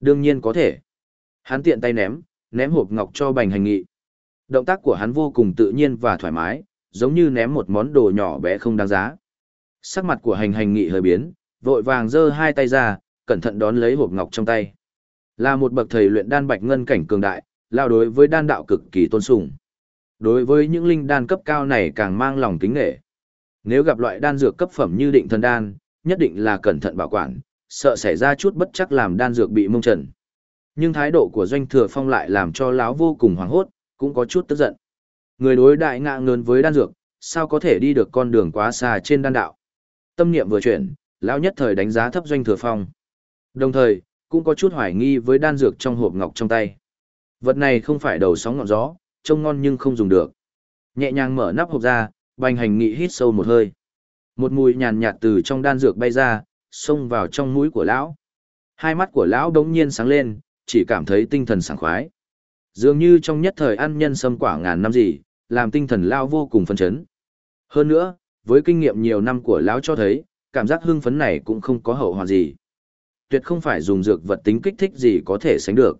Đương nhiên có thể. Hắn tiện tay ném, ném hộp ngọc cho bành hành nghị. Động tác của hắn vô cùng tự nhiên và thoải mái, giống như ném một món đồ nhỏ bé không đáng giá. Sắc mặt của hành hành nghị hơi biến, vội vàng giơ hai tay ra, cẩn thận đón lấy hộp ngọc trong tay. Là một bậc thầy luyện đan bạch ngân cảnh cường đại, lao đối với đan đạo cực kỳ tôn sùng. Đối với những linh đan cấp cao này càng mang lòng kính nghệ. Nếu gặp loại đan dược cấp phẩm như định thần đan, nhất định là cẩn thận bảo quản, sợ xảy ra chút bất chắc làm đan dược bị mông trần. Nhưng thái độ của doanh thừa phong lại làm cho lão vô cùng hoảng hốt, cũng có chút tức giận. Người đối đại ngạ ngơn với đan dược, sao có thể đi được con đường quá xa trên đan đạo. Tâm niệm vừa chuyển, lão nhất thời đánh giá thấp doanh thừa phong. Đồng thời, cũng có chút hoài nghi với đan dược trong hộp ngọc trong tay. Vật này không phải đầu sóng ngọn gió, trông ngon nhưng không dùng được. Nhẹ nhàng mở nắp hộp ra, bành hành nghị hít sâu một hơi. Một mùi nhàn nhạt từ trong đan dược bay ra, xông vào trong mũi của lão. Hai mắt của lão đống nhiên sáng lên, chỉ cảm thấy tinh thần sảng khoái. Dường như trong nhất thời ăn nhân sâm quả ngàn năm gì, làm tinh thần lão vô cùng phấn chấn. Hơn nữa, với kinh nghiệm nhiều năm của lão cho thấy, cảm giác hưng phấn này cũng không có hậu hoạn gì. Tuyệt không phải dùng dược vật tính kích thích gì có thể sánh được.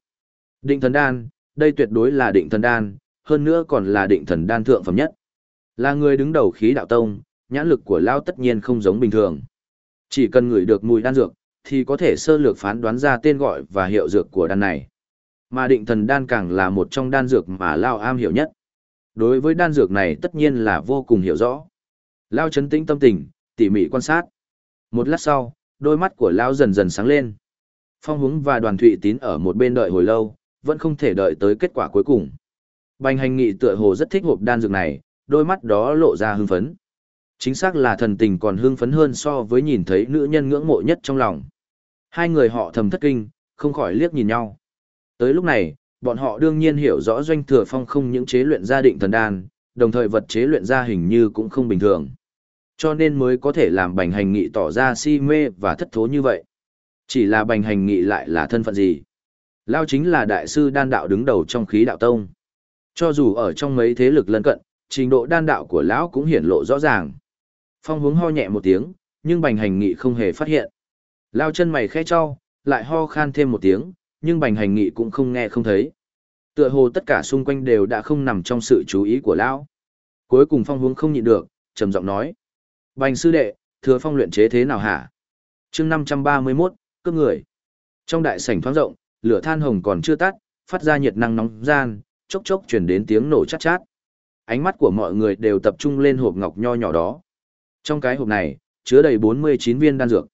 Định thần đan, đây tuyệt đối là định thần đan, hơn nữa còn là định thần đan thượng phẩm nhất. Là người đứng đầu khí đạo tông, nhãn lực của lão tất nhiên không giống bình thường. Chỉ cần ngửi được mùi đan dược, thì có thể sơ lược phán đoán ra tên gọi và hiệu dược của đan này. Mà định thần đan càng là một trong đan dược mà Lao am hiểu nhất. Đối với đan dược này tất nhiên là vô cùng hiểu rõ. Lao chấn tĩnh tâm tình, tỉ mỉ quan sát. Một lát sau, đôi mắt của Lao dần dần sáng lên. Phong húng và đoàn thụy tín ở một bên đợi hồi lâu, vẫn không thể đợi tới kết quả cuối cùng. Bành hành nghị tựa hồ rất thích hộp đan dược này, đôi mắt đó lộ ra hưng phấn. Chính xác là thần tình còn hưng phấn hơn so với nhìn thấy nữ nhân ngưỡng mộ nhất trong lòng. Hai người họ thầm thất kinh, không khỏi liếc nhìn nhau. Tới lúc này, bọn họ đương nhiên hiểu rõ doanh thừa phong không những chế luyện gia định thần đan, đồng thời vật chế luyện ra hình như cũng không bình thường. Cho nên mới có thể làm bành hành nghị tỏ ra si mê và thất thố như vậy. Chỉ là bành hành nghị lại là thân phận gì? Lao chính là đại sư đan đạo đứng đầu trong khí đạo tông. Cho dù ở trong mấy thế lực lân cận, trình độ đan đạo của lão cũng hiển lộ rõ ràng. Phong hướng ho nhẹ một tiếng, nhưng bành hành nghị không hề phát hiện. Lao chân mày khẽ cho, lại ho khan thêm một tiếng, nhưng bành hành nghị cũng không nghe không thấy. Tựa hồ tất cả xung quanh đều đã không nằm trong sự chú ý của Lão. Cuối cùng phong hướng không nhịn được, trầm giọng nói. Bành sư đệ, thừa phong luyện chế thế nào hả? chương 531, cướp người. Trong đại sảnh thoáng rộng, lửa than hồng còn chưa tắt, phát ra nhiệt năng nóng gian, chốc chốc chuyển đến tiếng nổ chát chát. Ánh mắt của mọi người đều tập trung lên hộp ngọc nho nhỏ đó. Trong cái hộp này, chứa đầy 49 viên đan dược.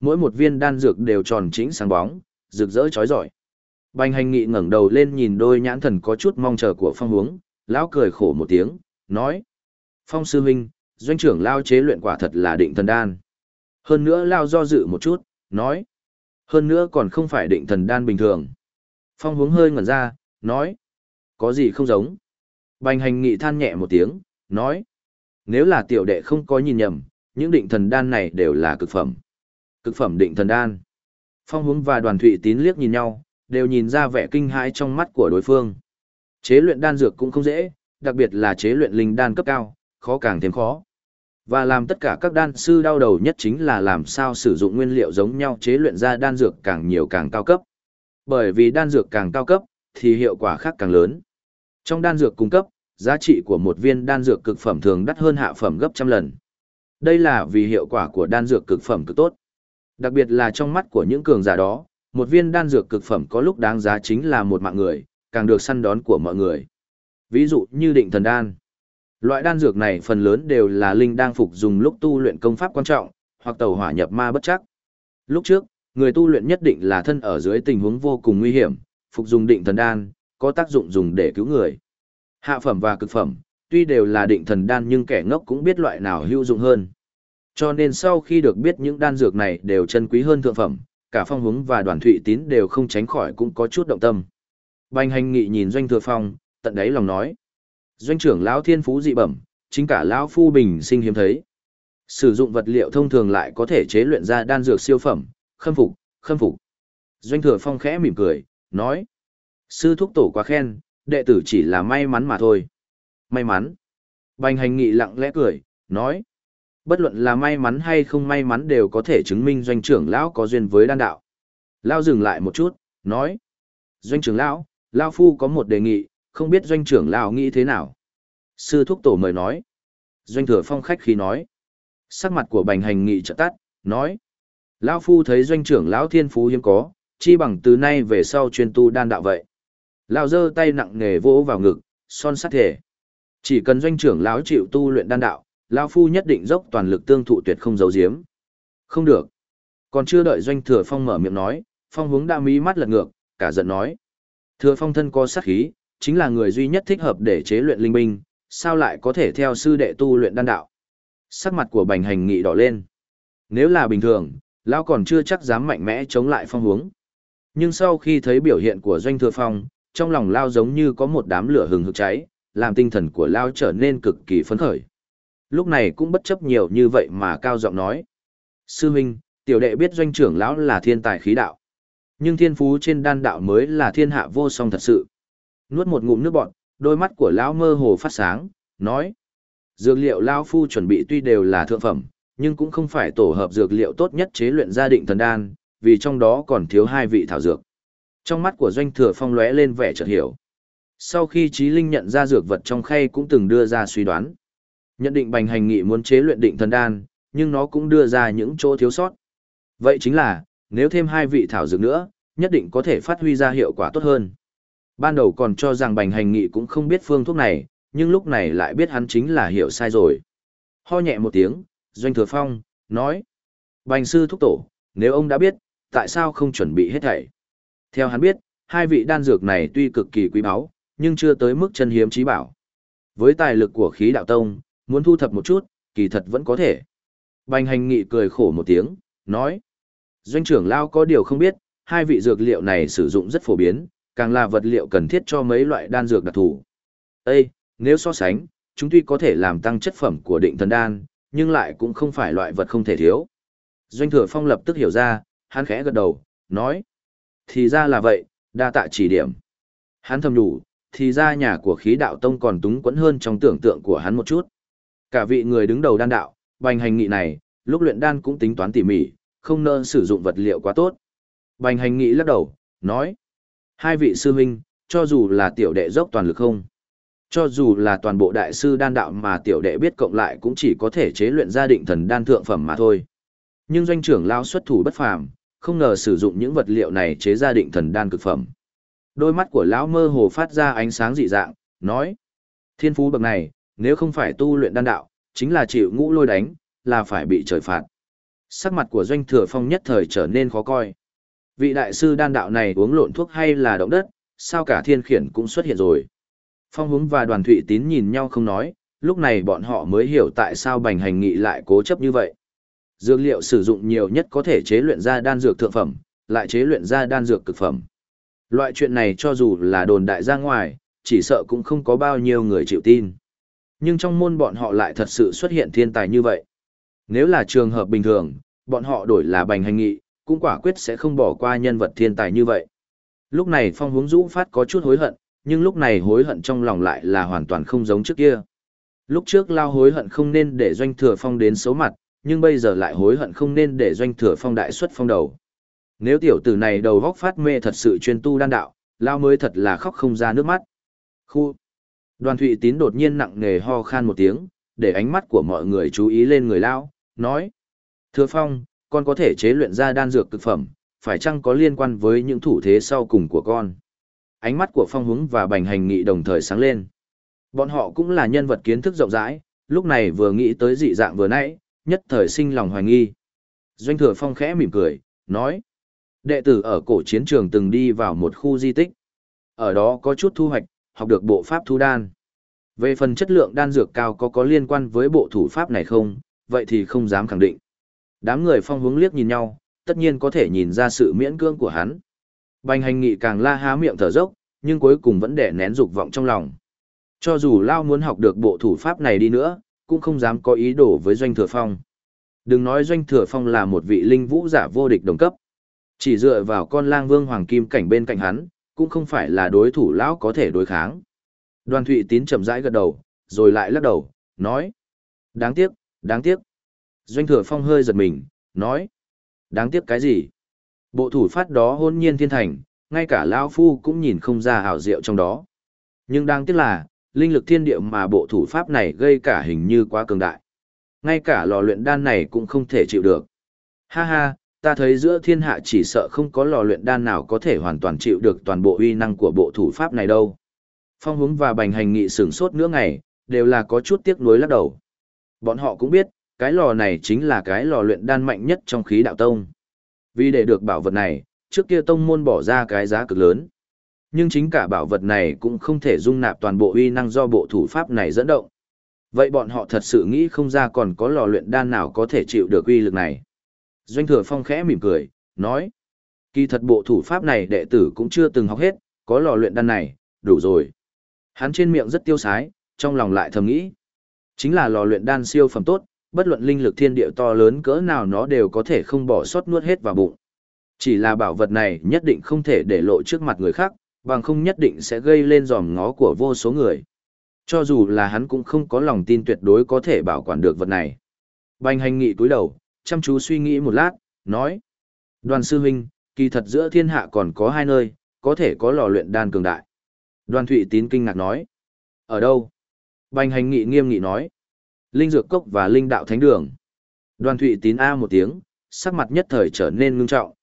Mỗi một viên đan dược đều tròn chính sáng bóng, rực rỡ chói rọi. Bành hành nghị ngẩng đầu lên nhìn đôi nhãn thần có chút mong chờ của phong hướng, lão cười khổ một tiếng, nói. Phong sư huynh, doanh trưởng lao chế luyện quả thật là định thần đan. Hơn nữa lao do dự một chút, nói. Hơn nữa còn không phải định thần đan bình thường. Phong hướng hơi ngẩn ra, nói. Có gì không giống. Bành hành nghị than nhẹ một tiếng, nói. Nếu là tiểu đệ không có nhìn nhầm, những định thần đan này đều là cực phẩm. Cực phẩm định thần đan. Phong hướng và đoàn thụy tín liếc nhìn nhau, đều nhìn ra vẻ kinh hãi trong mắt của đối phương. Chế luyện đan dược cũng không dễ, đặc biệt là chế luyện linh đan cấp cao, khó càng thêm khó. Và làm tất cả các đan sư đau đầu nhất chính là làm sao sử dụng nguyên liệu giống nhau chế luyện ra đan dược càng nhiều càng cao cấp. Bởi vì đan dược càng cao cấp, thì hiệu quả khác càng lớn. Trong đan dược cung cấp, giá trị của một viên đan dược cực phẩm thường đắt hơn hạ phẩm gấp trăm lần. Đây là vì hiệu quả của đan dược cực phẩm cực tốt. Đặc biệt là trong mắt của những cường giả đó, một viên đan dược cực phẩm có lúc đáng giá chính là một mạng người, càng được săn đón của mọi người. Ví dụ như định thần đan. Loại đan dược này phần lớn đều là linh đang phục dùng lúc tu luyện công pháp quan trọng, hoặc tẩu hỏa nhập ma bất chắc. Lúc trước, người tu luyện nhất định là thân ở dưới tình huống vô cùng nguy hiểm, phục dùng định thần đan, có tác dụng dùng để cứu người. Hạ phẩm và cực phẩm, tuy đều là định thần đan nhưng kẻ ngốc cũng biết loại nào hữu dụng hơn. Cho nên sau khi được biết những đan dược này đều chân quý hơn thượng phẩm, cả phong hướng và đoàn thụy tín đều không tránh khỏi cũng có chút động tâm. Bành hành nghị nhìn doanh thừa phong, tận đáy lòng nói. Doanh trưởng lão thiên phú dị bẩm, chính cả lão phu bình sinh hiếm thấy. Sử dụng vật liệu thông thường lại có thể chế luyện ra đan dược siêu phẩm, khâm phục, khâm phục. Doanh thừa phong khẽ mỉm cười, nói. Sư thúc tổ quá khen, đệ tử chỉ là may mắn mà thôi. May mắn. Bành hành nghị lặng lẽ cười, nói. Bất luận là may mắn hay không may mắn đều có thể chứng minh doanh trưởng lão có duyên với đan đạo. Lao dừng lại một chút, nói. Doanh trưởng lão, Lao Phu có một đề nghị, không biết doanh trưởng lão nghĩ thế nào. Sư thúc tổ mời nói. Doanh thừa phong khách khi nói. Sắc mặt của bành hành nghị trợ tắt, nói. Lão Phu thấy doanh trưởng lão thiên phú hiếm có, chi bằng từ nay về sau chuyên tu đan đạo vậy. Lão giơ tay nặng nề vỗ vào ngực, son sát thể. Chỉ cần doanh trưởng lão chịu tu luyện đan đạo, lão phu nhất định dốc toàn lực tương thụ tuyệt không giấu giếm. Không được. Còn chưa đợi doanh thừa phong mở miệng nói, phong hướng đã mí mắt lật ngược, cả giận nói. Thừa phong thân có sát khí, chính là người duy nhất thích hợp để chế luyện linh binh, sao lại có thể theo sư đệ tu luyện đan đạo. Sắc mặt của bành hành nghị đỏ lên. Nếu là bình thường, lão còn chưa chắc dám mạnh mẽ chống lại phong hướng. Nhưng sau khi thấy biểu hiện của doanh thừa phong, trong lòng lao giống như có một đám lửa hừng hực cháy, làm tinh thần của lao trở nên cực kỳ phấn khởi. Lúc này cũng bất chấp nhiều như vậy mà cao giọng nói. Sư huynh, tiểu đệ biết doanh trưởng lão là thiên tài khí đạo. Nhưng thiên phú trên đan đạo mới là thiên hạ vô song thật sự. Nuốt một ngụm nước bọt, đôi mắt của lão mơ hồ phát sáng, nói. Dược liệu lão phu chuẩn bị tuy đều là thượng phẩm, nhưng cũng không phải tổ hợp dược liệu tốt nhất chế luyện gia định thần đan, vì trong đó còn thiếu hai vị thảo dược. Trong mắt của doanh thừa phong lóe lên vẻ chợt hiểu. Sau khi Chí Linh nhận ra dược vật trong khay cũng từng đưa ra suy đoán. Nhận định bành hành nghị muốn chế luyện định thần đan, nhưng nó cũng đưa ra những chỗ thiếu sót. Vậy chính là, nếu thêm hai vị thảo dược nữa, nhất định có thể phát huy ra hiệu quả tốt hơn. Ban đầu còn cho rằng bành hành nghị cũng không biết phương thuốc này, nhưng lúc này lại biết hắn chính là hiểu sai rồi. Ho nhẹ một tiếng, Doanh Thừa Phong, nói. Bành sư thúc tổ, nếu ông đã biết, tại sao không chuẩn bị hết thảy? Theo hắn biết, hai vị đan dược này tuy cực kỳ quý báu, nhưng chưa tới mức chân hiếm chí bảo. Với tài lực của khí đạo tông, muốn thu thập một chút, kỳ thật vẫn có thể. Bành hành nghị cười khổ một tiếng, nói. Doanh trưởng Lao có điều không biết, hai vị dược liệu này sử dụng rất phổ biến, càng là vật liệu cần thiết cho mấy loại đan dược đặc thù. Ê, nếu so sánh, chúng tuy có thể làm tăng chất phẩm của định thần đan, nhưng lại cũng không phải loại vật không thể thiếu. Doanh thừa phong lập tức hiểu ra, hắn khẽ gật đầu, nói. Thì ra là vậy, đa tạ chỉ điểm. Hắn thầm đủ, thì ra nhà của khí đạo tông còn túng quẫn hơn trong tưởng tượng của hắn một chút. Cả vị người đứng đầu đan đạo, bành hành nghị này, lúc luyện đan cũng tính toán tỉ mỉ, không nên sử dụng vật liệu quá tốt. Bành hành nghị lắc đầu, nói. Hai vị sư huynh, cho dù là tiểu đệ dốc toàn lực không? Cho dù là toàn bộ đại sư đan đạo mà tiểu đệ biết cộng lại cũng chỉ có thể chế luyện gia định thần đan thượng phẩm mà thôi. Nhưng doanh trưởng lao xuất thủ bất phàm, không ngờ sử dụng những vật liệu này chế ra định thần đan cực phẩm. Đôi mắt của lão mơ hồ phát ra ánh sáng dị dạng, nói: "Thiên phú bậc này, nếu không phải tu luyện đan đạo, chính là chịu ngũ lôi đánh, là phải bị trời phạt." Sắc mặt của Doanh Thừa Phong nhất thời trở nên khó coi. Vị đại sư đan đạo này uống lộn thuốc hay là động đất, sao cả thiên khiển cũng xuất hiện rồi. Phong Hướng và Đoàn Thụy Tín nhìn nhau không nói, lúc này bọn họ mới hiểu tại sao Bành Hành Nghị lại cố chấp như vậy. Dược liệu sử dụng nhiều nhất có thể chế luyện ra đan dược thượng phẩm, lại chế luyện ra đan dược cực phẩm. Loại chuyện này cho dù là đồn đại ra ngoài, chỉ sợ cũng không có bao nhiêu người chịu tin. Nhưng trong môn bọn họ lại thật sự xuất hiện thiên tài như vậy. Nếu là trường hợp bình thường, bọn họ đổi là bành hành nghị, cũng quả quyết sẽ không bỏ qua nhân vật thiên tài như vậy. Lúc này phong hướng dũ phát có chút hối hận, nhưng lúc này hối hận trong lòng lại là hoàn toàn không giống trước kia. Lúc trước lao hối hận không nên để doanh thừa phong đến xấu mặt, nhưng bây giờ lại hối hận không nên để doanh thừa phong đại xuất phong đầu. Nếu tiểu tử này đầu góc phát mê thật sự chuyên tu đan đạo, lao mới thật là khóc không ra nước mắt. Khu. Đoàn Thụy Tín đột nhiên nặng nề ho khan một tiếng, để ánh mắt của mọi người chú ý lên người lao, nói. Thừa phong, con có thể chế luyện ra đan dược cực phẩm, phải chăng có liên quan với những thủ thế sau cùng của con? Ánh mắt của phong hướng và bành hành nghị đồng thời sáng lên. Bọn họ cũng là nhân vật kiến thức rộng rãi, lúc này vừa nghĩ tới dị dạng vừa nãy, nhất thời sinh lòng hoài nghi. Doanh thừa phong khẽ mỉm cười, nói. Đệ tử ở cổ chiến trường từng đi vào một khu di tích. Ở đó có chút thu hoạch, học được bộ pháp thu đan. Về phần chất lượng đan dược cao có có liên quan với bộ thủ pháp này không, vậy thì không dám khẳng định. Đám người phong hướng liếc nhìn nhau, tất nhiên có thể nhìn ra sự miễn cưỡng của hắn. Bành hành nghị càng la há miệng thở dốc, nhưng cuối cùng vẫn để nén dục vọng trong lòng. Cho dù Lao muốn học được bộ thủ pháp này đi nữa, cũng không dám có ý đồ với Doanh Thừa Phong. Đừng nói Doanh Thừa Phong là một vị linh vũ giả vô địch đồng cấp. Chỉ dựa vào con lang vương hoàng kim cảnh bên cạnh hắn, cũng không phải là đối thủ lão có thể đối kháng. Đoàn Thụy Tín chậm rãi gật đầu, rồi lại lắc đầu, nói. Đáng tiếc, đáng tiếc. Doanh Thừa Phong hơi giật mình, nói. Đáng tiếc cái gì? Bộ thủ phát đó hôn nhiên thiên thành, ngay cả lão phu cũng nhìn không ra hảo diệu trong đó. Nhưng đáng tiếc là, linh lực thiên địa mà bộ thủ pháp này gây cả hình như quá cường đại. Ngay cả lò luyện đan này cũng không thể chịu được. Ha ha, ta thấy giữa thiên hạ chỉ sợ không có lò luyện đan nào có thể hoàn toàn chịu được toàn bộ uy năng của bộ thủ pháp này đâu. Phong hướng và bành hành nghị sửng sốt nữa ngày, đều là có chút tiếc nuối lắc đầu. Bọn họ cũng biết, cái lò này chính là cái lò luyện đan mạnh nhất trong khí đạo tông. Vì để được bảo vật này, trước kia tông môn bỏ ra cái giá cực lớn. Nhưng chính cả bảo vật này cũng không thể dung nạp toàn bộ uy năng do bộ thủ pháp này dẫn động. Vậy bọn họ thật sự nghĩ không ra còn có lò luyện đan nào có thể chịu được uy lực này. Doanh thừa phong khẽ mỉm cười, nói. Kỳ thật bộ thủ pháp này đệ tử cũng chưa từng học hết, có lò luyện đan này, đủ rồi. Hắn trên miệng rất tiêu sái, trong lòng lại thầm nghĩ. Chính là lò luyện đan siêu phẩm tốt, bất luận linh lực thiên địa to lớn cỡ nào nó đều có thể không bỏ sót nuốt hết vào bụng. Chỉ là bảo vật này nhất định không thể để lộ trước mặt người khác, bằng không nhất định sẽ gây lên dòm ngó của vô số người. Cho dù là hắn cũng không có lòng tin tuyệt đối có thể bảo quản được vật này. Bành hành nghị túi đầu, chăm chú suy nghĩ một lát, nói. Đoàn sư huynh, kỳ thật giữa thiên hạ còn có hai nơi, có thể có lò luyện đan cường đại. Đoàn thụy tín kinh ngạc nói. Ở đâu? Bành hành nghị nghiêm nghị nói. Linh dược cốc và linh đạo thánh đường. Đoàn thụy tín A một tiếng, sắc mặt nhất thời trở nên ngưng trọng.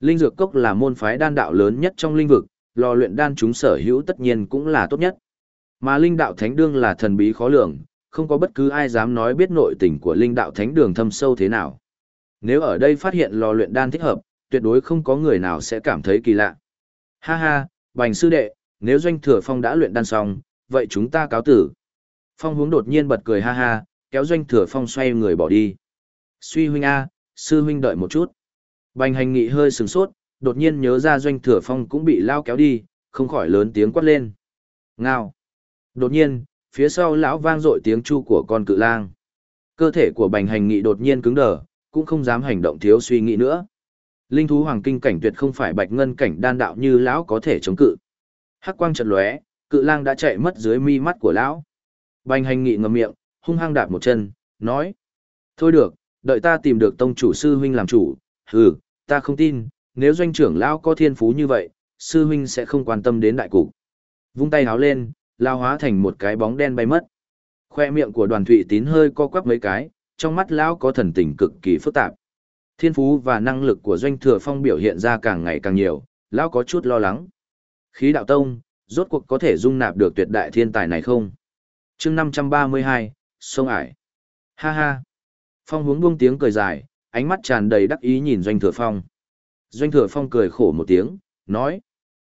Linh dược cốc là môn phái đan đạo lớn nhất trong linh vực, lò luyện đan chúng sở hữu tất nhiên cũng là tốt nhất. Mà linh đạo thánh đường là thần bí khó lường, không có bất cứ ai dám nói biết nội tình của linh đạo thánh đường thâm sâu thế nào. Nếu ở đây phát hiện lò luyện đan thích hợp, tuyệt đối không có người nào sẽ cảm thấy kỳ lạ. Ha ha, bành sư đệ, nếu doanh thừa phong đã luyện đan xong, vậy chúng ta cáo tử. Phong hướng đột nhiên bật cười ha ha, kéo doanh thừa phong xoay người bỏ đi. Suy huynh A, sư huynh đợi một chút. Bành hành nghị hơi sừng sốt, đột nhiên nhớ ra doanh thừa phong cũng bị lao kéo đi, không khỏi lớn tiếng quát lên. Ngao. Đột nhiên, phía sau lão vang dội tiếng chu của con cự lang. Cơ thể của bành hành nghị đột nhiên cứng đờ, cũng không dám hành động thiếu suy nghĩ nữa. Linh thú hoàng kinh cảnh tuyệt không phải bạch ngân cảnh đan đạo như lão có thể chống cự. Hắc quang chợt lóe, cự lang đã chạy mất dưới mi mắt của lão. Bành hành nghị ngậm miệng, hung hăng đạp một chân, nói: "Thôi được, đợi ta tìm được tông chủ sư huynh làm chủ, hừ, ta không tin, nếu doanh trưởng lão có thiên phú như vậy, sư huynh sẽ không quan tâm đến đại cục." Vung tay háo lên, lao hóa thành một cái bóng đen bay mất. Khoe miệng của đoàn thụy tín hơi co quắp mấy cái, trong mắt lão có thần tình cực kỳ phức tạp. Thiên phú và năng lực của doanh thừa phong biểu hiện ra càng ngày càng nhiều, lão có chút lo lắng. Khí đạo tông, rốt cuộc có thể dung nạp được tuyệt đại thiên tài này không? chương 532, sông ải. Ha ha. Phong hướng buông tiếng cười dài, ánh mắt tràn đầy đắc ý nhìn doanh thừa phong. Doanh thừa phong cười khổ một tiếng, nói.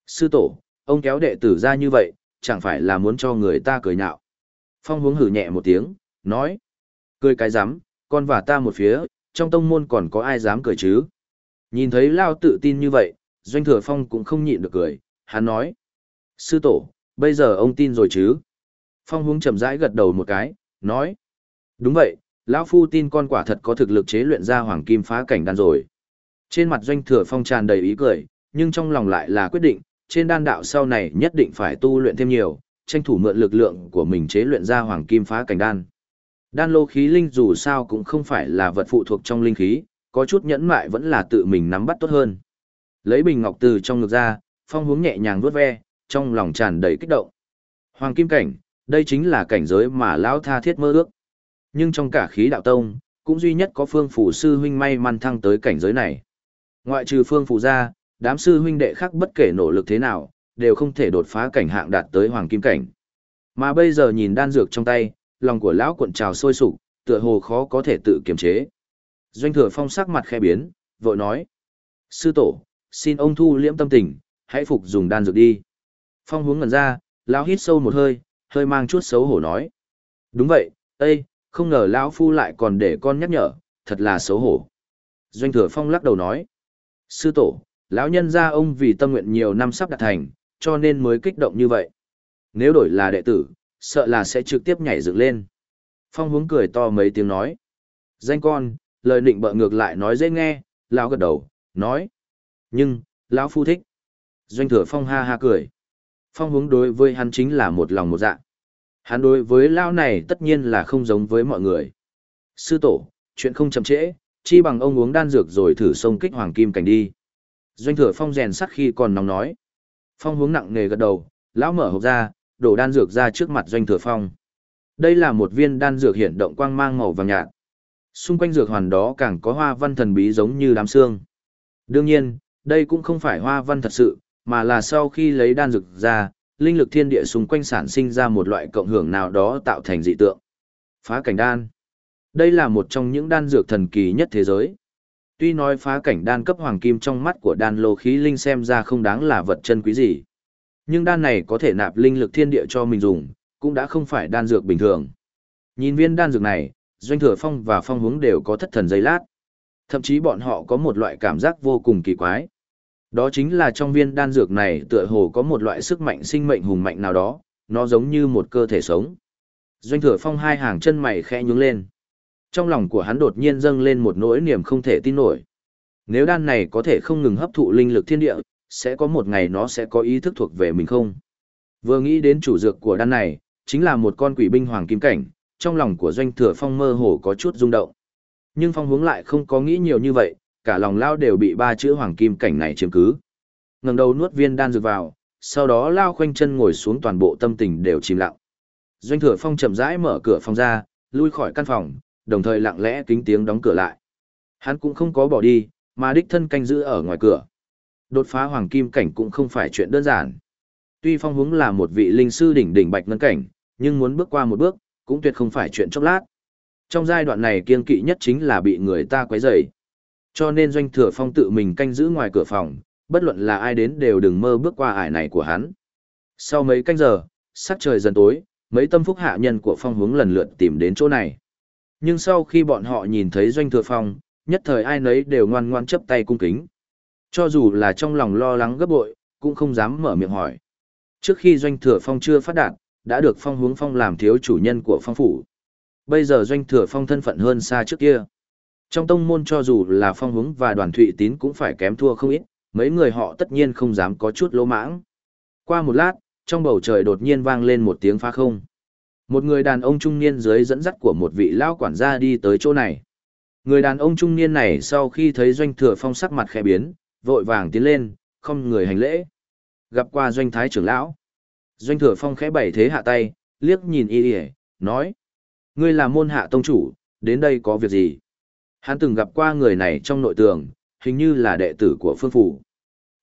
Sư tổ, ông kéo đệ tử ra như vậy, chẳng phải là muốn cho người ta cười nhạo. Phong hướng hử nhẹ một tiếng, nói. Cười cái rắm con và ta một phía, trong tông môn còn có ai dám cười chứ? Nhìn thấy Lao tự tin như vậy, Doanh Thừa Phong cũng không nhịn được cười, hắn nói. Sư tổ, bây giờ ông tin rồi chứ? Phong hướng chậm rãi gật đầu một cái, nói. Đúng vậy, lão Phu tin con quả thật có thực lực chế luyện ra hoàng kim phá cảnh đan rồi. Trên mặt Doanh Thừa Phong tràn đầy ý cười, nhưng trong lòng lại là quyết định, trên đan đạo sau này nhất định phải tu luyện thêm nhiều, tranh thủ mượn lực lượng của mình chế luyện ra hoàng kim phá cảnh đan. Đan lô khí linh dù sao cũng không phải là vật phụ thuộc trong linh khí, có chút nhẫn mại vẫn là tự mình nắm bắt tốt hơn. Lấy bình ngọc từ trong ngực ra, phong hướng nhẹ nhàng vuốt ve, trong lòng tràn đầy kích động. Hoàng kim cảnh, đây chính là cảnh giới mà lão tha thiết mơ ước. Nhưng trong cả khí đạo tông, cũng duy nhất có phương phủ sư huynh may mắn thăng tới cảnh giới này. Ngoại trừ phương phụ ra, đám sư huynh đệ khác bất kể nỗ lực thế nào, đều không thể đột phá cảnh hạng đạt tới hoàng kim cảnh. Mà bây giờ nhìn đan dược trong tay, lòng của lão cuộn trào sôi sục, tựa hồ khó có thể tự kiềm chế. Doanh thừa phong sắc mặt khẽ biến, vội nói. Sư tổ, xin ông thu liễm tâm tình, hãy phục dùng đan dược đi. Phong hướng ngẩn ra, lão hít sâu một hơi, hơi mang chút xấu hổ nói. Đúng vậy, Ê, không ngờ lão phu lại còn để con nhắc nhở, thật là xấu hổ. Doanh thừa phong lắc đầu nói. Sư tổ, lão nhân gia ông vì tâm nguyện nhiều năm sắp đạt thành, cho nên mới kích động như vậy. Nếu đổi là đệ tử, sợ là sẽ trực tiếp nhảy dựng lên. Phong hướng cười to mấy tiếng nói. Danh con, lời định bợ ngược lại nói dễ nghe, lão gật đầu, nói. Nhưng, lão phu thích. Doanh thừa phong ha ha cười. Phong hướng đối với hắn chính là một lòng một dạ. Hắn đối với lão này tất nhiên là không giống với mọi người. Sư tổ, chuyện không chậm trễ, chi bằng ông uống đan dược rồi thử xông kích hoàng kim cảnh đi. Doanh thừa phong rèn sắt khi còn nóng nói. Phong hướng nặng nề gật đầu, lão mở hộp ra, đổ đan dược ra trước mặt doanh thừa phong. Đây là một viên đan dược hiện động quang mang màu vàng nhạt. Xung quanh dược hoàn đó càng có hoa văn thần bí giống như đám xương. Đương nhiên, đây cũng không phải hoa văn thật sự, mà là sau khi lấy đan dược ra, linh lực thiên địa xung quanh sản sinh ra một loại cộng hưởng nào đó tạo thành dị tượng. Phá cảnh đan. Đây là một trong những đan dược thần kỳ nhất thế giới. Tuy nói phá cảnh đan cấp hoàng kim trong mắt của đan lô khí linh xem ra không đáng là vật chân quý gì. Nhưng đan này có thể nạp linh lực thiên địa cho mình dùng, cũng đã không phải đan dược bình thường. Nhìn viên đan dược này, Doanh Thừa Phong và Phong Hướng đều có thất thần giây lát. Thậm chí bọn họ có một loại cảm giác vô cùng kỳ quái. Đó chính là trong viên đan dược này tựa hồ có một loại sức mạnh sinh mệnh hùng mạnh nào đó, nó giống như một cơ thể sống. Doanh Thừa Phong hai hàng chân mày khẽ nhướng lên. Trong lòng của hắn đột nhiên dâng lên một nỗi niềm không thể tin nổi. Nếu đan này có thể không ngừng hấp thụ linh lực thiên địa, sẽ có một ngày nó sẽ có ý thức thuộc về mình không? Vừa nghĩ đến chủ dược của đan này, chính là một con quỷ binh hoàng kim cảnh, trong lòng của doanh thừa phong mơ hồ có chút rung động. Nhưng phong hướng lại không có nghĩ nhiều như vậy, cả lòng lao đều bị ba chữ hoàng kim cảnh này chiếm cứ. ngẩng đầu nuốt viên đan dược vào, sau đó lao khoanh chân ngồi xuống toàn bộ tâm tình đều chìm lặng. Doanh thừa phong chậm rãi mở cửa phòng ra, lui khỏi căn phòng, đồng thời lặng lẽ kính tiếng đóng cửa lại. Hắn cũng không có bỏ đi, mà đích thân canh giữ ở ngoài cửa. Đột phá hoàng kim cảnh cũng không phải chuyện đơn giản. Tuy phong hướng là một vị linh sư đỉnh đỉnh bạch ngân cảnh, nhưng muốn bước qua một bước, cũng tuyệt không phải chuyện chốc lát. Trong giai đoạn này kiên kỵ nhất chính là bị người ta quấy rầy. Cho nên doanh thừa phong tự mình canh giữ ngoài cửa phòng, bất luận là ai đến đều đừng mơ bước qua ải này của hắn. Sau mấy canh giờ, sắc trời dần tối, mấy tâm phúc hạ nhân của phong hướng lần lượt tìm đến chỗ này. Nhưng sau khi bọn họ nhìn thấy doanh thừa phong, nhất thời ai nấy đều ngoan ngoan chấp tay cung kính. Cho dù là trong lòng lo lắng gấp bội, cũng không dám mở miệng hỏi. Trước khi doanh thừa phong chưa phát đạt, đã được phong hướng phong làm thiếu chủ nhân của phong phủ. Bây giờ doanh thừa phong thân phận hơn xa trước kia. Trong tông môn cho dù là phong hướng và đoàn thụy tín cũng phải kém thua không ít, mấy người họ tất nhiên không dám có chút lỗ mãng. Qua một lát, trong bầu trời đột nhiên vang lên một tiếng phá không. Một người đàn ông trung niên dưới dẫn dắt của một vị lao quản gia đi tới chỗ này. Người đàn ông trung niên này sau khi thấy doanh thừa phong sắc mặt khẽ biến, vội vàng tiến lên, không người hành lễ. Gặp qua doanh thái trưởng lão. Doanh thừa phong khẽ bảy thế hạ tay, liếc nhìn y y nói. Ngươi là môn hạ tông chủ, đến đây có việc gì? Hắn từng gặp qua người này trong nội tường, hình như là đệ tử của phương phủ.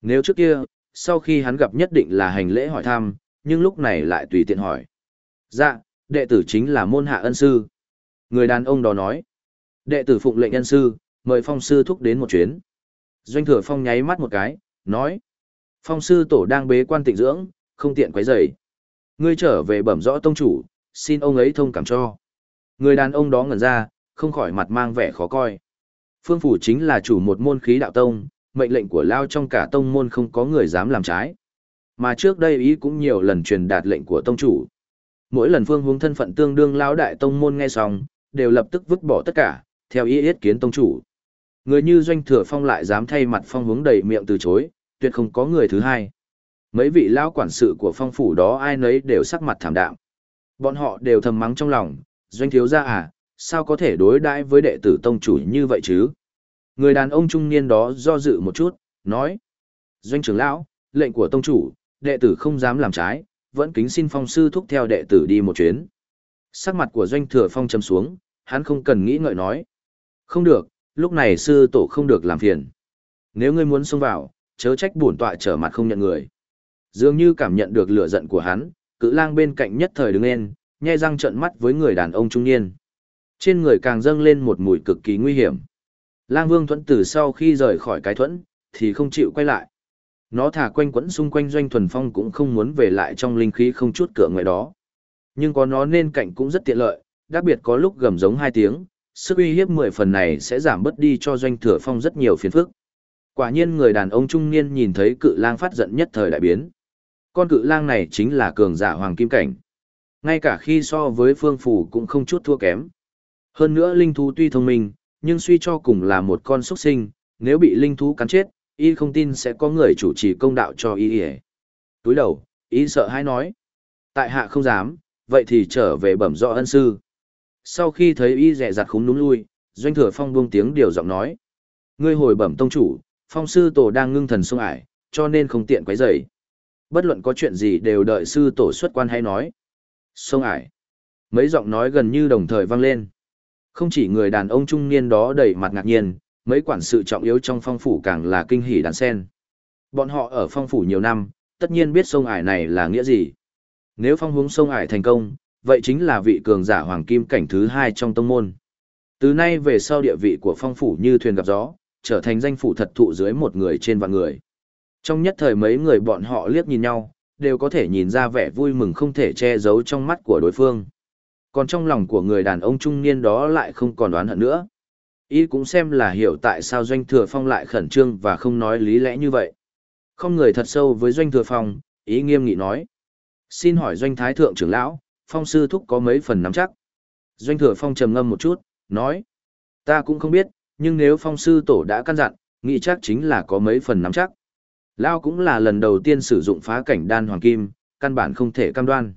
Nếu trước kia, sau khi hắn gặp nhất định là hành lễ hỏi thăm, nhưng lúc này lại tùy tiện hỏi. Dạ, đệ tử chính là môn hạ ân sư. Người đàn ông đó nói. Đệ tử phụng lệnh ân sư, mời phong sư thúc đến một chuyến. Doanh thừa phong nháy mắt một cái, nói. Phong sư tổ đang bế quan tịnh dưỡng, không tiện quấy rầy. Ngươi trở về bẩm rõ tông chủ, xin ông ấy thông cảm cho. Người đàn ông đó ngẩn ra, không khỏi mặt mang vẻ khó coi. Phương phủ chính là chủ một môn khí đạo tông, mệnh lệnh của Lao trong cả tông môn không có người dám làm trái. Mà trước đây ý cũng nhiều lần truyền đạt lệnh của tông chủ. Mỗi lần phương hướng thân phận tương đương Lão đại tông môn nghe xong, đều lập tức vứt bỏ tất cả, theo ý yết kiến tông chủ. Người như doanh thừa phong lại dám thay mặt phong hướng đầy miệng từ chối, tuyệt không có người thứ hai. Mấy vị lão quản sự của phong phủ đó ai nấy đều sắc mặt thảm đạm. Bọn họ đều thầm mắng trong lòng, doanh thiếu gia à, sao có thể đối đãi với đệ tử tông chủ như vậy chứ? Người đàn ông trung niên đó do dự một chút, nói. Doanh trưởng lão, lệnh của tông chủ, đệ tử không dám làm trái, vẫn kính xin phong sư thúc theo đệ tử đi một chuyến. Sắc mặt của doanh thừa phong trầm xuống, hắn không cần nghĩ ngợi nói. Không được, lúc này sư tổ không được làm phiền. Nếu ngươi muốn xông vào, chớ trách bổn tọa trở mặt không nhận người. Dường như cảm nhận được lửa giận của hắn, cự lang bên cạnh nhất thời đứng lên, nhe răng trợn mắt với người đàn ông trung niên. Trên người càng dâng lên một mùi cực kỳ nguy hiểm. Lang Vương Thuẫn từ sau khi rời khỏi cái thuẫn, thì không chịu quay lại. Nó thả quanh quẩn xung quanh doanh thuần phong cũng không muốn về lại trong linh khí không chút cửa ngoài đó. Nhưng có nó nên cạnh cũng rất tiện lợi, đặc biệt có lúc gầm giống hai tiếng, sức uy hiếp mười phần này sẽ giảm bớt đi cho doanh thừa phong rất nhiều phiền phức. Quả nhiên người đàn ông trung niên nhìn thấy cự lang phát giận nhất thời đại biến. Con cự lang này chính là cường giả hoàng kim cảnh. Ngay cả khi so với phương phủ cũng không chút thua kém. Hơn nữa linh thú tuy thông minh, nhưng suy cho cùng là một con xuất sinh, nếu bị linh thú cắn chết, y không tin sẽ có người chủ trì công đạo cho y ỉa túi đầu y sợ hãi nói tại hạ không dám vậy thì trở về bẩm rõ ân sư sau khi thấy y rẻ dặt khúng núm lui doanh thừa phong buông tiếng điều giọng nói ngươi hồi bẩm tông chủ phong sư tổ đang ngưng thần sông ải, cho nên không tiện quấy dày Bất luận có chuyện gì đều đợi sư tổ xuất quan hay nói. Sông ải. Mấy giọng nói gần như đồng thời vang lên. Không chỉ người đàn ông trung niên đó đầy mặt ngạc nhiên, mấy quản sự trọng yếu trong phong phủ càng là kinh hỉ đàn sen. Bọn họ ở phong phủ nhiều năm, tất nhiên biết sông ải này là nghĩa gì. Nếu phong hướng sông ải thành công, vậy chính là vị cường giả hoàng kim cảnh thứ hai trong tông môn. Từ nay về sau địa vị của phong phủ như thuyền gặp gió, trở thành danh phủ thật thụ dưới một người trên vạn người. Trong nhất thời mấy người bọn họ liếc nhìn nhau, đều có thể nhìn ra vẻ vui mừng không thể che giấu trong mắt của đối phương. Còn trong lòng của người đàn ông trung niên đó lại không còn đoán hận nữa. Y cũng xem là hiểu tại sao Doanh Thừa Phong lại khẩn trương và không nói lý lẽ như vậy. Không người thật sâu với Doanh Thừa Phong, ý nghiêm nghị nói. Xin hỏi Doanh Thái Thượng trưởng lão, Phong Sư Thúc có mấy phần nắm chắc? Doanh Thừa Phong trầm ngâm một chút, nói. Ta cũng không biết, nhưng nếu Phong Sư Tổ đã căn dặn, nghĩ chắc chính là có mấy phần nắm chắc. Lao cũng là lần đầu tiên sử dụng phá cảnh đan hoàng kim, căn bản không thể cam đoan.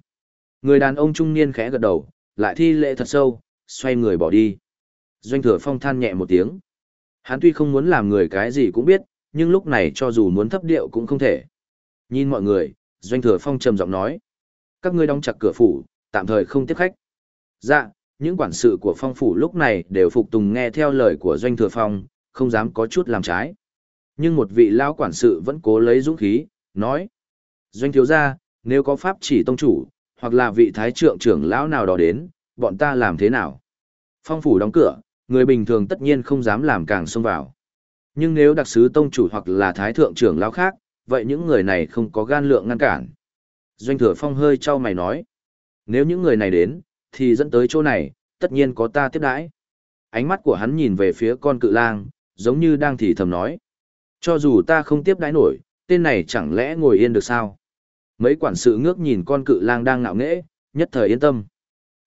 Người đàn ông trung niên khẽ gật đầu, lại thi lễ thật sâu, xoay người bỏ đi. Doanh thừa phong than nhẹ một tiếng. Hắn tuy không muốn làm người cái gì cũng biết, nhưng lúc này cho dù muốn thấp điệu cũng không thể. Nhìn mọi người, Doanh thừa phong trầm giọng nói. Các ngươi đóng chặt cửa phủ, tạm thời không tiếp khách. Dạ, những quản sự của phong phủ lúc này đều phục tùng nghe theo lời của Doanh thừa phong, không dám có chút làm trái. Nhưng một vị lão quản sự vẫn cố lấy dũng khí, nói. Doanh thiếu gia, nếu có pháp chỉ tông chủ, hoặc là vị thái trượng trưởng lão nào đó đến, bọn ta làm thế nào? Phong phủ đóng cửa, người bình thường tất nhiên không dám làm càng xông vào. Nhưng nếu đặc sứ tông chủ hoặc là thái thượng trưởng lão khác, vậy những người này không có gan lượng ngăn cản. Doanh thừa phong hơi trao mày nói. Nếu những người này đến, thì dẫn tới chỗ này, tất nhiên có ta tiếp đãi. Ánh mắt của hắn nhìn về phía con cự lang, giống như đang thì thầm nói. Cho dù ta không tiếp đãi nổi, tên này chẳng lẽ ngồi yên được sao? Mấy quản sự ngước nhìn con cự lang đang ngạo nghễ, nhất thời yên tâm.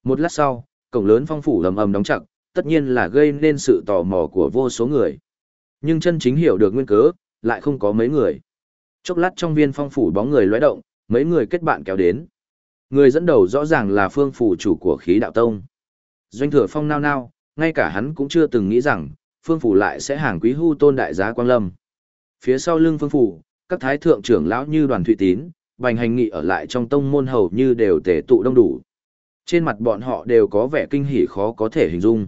Một lát sau, cổng lớn phong phủ ầm ầm đóng chặt, tất nhiên là gây nên sự tò mò của vô số người. Nhưng chân chính hiểu được nguyên cớ, lại không có mấy người. Chốc lát trong viên phong phủ bóng người lóe động, mấy người kết bạn kéo đến. Người dẫn đầu rõ ràng là phương phủ chủ của khí đạo tông. Doanh thừa phong nao nao, ngay cả hắn cũng chưa từng nghĩ rằng, phương phủ lại sẽ hàng quý hưu tôn đại giá quang lâm. Phía sau lưng phương phủ, các thái thượng trưởng lão như đoàn thụy tín, bành hành nghị ở lại trong tông môn hầu như đều tề tụ đông đủ. Trên mặt bọn họ đều có vẻ kinh hỉ khó có thể hình dung.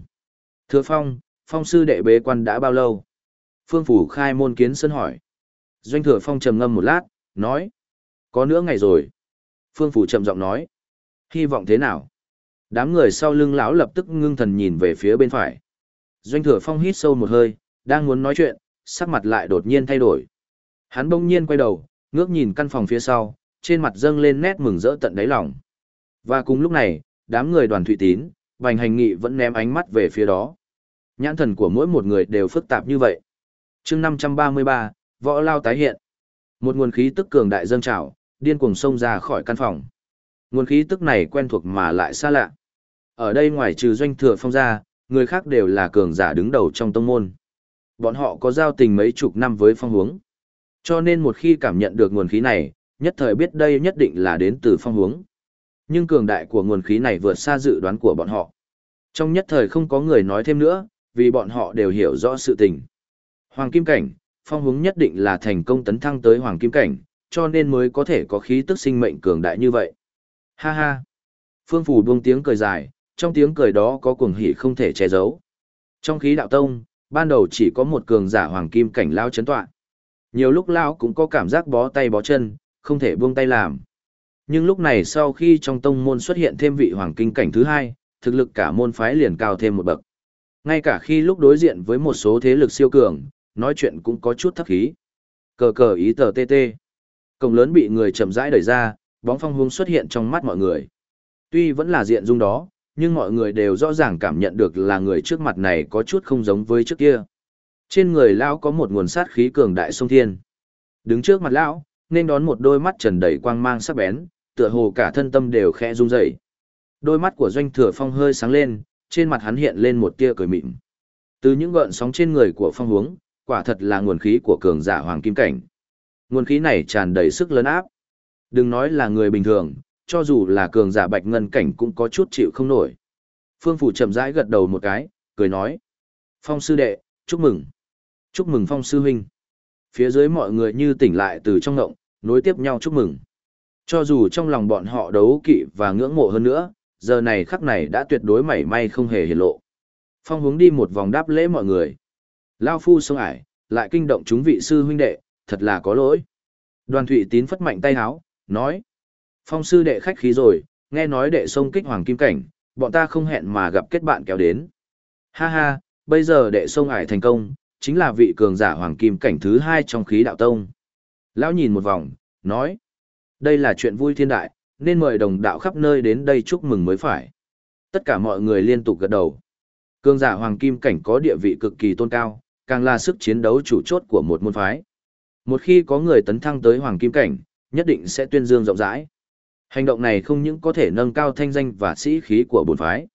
Thưa Phong, Phong sư đệ bế quan đã bao lâu? Phương Phủ khai môn kiến sân hỏi. Doanh thừa Phong trầm ngâm một lát, nói. Có nửa ngày rồi. Phương Phủ trầm giọng nói. Hy vọng thế nào? Đám người sau lưng lão lập tức ngưng thần nhìn về phía bên phải. Doanh thừa Phong hít sâu một hơi, đang muốn nói chuyện, sắc mặt lại đột nhiên thay đổi. Hắn bỗng nhiên quay đầu, ngước nhìn căn phòng phía sau, trên mặt dâng lên nét mừng rỡ tận đáy lòng. Và cùng lúc này, đám người đoàn thụy tín, bành hành nghị vẫn ném ánh mắt về phía đó. Nhãn thần của mỗi một người đều phức tạp như vậy. chương 533, võ lao tái hiện. Một nguồn khí tức cường đại dâng trào, điên cuồng xông ra khỏi căn phòng. Nguồn khí tức này quen thuộc mà lại xa lạ. Ở đây ngoài trừ doanh thừa phong ra, người khác đều là cường giả đứng đầu trong tông môn. Bọn họ có giao tình mấy chục năm với phong hướng. Cho nên một khi cảm nhận được nguồn khí này, nhất thời biết đây nhất định là đến từ phong hướng. Nhưng cường đại của nguồn khí này vượt xa dự đoán của bọn họ. Trong nhất thời không có người nói thêm nữa, vì bọn họ đều hiểu rõ sự tình. Hoàng kim cảnh, phong hướng nhất định là thành công tấn thăng tới hoàng kim cảnh, cho nên mới có thể có khí tức sinh mệnh cường đại như vậy. Ha ha! Phương Phủ buông tiếng cười dài, trong tiếng cười đó có cuồng hỉ không thể che giấu. Trong khí đạo tông, ban đầu chỉ có một cường giả hoàng kim cảnh lao chấn tọa. Nhiều lúc lao cũng có cảm giác bó tay bó chân, không thể buông tay làm. Nhưng lúc này sau khi trong tông môn xuất hiện thêm vị hoàng kinh cảnh thứ hai, thực lực cả môn phái liền cao thêm một bậc. Ngay cả khi lúc đối diện với một số thế lực siêu cường, nói chuyện cũng có chút thấp khí. Cờ cờ ý tờ tê tê. Cổng lớn bị người chậm rãi đẩy ra, bóng phong hung xuất hiện trong mắt mọi người. Tuy vẫn là diện dung đó, nhưng mọi người đều rõ ràng cảm nhận được là người trước mặt này có chút không giống với trước kia. Trên người lão có một nguồn sát khí cường đại sông thiên. Đứng trước mặt lão, nên đón một đôi mắt trần đầy quang mang sắc bén, tựa hồ cả thân tâm đều khẽ run rẩy. Đôi mắt của Doanh Thừa Phong hơi sáng lên, trên mặt hắn hiện lên một tia cười mịn. Từ những gợn sóng trên người của Phong Hướng, quả thật là nguồn khí của cường giả hoàng kim cảnh. Nguồn khí này tràn đầy sức lớn áp. Đừng nói là người bình thường, cho dù là cường giả bạch ngân cảnh cũng có chút chịu không nổi. Phương Phủ chậm rãi gật đầu một cái, cười nói. Phong sư đệ, chúc mừng. Chúc mừng Phong sư huynh. Phía dưới mọi người như tỉnh lại từ trong ngộng, nối tiếp nhau chúc mừng. Cho dù trong lòng bọn họ đấu kỵ và ngưỡng mộ hơn nữa, giờ này khắc này đã tuyệt đối mảy may không hề hiển lộ. Phong hướng đi một vòng đáp lễ mọi người. Lao phu sông ải, lại kinh động chúng vị sư huynh đệ, thật là có lỗi. Đoàn thụy tín phất mạnh tay háo, nói. Phong sư đệ khách khí rồi, nghe nói đệ sông kích hoàng kim cảnh, bọn ta không hẹn mà gặp kết bạn kéo đến. Ha ha, bây giờ đệ sông ải thành công, chính là vị cường giả hoàng kim cảnh thứ hai trong khí đạo tông. Lão nhìn một vòng, nói. Đây là chuyện vui thiên đại, nên mời đồng đạo khắp nơi đến đây chúc mừng mới phải. Tất cả mọi người liên tục gật đầu. Cương giả hoàng kim cảnh có địa vị cực kỳ tôn cao, càng là sức chiến đấu chủ chốt của một môn phái. Một khi có người tấn thăng tới hoàng kim cảnh, nhất định sẽ tuyên dương rộng rãi. Hành động này không những có thể nâng cao thanh danh và sĩ khí của bổn phái,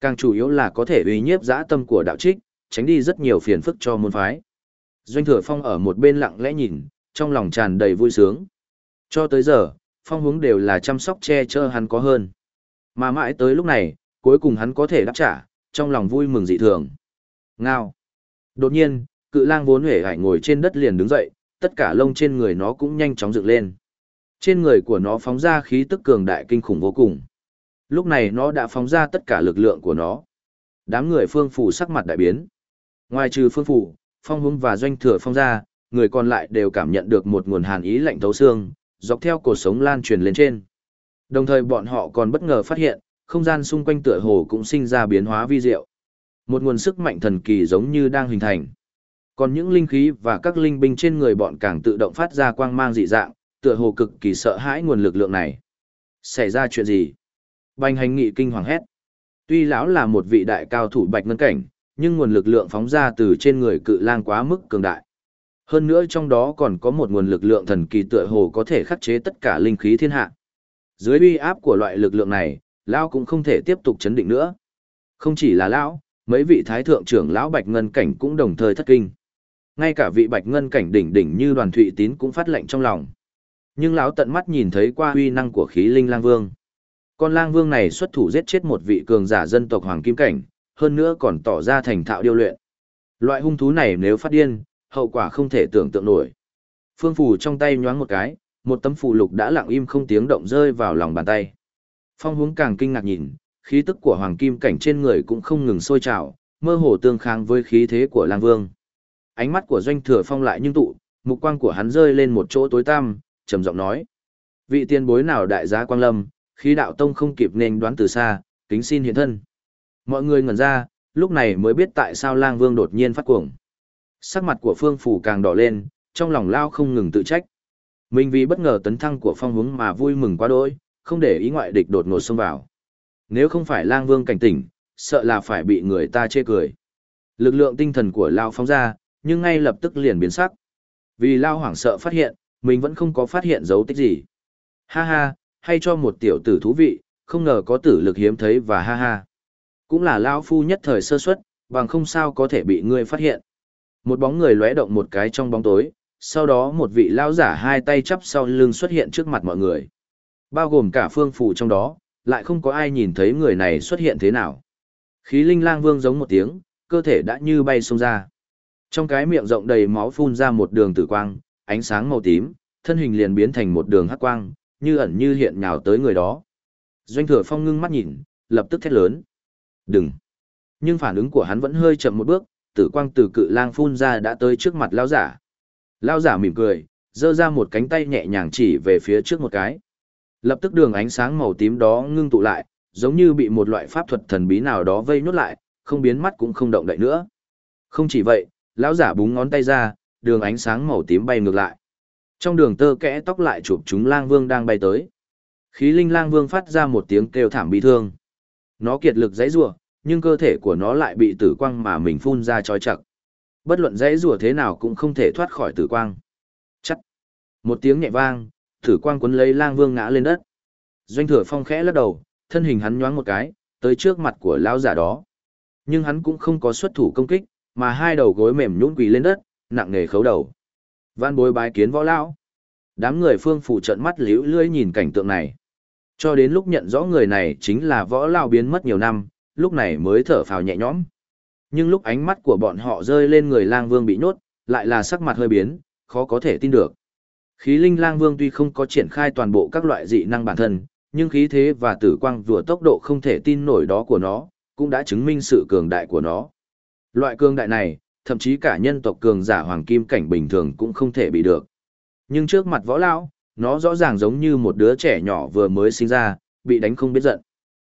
càng chủ yếu là có thể uy nhiếp dã tâm của đạo trích, tránh đi rất nhiều phiền phức cho môn phái. Doanh Thừa Phong ở một bên lặng lẽ nhìn, trong lòng tràn đầy vui sướng. Cho tới giờ, Phong hướng đều là chăm sóc che chở hắn có hơn. Mà mãi tới lúc này, cuối cùng hắn có thể đáp trả, trong lòng vui mừng dị thường. Ngao. Đột nhiên, cự lang vốn hể hải ngồi trên đất liền đứng dậy, tất cả lông trên người nó cũng nhanh chóng dựng lên. Trên người của nó phóng ra khí tức cường đại kinh khủng vô cùng. Lúc này nó đã phóng ra tất cả lực lượng của nó. Đám người phương phủ sắc mặt đại biến. Ngoài trừ phương phủ, phong hung và doanh thừa phong ra, người còn lại đều cảm nhận được một nguồn hàn ý lạnh thấu xương, dọc theo cuộc sống lan truyền lên trên. Đồng thời bọn họ còn bất ngờ phát hiện, không gian xung quanh tựa hồ cũng sinh ra biến hóa vi diệu. Một nguồn sức mạnh thần kỳ giống như đang hình thành. Còn những linh khí và các linh binh trên người bọn càng tự động phát ra quang mang dị dạng, tựa hồ cực kỳ sợ hãi nguồn lực lượng này. Xảy ra chuyện gì? Bành hành nghị kinh hoàng hét. Tuy lão là một vị đại cao thủ bạch ngân cảnh, nhưng nguồn lực lượng phóng ra từ trên người cự lang quá mức cường đại. Hơn nữa trong đó còn có một nguồn lực lượng thần kỳ tựa hồ có thể khắc chế tất cả linh khí thiên hạ. Dưới uy áp của loại lực lượng này, lão cũng không thể tiếp tục chấn định nữa. Không chỉ là lão, mấy vị thái thượng trưởng lão bạch ngân cảnh cũng đồng thời thất kinh. Ngay cả vị bạch ngân cảnh đỉnh đỉnh như đoàn thụy tín cũng phát lệnh trong lòng. Nhưng lão tận mắt nhìn thấy qua uy năng của khí linh lang vương. Con lang vương này xuất thủ giết chết một vị cường giả dân tộc hoàng kim cảnh, hơn nữa còn tỏ ra thành thạo điêu luyện. Loại hung thú này nếu phát điên, hậu quả không thể tưởng tượng nổi. Phương phù trong tay nhoáng một cái, một tấm phù lục đã lặng im không tiếng động rơi vào lòng bàn tay. Phong hướng càng kinh ngạc nhìn, khí tức của hoàng kim cảnh trên người cũng không ngừng sôi trào, mơ hồ tương kháng với khí thế của lang vương. Ánh mắt của doanh thừa phong lại nhưng tụ, mục quang của hắn rơi lên một chỗ tối tăm, trầm giọng nói. Vị tiên bối nào đại giá quang lâm, khí đạo tông không kịp nên đoán từ xa, kính xin hiện thân. Mọi người ngẩn ra, lúc này mới biết tại sao lang vương đột nhiên phát cuồng. Sắc mặt của phương phủ càng đỏ lên, trong lòng lao không ngừng tự trách. Mình vì bất ngờ tấn thăng của phong hướng mà vui mừng quá đỗi, không để ý ngoại địch đột ngột xông vào. Nếu không phải lang vương cảnh tỉnh, sợ là phải bị người ta chê cười. Lực lượng tinh thần của lao phóng ra, nhưng ngay lập tức liền biến sắc. Vì lao hoảng sợ phát hiện, mình vẫn không có phát hiện dấu tích gì. Ha ha, hay cho một tiểu tử thú vị, không ngờ có tử lực hiếm thấy và ha ha. Cũng là lao phu nhất thời sơ suất, bằng không sao có thể bị ngươi phát hiện. Một bóng người lóe động một cái trong bóng tối, sau đó một vị lão giả hai tay chắp sau lưng xuất hiện trước mặt mọi người. Bao gồm cả phương phủ trong đó, lại không có ai nhìn thấy người này xuất hiện thế nào. Khí linh lang vương giống một tiếng, cơ thể đã như bay xông ra. Trong cái miệng rộng đầy máu phun ra một đường tử quang, ánh sáng màu tím, thân hình liền biến thành một đường hắc quang, như ẩn như hiện nhào tới người đó. Doanh thừa phong ngưng mắt nhìn, lập tức thét lớn. Đừng! Nhưng phản ứng của hắn vẫn hơi chậm một bước, tử quang từ cự lang phun ra đã tới trước mặt lao giả. Lao giả mỉm cười, giơ ra một cánh tay nhẹ nhàng chỉ về phía trước một cái. Lập tức đường ánh sáng màu tím đó ngưng tụ lại, giống như bị một loại pháp thuật thần bí nào đó vây nhốt lại, không biến mắt cũng không động đậy nữa. Không chỉ vậy, lão giả búng ngón tay ra, đường ánh sáng màu tím bay ngược lại. Trong đường tơ kẽ tóc lại chụp chúng lang vương đang bay tới. Khí linh lang vương phát ra một tiếng kêu thảm bị thương. Nó kiệt lực dãy rủa, nhưng cơ thể của nó lại bị tử quang mà mình phun ra trói chặt. Bất luận dãy rùa thế nào cũng không thể thoát khỏi tử quang. Chắc. Một tiếng nhẹ vang, tử quang cuốn lấy lang vương ngã lên đất. Doanh thừa phong khẽ lắc đầu, thân hình hắn nhoáng một cái, tới trước mặt của lão giả đó. Nhưng hắn cũng không có xuất thủ công kích, mà hai đầu gối mềm nhũn quỳ lên đất, nặng nề khấu đầu. Văn bối bái kiến võ lão. Đám người phương phủ trận mắt liễu lưỡi nhìn cảnh tượng này. Cho đến lúc nhận rõ người này chính là võ lão biến mất nhiều năm, lúc này mới thở phào nhẹ nhõm. Nhưng lúc ánh mắt của bọn họ rơi lên người lang vương bị nhốt, lại là sắc mặt hơi biến, khó có thể tin được. Khí linh lang vương tuy không có triển khai toàn bộ các loại dị năng bản thân, nhưng khí thế và tử quang vừa tốc độ không thể tin nổi đó của nó, cũng đã chứng minh sự cường đại của nó. Loại cường đại này, thậm chí cả nhân tộc cường giả hoàng kim cảnh bình thường cũng không thể bị được. Nhưng trước mặt võ lão, nó rõ ràng giống như một đứa trẻ nhỏ vừa mới sinh ra, bị đánh không biết giận.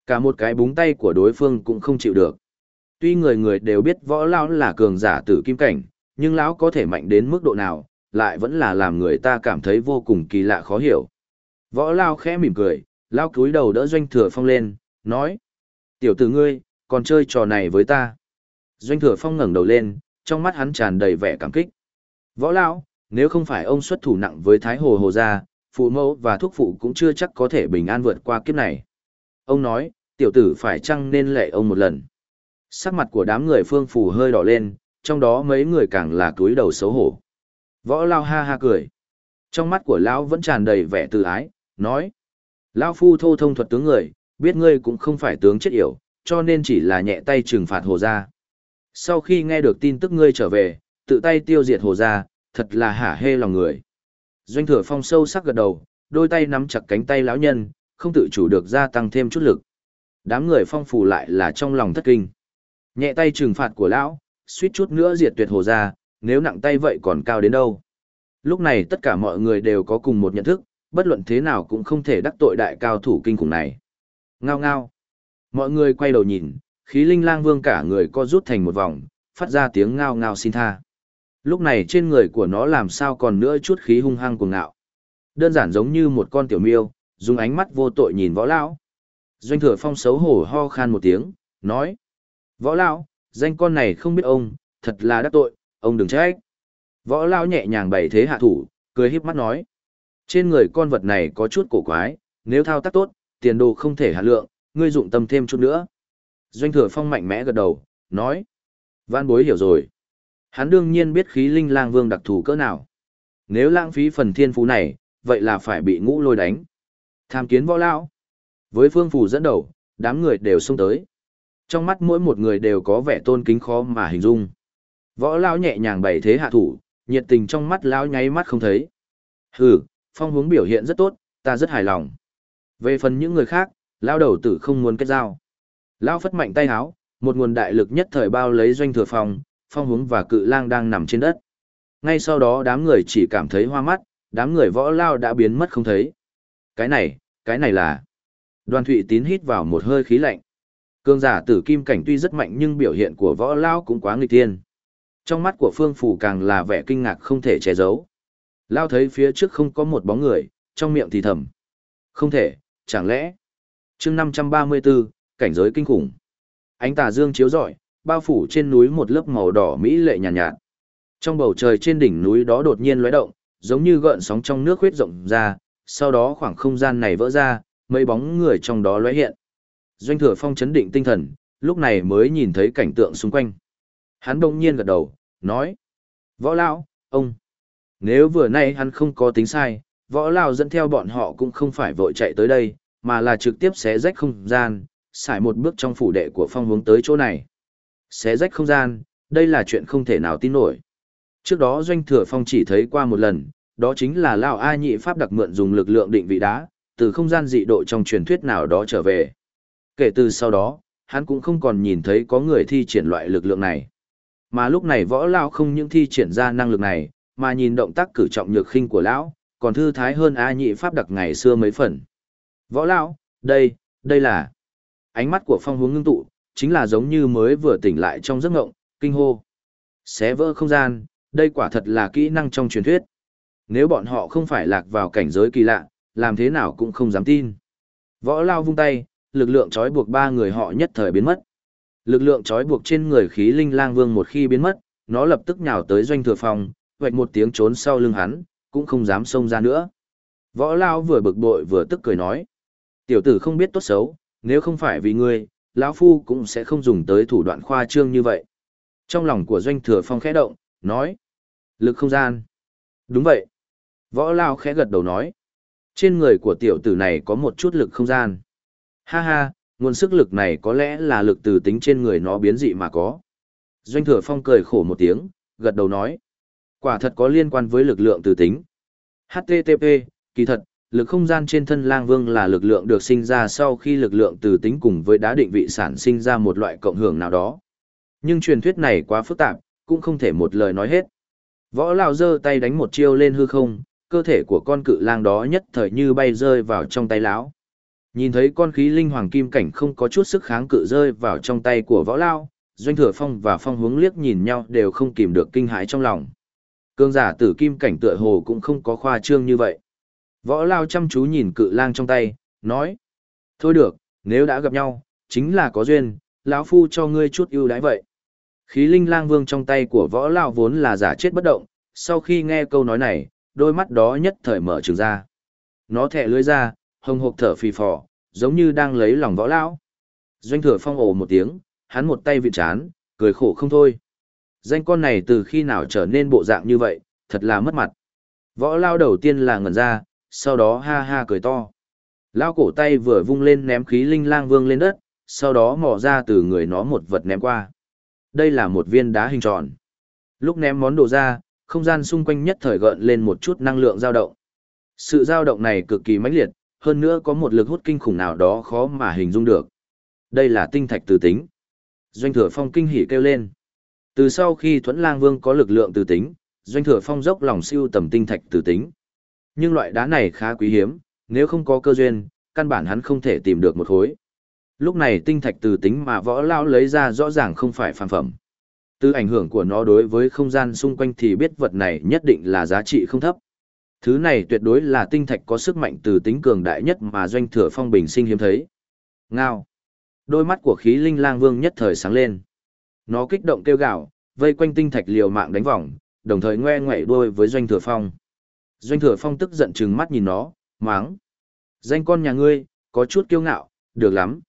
Cả một cái búng tay của đối phương cũng không chịu được. Tuy người người đều biết võ lão là cường giả tử kim cảnh, nhưng lão có thể mạnh đến mức độ nào, lại vẫn là làm người ta cảm thấy vô cùng kỳ lạ khó hiểu. Võ lão khẽ mỉm cười, lão cúi đầu đỡ doanh thừa phong lên, nói. Tiểu tử ngươi, còn chơi trò này với ta. Doanh thừa phong ngẩng đầu lên, trong mắt hắn tràn đầy vẻ cảm kích. Võ lão, nếu không phải ông xuất thủ nặng với Thái Hồ Hồ gia, phụ mẫu và thuốc phụ cũng chưa chắc có thể bình an vượt qua kiếp này. Ông nói, tiểu tử phải chăng nên lệ ông một lần. Sắc mặt của đám người phương phù hơi đỏ lên, trong đó mấy người càng là cúi đầu xấu hổ. Võ lao ha ha cười. Trong mắt của lão vẫn tràn đầy vẻ tự ái, nói. Lão phu thô thông thuật tướng người, biết ngươi cũng không phải tướng chết yểu, cho nên chỉ là nhẹ tay trừng phạt hồ gia. Sau khi nghe được tin tức ngươi trở về, tự tay tiêu diệt hồ gia, thật là hả hê lòng người. Doanh thừa phong sâu sắc gật đầu, đôi tay nắm chặt cánh tay lão nhân, không tự chủ được gia tăng thêm chút lực. Đám người phong phù lại là trong lòng thất kinh. Nhẹ tay trừng phạt của lão, suýt chút nữa diệt tuyệt hồ gia, nếu nặng tay vậy còn cao đến đâu. Lúc này tất cả mọi người đều có cùng một nhận thức, bất luận thế nào cũng không thể đắc tội đại cao thủ kinh khủng này. Ngao ngao. Mọi người quay đầu nhìn, khí linh lang vương cả người co rút thành một vòng, phát ra tiếng ngao ngao xin tha. Lúc này trên người của nó làm sao còn nữa chút khí hung hăng cuồng ngạo. Đơn giản giống như một con tiểu miêu, dùng ánh mắt vô tội nhìn võ lão. Doanh thừa phong xấu hổ ho khan một tiếng, nói. Võ lão, danh con này không biết ông, thật là đắc tội, ông đừng trách. Võ lão nhẹ nhàng bày thế hạ thủ, cười híp mắt nói. Trên người con vật này có chút cổ quái, nếu thao tác tốt, tiền đồ không thể hạ lượng, ngươi dụng tâm thêm chút nữa. Doanh thừa phong mạnh mẽ gật đầu, nói. Văn bối hiểu rồi. Hắn đương nhiên biết khí linh lang vương đặc thù cỡ nào. Nếu lãng phí phần thiên phú này, vậy là phải bị ngũ lôi đánh. Tham kiến võ lão. Với phương phù dẫn đầu, đám người đều xông tới. Trong mắt mỗi một người đều có vẻ tôn kính khó mà hình dung. Võ lão nhẹ nhàng bày thế hạ thủ, nhiệt tình trong mắt lão nháy mắt không thấy. Hừ, phong hướng biểu hiện rất tốt, ta rất hài lòng. Về phần những người khác, lão đầu tử không muốn kết giao. Lão phất mạnh tay háo, một nguồn đại lực nhất thời bao lấy doanh thừa phòng, phong hướng và cự lang đang nằm trên đất. Ngay sau đó đám người chỉ cảm thấy hoa mắt, đám người võ lao đã biến mất không thấy. Cái này, cái này là... Đoàn thụy tín hít vào một hơi khí lạnh. Cương giả tử kim cảnh tuy rất mạnh nhưng biểu hiện của võ lao cũng quá nghịch tiên. Trong mắt của phương phủ càng là vẻ kinh ngạc không thể che giấu. Lao thấy phía trước không có một bóng người, trong miệng thì thầm. Không thể, chẳng lẽ... chương 534, cảnh giới kinh khủng. Ánh tà dương chiếu rọi, bao phủ trên núi một lớp màu đỏ mỹ lệ nhàn nhạt, nhạt. Trong bầu trời trên đỉnh núi đó đột nhiên lóe động, giống như gợn sóng trong nước huyết rộng ra, sau đó khoảng không gian này vỡ ra, mấy bóng người trong đó lóe hiện. Doanh Thừa Phong chấn định tinh thần, lúc này mới nhìn thấy cảnh tượng xung quanh. Hắn đông nhiên gật đầu, nói: "Võ lão, ông, nếu vừa nay hắn không có tính sai, võ lão dẫn theo bọn họ cũng không phải vội chạy tới đây, mà là trực tiếp xé rách không gian, xài một bước trong phủ đệ của Phong hướng tới chỗ này." xé rách không gian, đây là chuyện không thể nào tin nổi. Trước đó Doanh Thừa Phong chỉ thấy qua một lần, đó chính là Lão A Nhị Pháp đặc mượn dùng lực lượng định vị đá, từ không gian dị độ trong truyền thuyết nào đó trở về. Kể từ sau đó, hắn cũng không còn nhìn thấy có người thi triển loại lực lượng này. Mà lúc này võ Lão không những thi triển ra năng lực này, mà nhìn động tác cử trọng nhược khinh của Lão, còn thư thái hơn A Nhị Pháp đặc ngày xưa mấy phần. Võ Lão, đây, đây là... Ánh mắt của phong hướng ngưng tụ, chính là giống như mới vừa tỉnh lại trong giấc ngộng, kinh hô. Xé vỡ không gian, đây quả thật là kỹ năng trong truyền thuyết. Nếu bọn họ không phải lạc vào cảnh giới kỳ lạ, làm thế nào cũng không dám tin. Võ lao vung tay, lực lượng trói buộc ba người họ nhất thời biến mất. Lực lượng trói buộc trên người khí linh lang vương một khi biến mất, nó lập tức nhào tới doanh thừa phòng, vạch một tiếng trốn sau lưng hắn, cũng không dám xông ra nữa. Võ lao vừa bực bội vừa tức cười nói. Tiểu tử không biết tốt xấu, nếu không phải vì ngươi, lão phu cũng sẽ không dùng tới thủ đoạn khoa trương như vậy. Trong lòng của doanh thừa phong khẽ động, nói. Lực không gian. Đúng vậy. Võ lao khẽ gật đầu nói. Trên người của tiểu tử này có một chút lực không gian. Ha ha, nguồn sức lực này có lẽ là lực từ tính trên người nó biến dị mà có. Doanh thừa phong cười khổ một tiếng, gật đầu nói. Quả thật có liên quan với lực lượng từ tính. HTTP, kỳ thật, lực không gian trên thân lang vương là lực lượng được sinh ra sau khi lực lượng từ tính cùng với đá định vị sản sinh ra một loại cộng hưởng nào đó. Nhưng truyền thuyết này quá phức tạp, cũng không thể một lời nói hết. Võ Lao giơ tay đánh một chiêu lên hư không, cơ thể của con cự lang đó nhất thời như bay rơi vào trong tay lão. Nhìn thấy con khí linh hoàng kim cảnh không có chút sức kháng cự rơi vào trong tay của võ lao, doanh thừa phong và phong hướng liếc nhìn nhau đều không kìm được kinh hãi trong lòng. Cương giả tử kim cảnh tựa hồ cũng không có khoa trương như vậy. Võ lao chăm chú nhìn cự lang trong tay, nói. Thôi được, nếu đã gặp nhau, chính là có duyên, lão phu cho ngươi chút ưu đãi vậy. Khí linh lang vương trong tay của võ lao vốn là giả chết bất động, sau khi nghe câu nói này, đôi mắt đó nhất thời mở trường ra. Nó thẻ lưới ra, hồng hộc thở phì phò, giống như đang lấy lòng võ lão. Doanh thừa phong ồ một tiếng, hắn một tay vịn chán, cười khổ không thôi. Danh con này từ khi nào trở nên bộ dạng như vậy, thật là mất mặt. Võ lao đầu tiên là ngẩn ra, sau đó ha ha cười to. Lao cổ tay vừa vung lên ném khí linh lang vương lên đất, sau đó mò ra từ người nó một vật ném qua. Đây là một viên đá hình tròn. Lúc ném món đồ ra, không gian xung quanh nhất thời gợn lên một chút năng lượng dao động. Sự dao động này cực kỳ mãnh liệt, hơn nữa có một lực hút kinh khủng nào đó khó mà hình dung được. Đây là tinh thạch từ tính. Doanh thừa phong kinh hỉ kêu lên. Từ sau khi Thuẫn Lang Vương có lực lượng từ tính, Doanh thừa phong dốc lòng siêu tầm tinh thạch từ tính. Nhưng loại đá này khá quý hiếm, nếu không có cơ duyên, căn bản hắn không thể tìm được một khối. Lúc này tinh thạch từ tính mà võ lao lấy ra rõ ràng không phải phàm phẩm. Từ ảnh hưởng của nó đối với không gian xung quanh thì biết vật này nhất định là giá trị không thấp. Thứ này tuyệt đối là tinh thạch có sức mạnh từ tính cường đại nhất mà doanh thừa phong bình sinh hiếm thấy. Ngao. Đôi mắt của khí linh lang vương nhất thời sáng lên. Nó kích động kêu gào, vây quanh tinh thạch liều mạng đánh vòng, đồng thời ngoe ngoẩy đuôi với doanh thừa phong. Doanh thừa phong tức giận trừng mắt nhìn nó, máng. Danh con nhà ngươi, có chút kiêu ngạo, được lắm.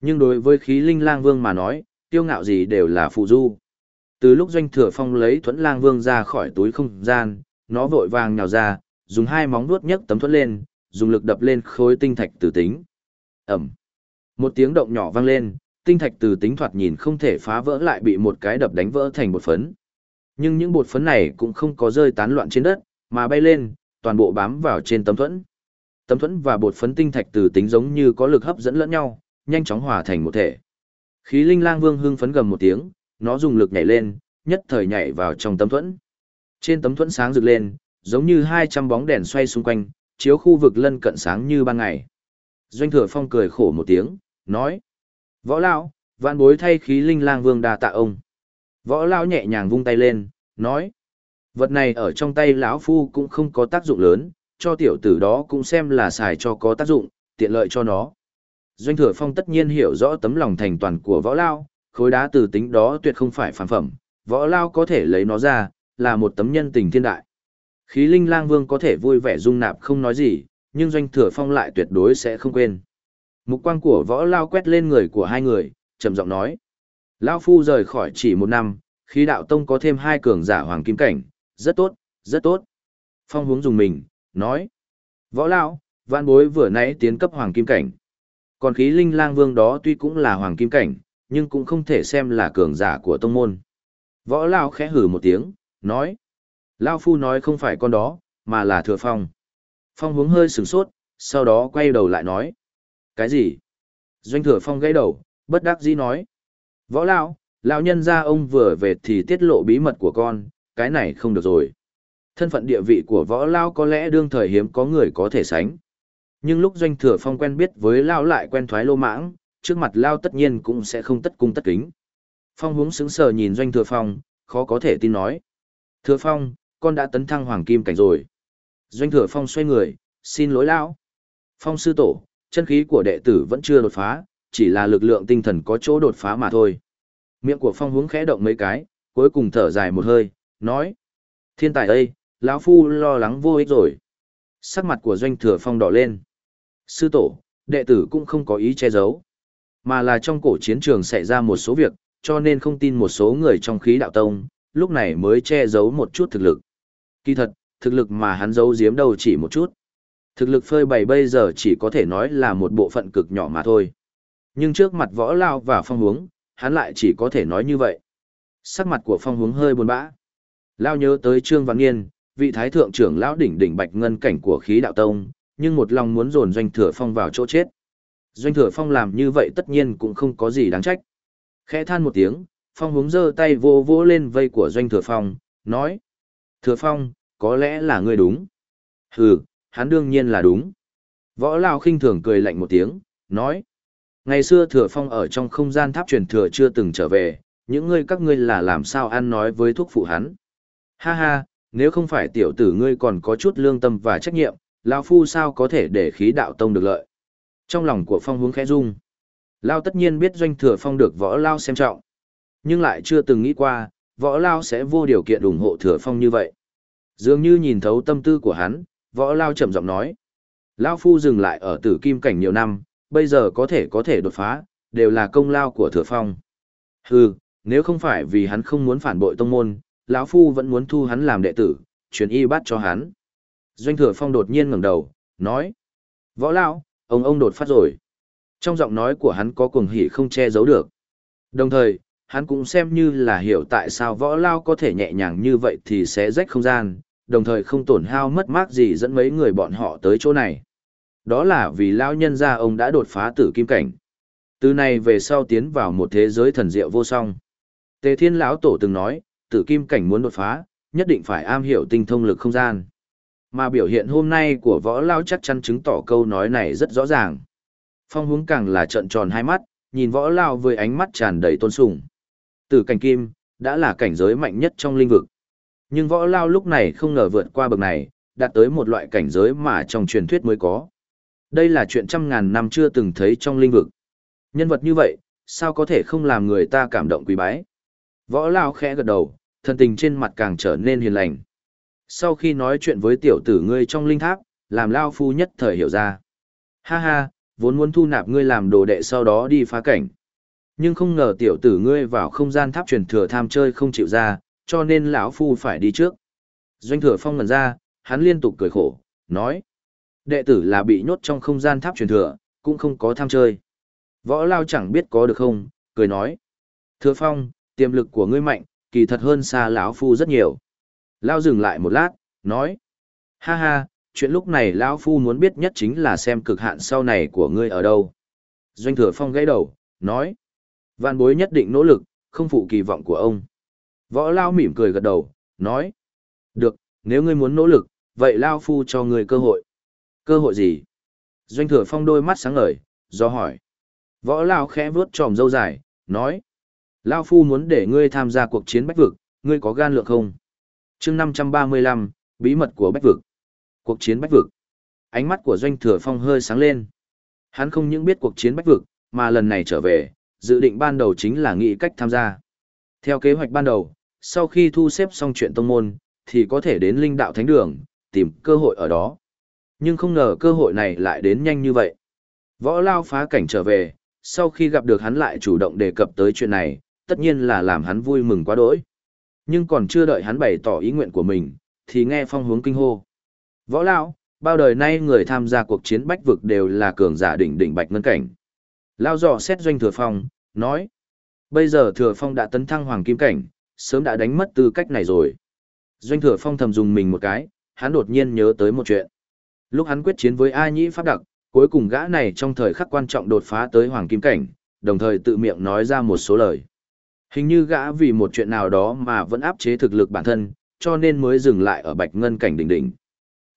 Nhưng đối với khí linh lang vương mà nói, kiêu ngạo gì đều là phụ du. Từ lúc doanh thừa phong lấy thuẫn lang vương ra khỏi túi không gian, nó vội vàng nhào ra, dùng hai móng vuốt nhấc tấm thuẫn lên, dùng lực đập lên khối tinh thạch từ tính. Ẩm. Một tiếng động nhỏ vang lên, tinh thạch từ tính thoạt nhìn không thể phá vỡ lại bị một cái đập đánh vỡ thành bột phấn. Nhưng những bột phấn này cũng không có rơi tán loạn trên đất, mà bay lên, toàn bộ bám vào trên tấm thuẫn. Tấm thuẫn và bột phấn tinh thạch từ tính giống như có lực hấp dẫn lẫn nhau, nhanh chóng hòa thành một thể. Khí linh lang vương hưng phấn gầm một tiếng, nó dùng lực nhảy lên, nhất thời nhảy vào trong tấm thuẫn. Trên tấm thuẫn sáng rực lên, giống như hai trăm bóng đèn xoay xung quanh, chiếu khu vực lân cận sáng như ban ngày. Doanh thừa phong cười khổ một tiếng, nói. Võ lão, vạn bối thay khí linh lang vương đà tạ ông. Võ lão nhẹ nhàng vung tay lên, nói. Vật này ở trong tay lão phu cũng không có tác dụng lớn, cho tiểu tử đó cũng xem là xài cho có tác dụng, tiện lợi cho nó. Doanh thừa phong tất nhiên hiểu rõ tấm lòng thành toàn của võ lao, khối đá từ tính đó tuyệt không phải phản phẩm, võ lao có thể lấy nó ra, là một tấm nhân tình thiên đại. Khí linh lang vương có thể vui vẻ dung nạp không nói gì, nhưng doanh thừa phong lại tuyệt đối sẽ không quên. Mục quang của võ lao quét lên người của hai người, trầm giọng nói. Lao phu rời khỏi chỉ một năm, khí đạo tông có thêm hai cường giả hoàng kim cảnh, rất tốt, rất tốt. Phong hướng dùng mình, nói. Võ lao, vạn bối vừa nãy tiến cấp hoàng kim cảnh. Còn khí linh lang vương đó tuy cũng là hoàng kim cảnh, nhưng cũng không thể xem là cường giả của tông môn. Võ lao khẽ hử một tiếng, nói. Lao phu nói không phải con đó, mà là thừa phong. Phong hướng hơi sửng sốt, sau đó quay đầu lại nói. Cái gì? Doanh thừa phong gãy đầu, bất đắc dĩ nói. Võ lao, lão nhân gia ông vừa về thì tiết lộ bí mật của con, cái này không được rồi. Thân phận địa vị của võ lao có lẽ đương thời hiếm có người có thể sánh. Nhưng lúc doanh thừa phong quen biết với lao lại quen thoái lô mãng, trước mặt lao tất nhiên cũng sẽ không tất cung tất kính. Phong hướng sững sờ nhìn doanh thừa phong, khó có thể tin nói. Thừa phong, con đã tấn thăng hoàng kim cảnh rồi. Doanh thừa phong xoay người, xin lỗi lão. Phong sư tổ, chân khí của đệ tử vẫn chưa đột phá, chỉ là lực lượng tinh thần có chỗ đột phá mà thôi. Miệng của phong hướng khẽ động mấy cái, cuối cùng thở dài một hơi, nói. Thiên tài đây, lão phu lo lắng vô ích rồi. Sắc mặt của doanh thừa phong đỏ lên. Sư tổ, đệ tử cũng không có ý che giấu. Mà là trong cổ chiến trường xảy ra một số việc, cho nên không tin một số người trong khí đạo tông, lúc này mới che giấu một chút thực lực. Kỳ thật, thực lực mà hắn giấu giếm đâu chỉ một chút. Thực lực phơi bày bây giờ chỉ có thể nói là một bộ phận cực nhỏ mà thôi. Nhưng trước mặt võ lao và phong hướng, hắn lại chỉ có thể nói như vậy. Sắc mặt của phong hướng hơi buồn bã. Lao nhớ tới Trương Văn Nghiên, vị thái thượng trưởng lão đỉnh đỉnh bạch ngân cảnh của khí đạo tông, nhưng một lòng muốn dồn doanh thừa phong vào chỗ chết. Doanh thừa phong làm như vậy tất nhiên cũng không có gì đáng trách. Khẽ than một tiếng, phong hướng giơ tay vô vô lên vây của doanh thừa phong, nói. Thừa phong, có lẽ là ngươi đúng. Hừ, hắn đương nhiên là đúng. Võ Lao khinh thường cười lạnh một tiếng, nói. Ngày xưa thừa phong ở trong không gian tháp truyền thừa chưa từng trở về, những ngươi các ngươi là làm sao ăn nói với thuốc phụ hắn. Ha ha, nếu không phải tiểu tử ngươi còn có chút lương tâm và trách nhiệm, Lao Phu sao có thể để khí đạo tông được lợi. Trong lòng của phong hướng khẽ rung. Lao tất nhiên biết doanh thừa phong được võ Lao xem trọng. Nhưng lại chưa từng nghĩ qua, võ Lao sẽ vô điều kiện ủng hộ thừa phong như vậy. Dường như nhìn thấu tâm tư của hắn, võ Lao chậm giọng nói. Lao Phu dừng lại ở tử kim cảnh nhiều năm, bây giờ có thể có thể đột phá, đều là công lao của thừa phong. Hừ, nếu không phải vì hắn không muốn phản bội tông môn, lão Phu vẫn muốn thu hắn làm đệ tử, truyền y bắt cho hắn. Doanh thừa phong đột nhiên ngẩng đầu, nói. Võ Lao, ông ông đột phát rồi. Trong giọng nói của hắn có cuồng hỉ không che giấu được. Đồng thời, hắn cũng xem như là hiểu tại sao võ lao có thể nhẹ nhàng như vậy thì sẽ rách không gian, đồng thời không tổn hao mất mát gì dẫn mấy người bọn họ tới chỗ này. Đó là vì lao nhân gia ông đã đột phá tử kim cảnh. Từ này về sau tiến vào một thế giới thần diệu vô song. Tề Thiên lão tổ từng nói, tử kim cảnh muốn đột phá, nhất định phải am hiểu tinh thông lực không gian. Mà biểu hiện hôm nay của võ lao chắc chắn chứng tỏ câu nói này rất rõ ràng. Phong hướng càng là trận tròn hai mắt, nhìn võ lao với ánh mắt tràn đầy tôn sùng. Tử cảnh kim, đã là cảnh giới mạnh nhất trong linh vực. Nhưng võ lao lúc này không ngờ vượt qua bậc này, đạt tới một loại cảnh giới mà trong truyền thuyết mới có. Đây là chuyện trăm ngàn năm chưa từng thấy trong linh vực. Nhân vật như vậy, sao có thể không làm người ta cảm động quý bái. Võ lao khẽ gật đầu, thân tình trên mặt càng trở nên hiền lành. Sau khi nói chuyện với tiểu tử ngươi trong linh tháp, làm lao phu nhất thời hiểu ra. Ha ha, vốn muốn thu nạp ngươi làm đồ đệ sau đó đi phá cảnh. Nhưng không ngờ tiểu tử ngươi vào không gian tháp truyền thừa tham chơi không chịu ra, cho nên lão phu phải đi trước. Doanh thừa phong ngần ra, hắn liên tục cười khổ, nói. Đệ tử là bị nhốt trong không gian tháp truyền thừa, cũng không có tham chơi. Võ lao chẳng biết có được không, cười nói. Thừa phong, tiềm lực của ngươi mạnh, kỳ thật hơn xa lão phu rất nhiều. Lao dừng lại một lát, nói. Ha ha, chuyện lúc này lão phu muốn biết nhất chính là xem cực hạn sau này của ngươi ở đâu. Doanh thừa phong gãy đầu, nói. Vạn bối nhất định nỗ lực, không phụ kỳ vọng của ông. Võ Lao mỉm cười gật đầu, nói. Được, nếu ngươi muốn nỗ lực, vậy Lao phu cho ngươi cơ hội. Cơ hội gì? Doanh thừa phong đôi mắt sáng ngời, do hỏi. Võ Lao khẽ vuốt tròm dâu dài, nói. Lao phu muốn để ngươi tham gia cuộc chiến bách vực, ngươi có gan lượng không? Chương 535, bí mật của bách vực. Cuộc chiến bách vực. Ánh mắt của doanh thừa phong hơi sáng lên. Hắn không những biết cuộc chiến bách vực, mà lần này trở về, dự định ban đầu chính là nghĩ cách tham gia. Theo kế hoạch ban đầu, sau khi thu xếp xong chuyện tông môn, thì có thể đến linh đạo thánh đường, tìm cơ hội ở đó. Nhưng không ngờ cơ hội này lại đến nhanh như vậy. Võ Lao phá cảnh trở về, sau khi gặp được hắn lại chủ động đề cập tới chuyện này, tất nhiên là làm hắn vui mừng quá đỗi. Nhưng còn chưa đợi hắn bày tỏ ý nguyện của mình, thì nghe phong hướng kinh hô. Võ lão, bao đời nay người tham gia cuộc chiến bách vực đều là cường giả đỉnh đỉnh bạch ngân cảnh. Lao dò xét doanh thừa phong, nói. Bây giờ thừa phong đã tấn thăng hoàng kim cảnh, sớm đã đánh mất tư cách này rồi. Doanh thừa phong thầm dùng mình một cái, hắn đột nhiên nhớ tới một chuyện. Lúc hắn quyết chiến với A Nhĩ Pháp Đặc, cuối cùng gã này trong thời khắc quan trọng đột phá tới hoàng kim cảnh, đồng thời tự miệng nói ra một số lời. Hình như gã vì một chuyện nào đó mà vẫn áp chế thực lực bản thân, cho nên mới dừng lại ở bạch ngân cảnh đỉnh đỉnh.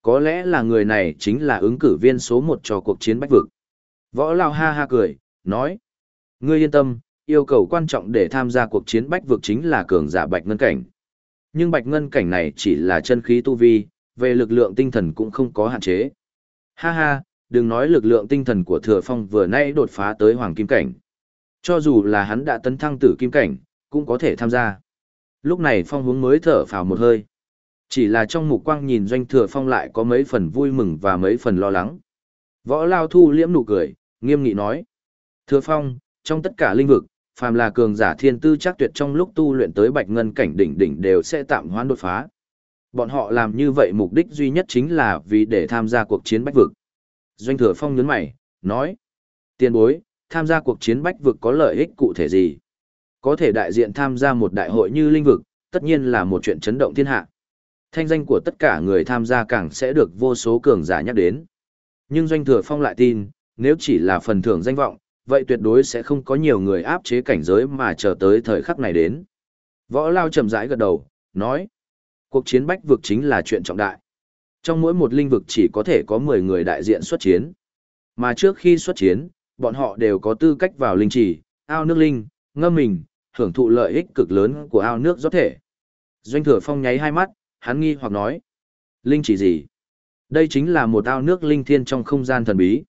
Có lẽ là người này chính là ứng cử viên số một cho cuộc chiến bách vực. Võ Lao ha ha cười, nói. Ngươi yên tâm, yêu cầu quan trọng để tham gia cuộc chiến bách vực chính là cường giả bạch ngân cảnh. Nhưng bạch ngân cảnh này chỉ là chân khí tu vi, về lực lượng tinh thần cũng không có hạn chế. Ha ha, đừng nói lực lượng tinh thần của thừa phong vừa nay đột phá tới hoàng kim cảnh. Cho dù là hắn đã tấn thăng tử kim cảnh, cũng có thể tham gia. Lúc này phong hướng mới thở phào một hơi. Chỉ là trong mục quang nhìn doanh thừa phong lại có mấy phần vui mừng và mấy phần lo lắng. Võ Lao thu liễm nụ cười, nghiêm nghị nói. Thừa phong, trong tất cả linh vực, phàm là cường giả thiên tư chắc tuyệt trong lúc tu luyện tới bạch ngân cảnh đỉnh đỉnh đều sẽ tạm hoãn đột phá. Bọn họ làm như vậy mục đích duy nhất chính là vì để tham gia cuộc chiến bách vực. Doanh thừa phong nhấn mày, nói. Tiền bối, tham gia cuộc chiến bách vực có lợi ích cụ thể gì? Có thể đại diện tham gia một đại hội như linh vực, tất nhiên là một chuyện chấn động thiên hạ. Thanh danh của tất cả người tham gia càng sẽ được vô số cường giả nhắc đến. Nhưng Doanh Thừa Phong lại tin, nếu chỉ là phần thưởng danh vọng, vậy tuyệt đối sẽ không có nhiều người áp chế cảnh giới mà chờ tới thời khắc này đến. Võ Lao chậm rãi gật đầu, nói, cuộc chiến bách vực chính là chuyện trọng đại. Trong mỗi một linh vực chỉ có thể có 10 người đại diện xuất chiến. Mà trước khi xuất chiến, bọn họ đều có tư cách vào linh trì, ao nước linh, ngâm mình, hưởng thụ lợi ích cực lớn của ao nước giót thể. Doanh thừa phong nháy hai mắt, hắn nghi hoặc nói. Linh chỉ gì? Đây chính là một ao nước linh thiên trong không gian thần bí.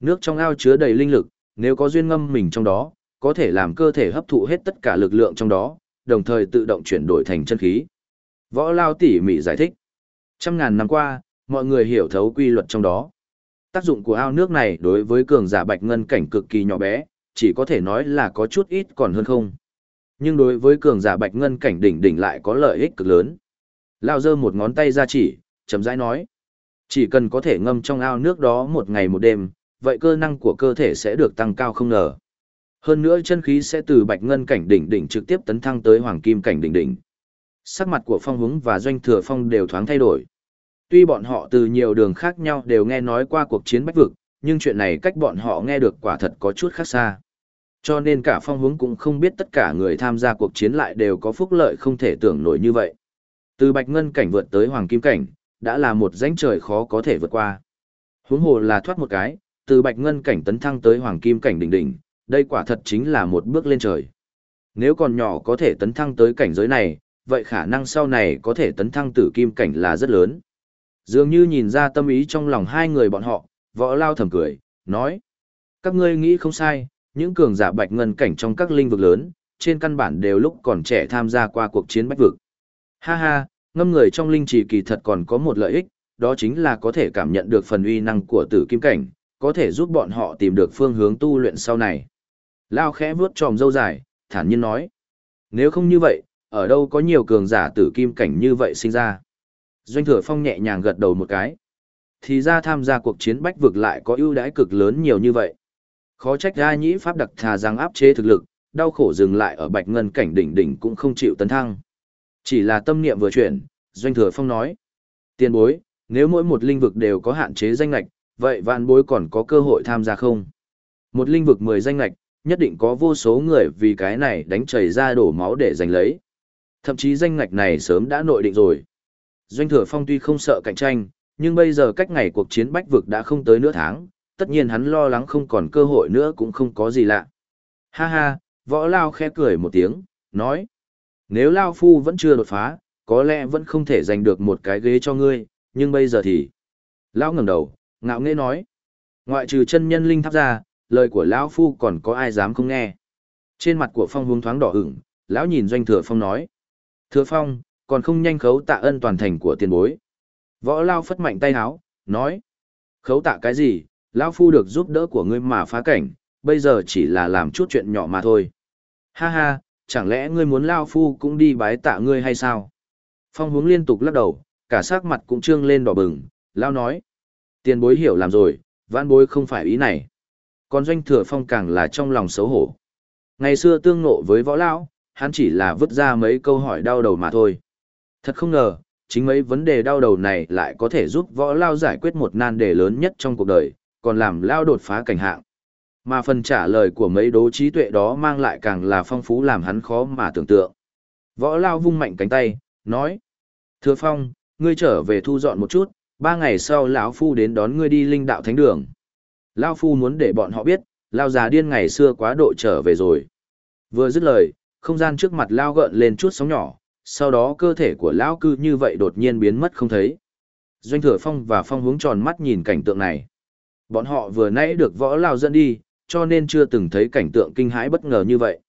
Nước trong ao chứa đầy linh lực, nếu có duyên ngâm mình trong đó, có thể làm cơ thể hấp thụ hết tất cả lực lượng trong đó, đồng thời tự động chuyển đổi thành chân khí. Võ Lao tỉ mỉ giải thích. Trăm ngàn năm qua, mọi người hiểu thấu quy luật trong đó. Tác dụng của ao nước này đối với cường giả bạch ngân cảnh cực kỳ nhỏ bé, chỉ có thể nói là có chút ít còn hơn không. Nhưng đối với cường giả bạch ngân cảnh đỉnh đỉnh lại có lợi ích cực lớn. Lao dơ một ngón tay ra chỉ, chấm rãi nói. Chỉ cần có thể ngâm trong ao nước đó một ngày một đêm, vậy cơ năng của cơ thể sẽ được tăng cao không ngờ. Hơn nữa chân khí sẽ từ bạch ngân cảnh đỉnh đỉnh trực tiếp tấn thăng tới hoàng kim cảnh đỉnh đỉnh. Sắc mặt của phong hướng và doanh thừa phong đều thoáng thay đổi. Tuy bọn họ từ nhiều đường khác nhau đều nghe nói qua cuộc chiến bách vực, nhưng chuyện này cách bọn họ nghe được quả thật có chút khác xa. Cho nên cả phong hướng cũng không biết tất cả người tham gia cuộc chiến lại đều có phúc lợi không thể tưởng nổi như vậy. Từ bạch ngân cảnh vượt tới hoàng kim cảnh, đã là một rãnh trời khó có thể vượt qua. Huống hồ là thoát một cái, từ bạch ngân cảnh tấn thăng tới hoàng kim cảnh đỉnh đỉnh, đây quả thật chính là một bước lên trời. Nếu còn nhỏ có thể tấn thăng tới cảnh giới này, vậy khả năng sau này có thể tấn thăng tử kim cảnh là rất lớn. Dường như nhìn ra tâm ý trong lòng hai người bọn họ, võ lao thầm cười, nói. Các ngươi nghĩ không sai, những cường giả bạch ngân cảnh trong các linh vực lớn, trên căn bản đều lúc còn trẻ tham gia qua cuộc chiến bách vực. Ha ha, ngâm người trong linh trì kỳ thật còn có một lợi ích, đó chính là có thể cảm nhận được phần uy năng của tử kim cảnh, có thể giúp bọn họ tìm được phương hướng tu luyện sau này. Lao khẽ vuốt tròm dâu dài, thản nhiên nói. Nếu không như vậy, ở đâu có nhiều cường giả tử kim cảnh như vậy sinh ra. Doanh thừa phong nhẹ nhàng gật đầu một cái. Thì ra tham gia cuộc chiến bách vực lại có ưu đãi cực lớn nhiều như vậy. Khó trách ra nhĩ pháp đặc thà rằng áp chế thực lực, đau khổ dừng lại ở bạch ngân cảnh đỉnh đỉnh cũng không chịu tấn thăng. Chỉ là tâm niệm vừa chuyển, Doanh thừa phong nói. Tiền bối, nếu mỗi một linh vực đều có hạn chế danh lạch, vậy vạn bối còn có cơ hội tham gia không? Một linh vực 10 danh lạch, nhất định có vô số người vì cái này đánh chảy ra đổ máu để giành lấy. Thậm chí danh ngạch này sớm đã nội định rồi. Doanh thừa phong tuy không sợ cạnh tranh, nhưng bây giờ cách ngày cuộc chiến bách vực đã không tới nửa tháng, tất nhiên hắn lo lắng không còn cơ hội nữa cũng không có gì lạ. Ha ha, võ lao khẽ cười một tiếng, nói. Nếu lao phu vẫn chưa đột phá, có lẽ vẫn không thể giành được một cái ghế cho ngươi, nhưng bây giờ thì... Lao ngẩng đầu, ngạo nghễ nói. Ngoại trừ chân nhân linh tháp ra, lời của lão phu còn có ai dám không nghe. Trên mặt của phong hướng thoáng đỏ ửng, lão nhìn doanh thừa phong nói. Thừa phong, còn không nhanh khấu tạ ân toàn thành của tiền bối. Võ lao phất mạnh tay háo, nói. Khấu tạ cái gì, lão phu được giúp đỡ của ngươi mà phá cảnh, bây giờ chỉ là làm chút chuyện nhỏ mà thôi. Ha ha, chẳng lẽ ngươi muốn lao phu cũng đi bái tạ ngươi hay sao? Phong hướng liên tục lắc đầu, cả sắc mặt cũng trương lên đỏ bừng, lao nói. Tiền bối hiểu làm rồi, vãn bối không phải ý này. Còn doanh thừa phong càng là trong lòng xấu hổ. Ngày xưa tương ngộ với võ lão, hắn chỉ là vứt ra mấy câu hỏi đau đầu mà thôi. Thật không ngờ, chính mấy vấn đề đau đầu này lại có thể giúp võ lao giải quyết một nan đề lớn nhất trong cuộc đời, còn làm lao đột phá cảnh hạng. Mà phần trả lời của mấy đố trí tuệ đó mang lại càng là phong phú làm hắn khó mà tưởng tượng. Võ lao vung mạnh cánh tay, nói. Thưa phong, ngươi trở về thu dọn một chút, ba ngày sau lão phu đến đón ngươi đi linh đạo thánh đường. Lao phu muốn để bọn họ biết, lao già điên ngày xưa quá độ trở về rồi. Vừa dứt lời, không gian trước mặt lao gợn lên chút sóng nhỏ, sau đó cơ thể của lão cư như vậy đột nhiên biến mất không thấy. Doanh thừa phong và phong hướng tròn mắt nhìn cảnh tượng này. Bọn họ vừa nãy được võ lao dẫn đi, cho nên chưa từng thấy cảnh tượng kinh hãi bất ngờ như vậy.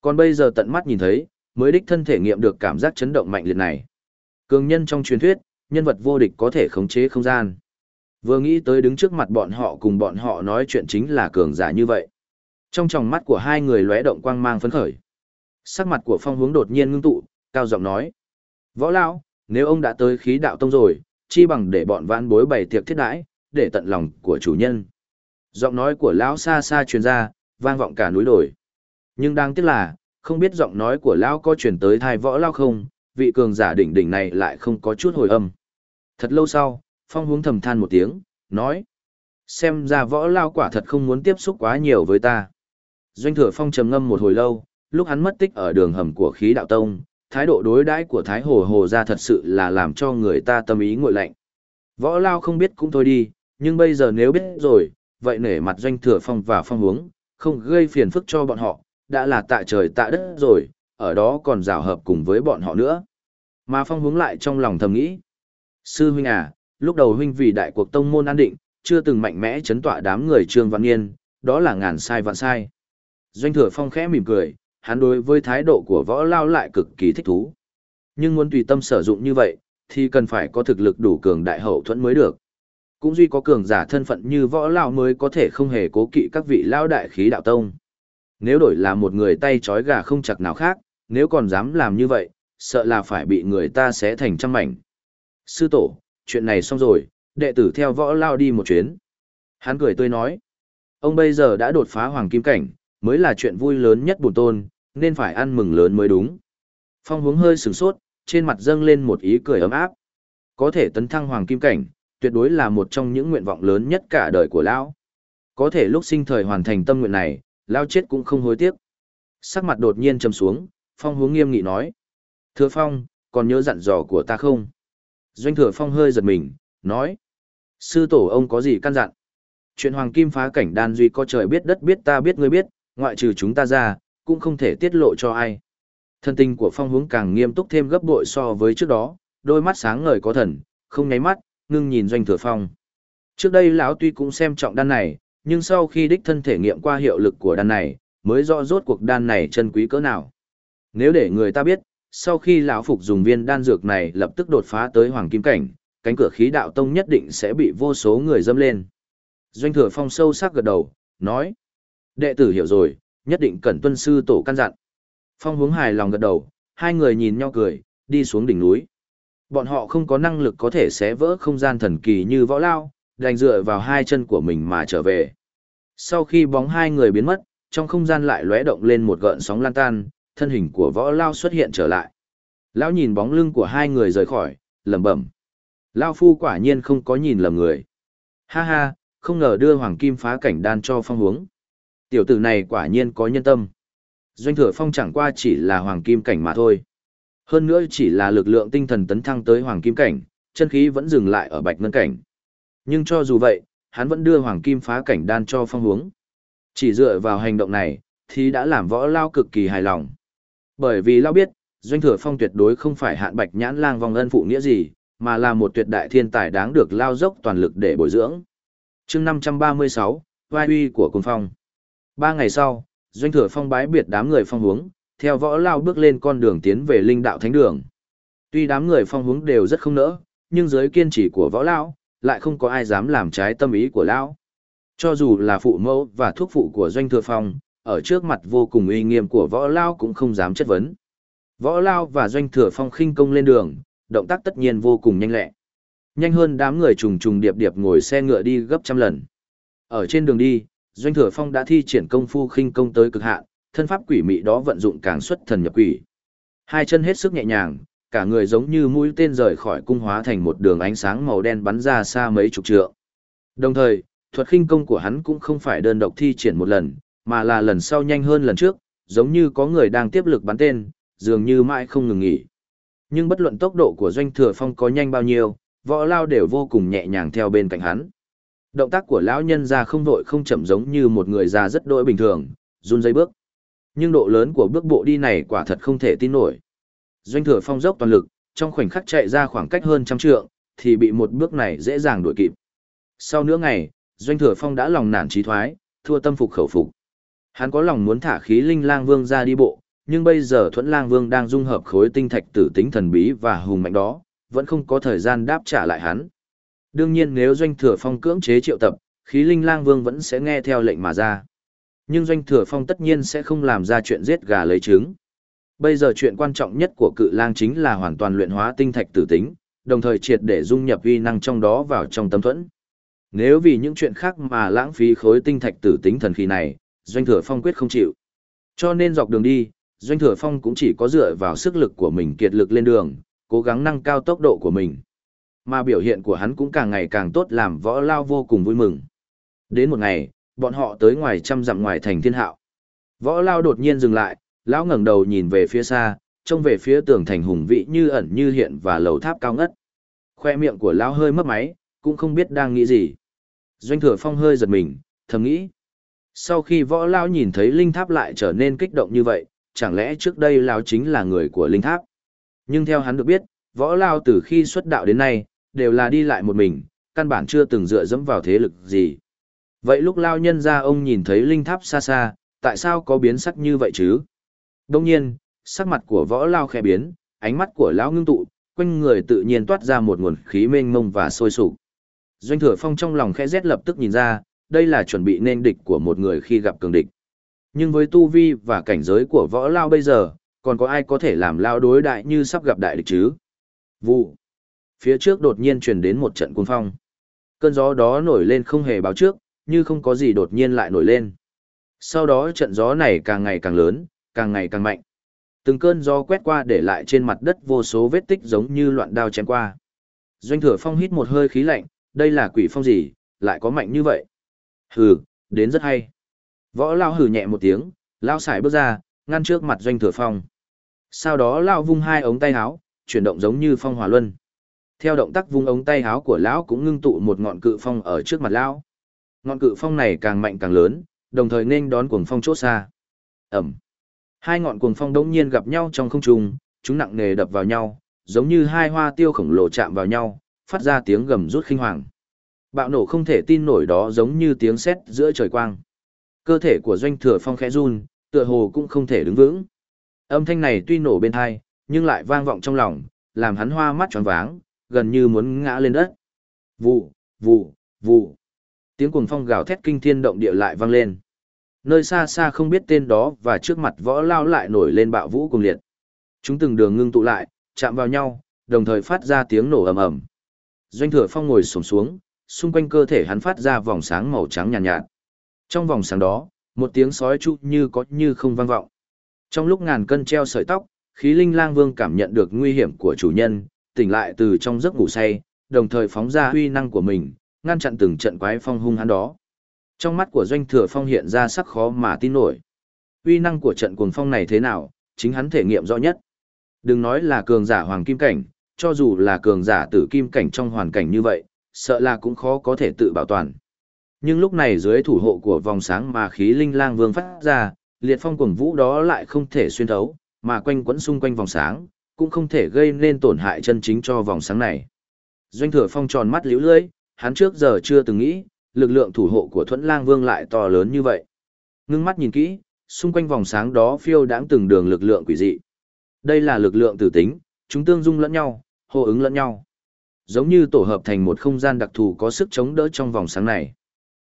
Còn bây giờ tận mắt nhìn thấy, mới đích thân thể nghiệm được cảm giác chấn động mạnh liệt này. Cường nhân trong truyền thuyết, nhân vật vô địch có thể khống chế không gian. Vừa nghĩ tới đứng trước mặt bọn họ cùng bọn họ nói chuyện chính là cường giả như vậy. Trong tròng mắt của hai người lóe động quang mang phấn khởi. Sắc mặt của phong hướng đột nhiên ngưng tụ, cao giọng nói. Võ Lão, nếu ông đã tới khí đạo tông rồi, chi bằng để bọn vãn bối bày tiệc thiết đãi, để tận lòng của chủ nhân. Giọng nói của Lão xa xa truyền ra, vang vọng cả núi đồi. Nhưng đáng tiếc là, không biết giọng nói của lão có truyền tới thai võ lao không, vị cường giả đỉnh đỉnh này lại không có chút hồi âm. Thật lâu sau, phong hướng thầm than một tiếng, nói. Xem ra võ lao quả thật không muốn tiếp xúc quá nhiều với ta. Doanh thừa phong trầm ngâm một hồi lâu, lúc hắn mất tích ở đường hầm của khí đạo tông, thái độ đối đãi của Thái Hồ Hồ ra thật sự là làm cho người ta tâm ý ngội lạnh. Võ Lao không biết cũng thôi đi, nhưng bây giờ nếu biết rồi, vậy nể mặt doanh thừa phong và phong hướng, không gây phiền phức cho bọn họ, đã là tạ trời tạ đất rồi, ở đó còn rào hợp cùng với bọn họ nữa. Mà phong hướng lại trong lòng thầm nghĩ. Sư huynh à, lúc đầu huynh vì đại cuộc tông môn an định, chưa từng mạnh mẽ chấn tọa đám người trương văn yên, đó là ngàn sai vạn sai. Doanh thừa phong khẽ mỉm cười, hắn đối với thái độ của võ lao lại cực kỳ thích thú. Nhưng muốn tùy tâm sử dụng như vậy, thì cần phải có thực lực đủ cường đại hậu thuẫn mới được. Cũng duy có cường giả thân phận như võ lao mới có thể không hề cố kỵ các vị lao đại khí đạo tông. Nếu đổi là một người tay trói gà không chặt nào khác, nếu còn dám làm như vậy, sợ là phải bị người ta xé thành trăm mảnh. Sư tổ, chuyện này xong rồi, đệ tử theo võ lao đi một chuyến. Hắn cười tươi nói, ông bây giờ đã đột phá hoàng kim cảnh, mới là chuyện vui lớn nhất bổn tôn, nên phải ăn mừng lớn mới đúng. Phong hướng hơi sửng sốt, trên mặt dâng lên một ý cười ấm áp. Có thể tấn thăng hoàng kim cảnh, tuyệt đối là một trong những nguyện vọng lớn nhất cả đời của lão. Có thể lúc sinh thời hoàn thành tâm nguyện này, lão chết cũng không hối tiếc. Sắc mặt đột nhiên trầm xuống, Phong hướng nghiêm nghị nói: "Thừa Phong, còn nhớ dặn dò của ta không?" Doanh Thừa Phong hơi giật mình, nói: "Sư tổ ông có gì căn dặn?" Chuyện hoàng kim phá cảnh đan duy có trời biết đất biết ta biết ngươi biết, ngoại trừ chúng ta ra, cũng không thể tiết lộ cho ai. Thân tình của phong hướng càng nghiêm túc thêm gấp bội so với trước đó, đôi mắt sáng ngời có thần, không nháy mắt, ngưng nhìn doanh thừa phong. Trước đây lão tuy cũng xem trọng đan này, nhưng sau khi đích thân thể nghiệm qua hiệu lực của đan này, mới rõ rốt cuộc đan này chân quý cỡ nào. Nếu để người ta biết, sau khi lão phục dùng viên đan dược này lập tức đột phá tới hoàng kim cảnh, cánh cửa khí đạo tông nhất định sẽ bị vô số người dâm lên. Doanh thừa phong sâu sắc gật đầu, nói. Đệ tử hiểu rồi, nhất định cần tuân sư tổ căn dặn. Phong hướng hài lòng gật đầu, hai người nhìn nhau cười, đi xuống đỉnh núi. Bọn họ không có năng lực có thể xé vỡ không gian thần kỳ như võ lao, đành dựa vào hai chân của mình mà trở về. Sau khi bóng hai người biến mất, trong không gian lại lóe động lên một gợn sóng lan tan, thân hình của võ lao xuất hiện trở lại. Lão nhìn bóng lưng của hai người rời khỏi, lẩm bẩm. Lao phu quả nhiên không có nhìn lầm người. Ha ha, không ngờ đưa hoàng kim phá cảnh đan cho phong hướng. Tiểu tử này quả nhiên có nhân tâm. Doanh thừa phong chẳng qua chỉ là hoàng kim cảnh mà thôi. Hơn nữa chỉ là lực lượng tinh thần tấn thăng tới hoàng kim cảnh, chân khí vẫn dừng lại ở bạch ngân cảnh. Nhưng cho dù vậy, hắn vẫn đưa hoàng kim phá cảnh đan cho phong hướng. Chỉ dựa vào hành động này, thì đã làm võ lao cực kỳ hài lòng. Bởi vì lao biết, doanh thừa phong tuyệt đối không phải hạn bạch nhãn lang vòng ân phụ nghĩa gì, mà là một tuyệt đại thiên tài đáng được lao dốc toàn lực để bồi dưỡng. chương 536, vai uy của cung phong. Ba ngày sau, doanh thừa phong bái biệt đám người phong hướng, theo võ lao bước lên con đường tiến về linh đạo thánh đường. Tuy đám người phong hướng đều rất không nỡ, nhưng dưới kiên trì của võ lao, lại không có ai dám làm trái tâm ý của lão. Cho dù là phụ mẫu và thuốc phụ của doanh thừa phong, ở trước mặt vô cùng uy nghiêm của võ lao cũng không dám chất vấn. Võ lao và doanh thừa phong khinh công lên đường, động tác tất nhiên vô cùng nhanh lẹ. Nhanh hơn đám người trùng trùng điệp điệp ngồi xe ngựa đi gấp trăm lần. Ở trên đường đi, Doanh Thừa Phong đã thi triển công phu khinh công tới cực hạn, thân pháp quỷ mị đó vận dụng càng xuất thần nhập quỷ. Hai chân hết sức nhẹ nhàng, cả người giống như mũi tên rời khỏi cung hóa thành một đường ánh sáng màu đen bắn ra xa mấy chục trượng. Đồng thời, thuật khinh công của hắn cũng không phải đơn độc thi triển một lần, mà là lần sau nhanh hơn lần trước, giống như có người đang tiếp lực bắn tên, dường như mãi không ngừng nghỉ. Nhưng bất luận tốc độ của Doanh Thừa Phong có nhanh bao nhiêu, võ lao đều vô cùng nhẹ nhàng theo bên cạnh hắn. Động tác của lão nhân ra không vội không chậm giống như một người già rất đỗi bình thường, run dây bước. Nhưng độ lớn của bước bộ đi này quả thật không thể tin nổi. Doanh thừa phong dốc toàn lực, trong khoảnh khắc chạy ra khoảng cách hơn trăm trượng, thì bị một bước này dễ dàng đuổi kịp. Sau nửa ngày, Doanh thừa phong đã lòng nản trí thoái, thua tâm phục khẩu phục. Hắn có lòng muốn thả khí linh lang vương ra đi bộ, nhưng bây giờ thuẫn lang vương đang dung hợp khối tinh thạch tử tính thần bí và hùng mạnh đó, vẫn không có thời gian đáp trả lại hắn. Đương nhiên nếu doanh thừa phong cưỡng chế triệu tập, khí linh lang vương vẫn sẽ nghe theo lệnh mà ra. Nhưng doanh thừa phong tất nhiên sẽ không làm ra chuyện giết gà lấy trứng. Bây giờ chuyện quan trọng nhất của cự lang chính là hoàn toàn luyện hóa tinh thạch tử tính, đồng thời triệt để dung nhập vi năng trong đó vào trong tâm thuẫn. Nếu vì những chuyện khác mà lãng phí khối tinh thạch tử tính thần khí này, doanh thừa phong quyết không chịu. Cho nên dọc đường đi, Doanh Thừa Phong cũng chỉ có dựa vào sức lực của mình kiệt lực lên đường, cố gắng nâng cao tốc độ của mình. Mà biểu hiện của hắn cũng càng ngày càng tốt làm võ lao vô cùng vui mừng. Đến một ngày, bọn họ tới ngoài trăm dặm ngoài thành thiên hạo. Võ lao đột nhiên dừng lại, lão ngẩng đầu nhìn về phía xa, trông về phía tường thành hùng vĩ như ẩn như hiện và lầu tháp cao ngất. Khoe miệng của lão hơi mấp máy, cũng không biết đang nghĩ gì. Doanh thừa phong hơi giật mình, thầm nghĩ. Sau khi võ lao nhìn thấy linh tháp lại trở nên kích động như vậy, chẳng lẽ trước đây lão chính là người của linh tháp? Nhưng theo hắn được biết, võ lao từ khi xuất đạo đến nay, đều là đi lại một mình, căn bản chưa từng dựa dẫm vào thế lực gì. Vậy lúc lao nhân ra ông nhìn thấy linh tháp xa xa, tại sao có biến sắc như vậy chứ? Đông nhiên, sắc mặt của võ lao khẽ biến, ánh mắt của lão ngưng tụ, quanh người tự nhiên toát ra một nguồn khí mênh mông và sôi sục. Doanh thừa phong trong lòng khẽ rét lập tức nhìn ra, đây là chuẩn bị nên địch của một người khi gặp cường địch. Nhưng với tu vi và cảnh giới của võ lao bây giờ, còn có ai có thể làm lao đối đại như sắp gặp đại địch chứ? Vụ. Phía trước đột nhiên truyền đến một trận cuồng phong. Cơn gió đó nổi lên không hề báo trước, như không có gì đột nhiên lại nổi lên. Sau đó trận gió này càng ngày càng lớn, càng ngày càng mạnh. Từng cơn gió quét qua để lại trên mặt đất vô số vết tích giống như loạn đao chém qua. Doanh thừa phong hít một hơi khí lạnh, đây là quỷ phong gì, lại có mạnh như vậy. Hừ, đến rất hay. Võ lao hừ nhẹ một tiếng, lao xài bước ra, ngăn trước mặt doanh thừa phong. Sau đó lao vung hai ống tay áo, chuyển động giống như phong hỏa luân. Theo động tác vung ống tay háo của lão cũng ngưng tụ một ngọn cự phong ở trước mặt lão. Ngọn cự phong này càng mạnh càng lớn, đồng thời nên đón cuồng phong chốt xa. Ẩm. Hai ngọn cuồng phong đống nhiên gặp nhau trong không trung, chúng nặng nề đập vào nhau, giống như hai hoa tiêu khổng lồ chạm vào nhau, phát ra tiếng gầm rút kinh hoàng. Bạo nổ không thể tin nổi đó giống như tiếng sét giữa trời quang. Cơ thể của doanh thừa phong khẽ run, tựa hồ cũng không thể đứng vững. Âm thanh này tuy nổ bên tai, nhưng lại vang vọng trong lòng, làm hắn hoa mắt tròn váng, gần như muốn ngã lên đất. Vụ, vụ, vụ. Tiếng cuồng phong gào thét kinh thiên động địa lại vang lên. Nơi xa xa không biết tên đó và trước mặt võ lao lại nổi lên bạo vũ cùng liệt. Chúng từng đường ngưng tụ lại, chạm vào nhau, đồng thời phát ra tiếng nổ ầm ầm. Doanh thừa phong ngồi xổm xuống, xung quanh cơ thể hắn phát ra vòng sáng màu trắng nhàn nhạt, nhạt. Trong vòng sáng đó, một tiếng sói chu như có như không vang vọng. Trong lúc ngàn cân treo sợi tóc, khí linh lang vương cảm nhận được nguy hiểm của chủ nhân, tỉnh lại từ trong giấc ngủ say, đồng thời phóng ra huy năng của mình, ngăn chặn từng trận quái phong hung hắn đó. Trong mắt của doanh thừa phong hiện ra sắc khó mà tin nổi. Huy năng của trận cuồng phong này thế nào, chính hắn thể nghiệm rõ nhất. Đừng nói là cường giả hoàng kim cảnh, cho dù là cường giả tử kim cảnh trong hoàn cảnh như vậy, sợ là cũng khó có thể tự bảo toàn. Nhưng lúc này dưới thủ hộ của vòng sáng mà khí linh lang vương phát ra, liệt phong cuồng vũ đó lại không thể xuyên thấu, mà quanh quẩn xung quanh vòng sáng, cũng không thể gây nên tổn hại chân chính cho vòng sáng này. Doanh thừa phong tròn mắt liễu lưỡi, hắn trước giờ chưa từng nghĩ, lực lượng thủ hộ của Thuẫn Lang Vương lại to lớn như vậy. Ngưng mắt nhìn kỹ, xung quanh vòng sáng đó phiêu đãng từng đường lực lượng quỷ dị. Đây là lực lượng tử tính, chúng tương dung lẫn nhau, hô ứng lẫn nhau. Giống như tổ hợp thành một không gian đặc thù có sức chống đỡ trong vòng sáng này.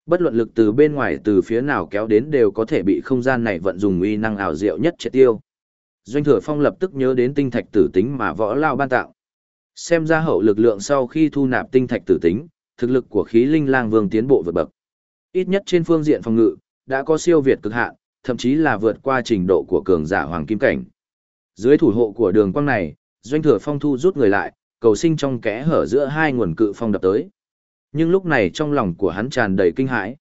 Bất luận lực từ bên ngoài từ phía nào kéo đến đều có thể bị không gian này vận dùng uy năng ảo diệu nhất triệt tiêu. Doanh thừa phong lập tức nhớ đến tinh thạch tử tính mà võ lao ban tạo. Xem ra hậu lực lượng sau khi thu nạp tinh thạch tử tính, thực lực của khí linh lang vương tiến bộ vượt bậc. Ít nhất trên phương diện phòng ngự, đã có siêu việt cực hạn, thậm chí là vượt qua trình độ của cường giả hoàng kim cảnh. Dưới thủ hộ của đường quang này, doanh thừa phong thu rút người lại, cầu sinh trong kẽ hở giữa hai nguồn cự phong đập tới. Nhưng lúc này trong lòng của hắn tràn đầy kinh hãi.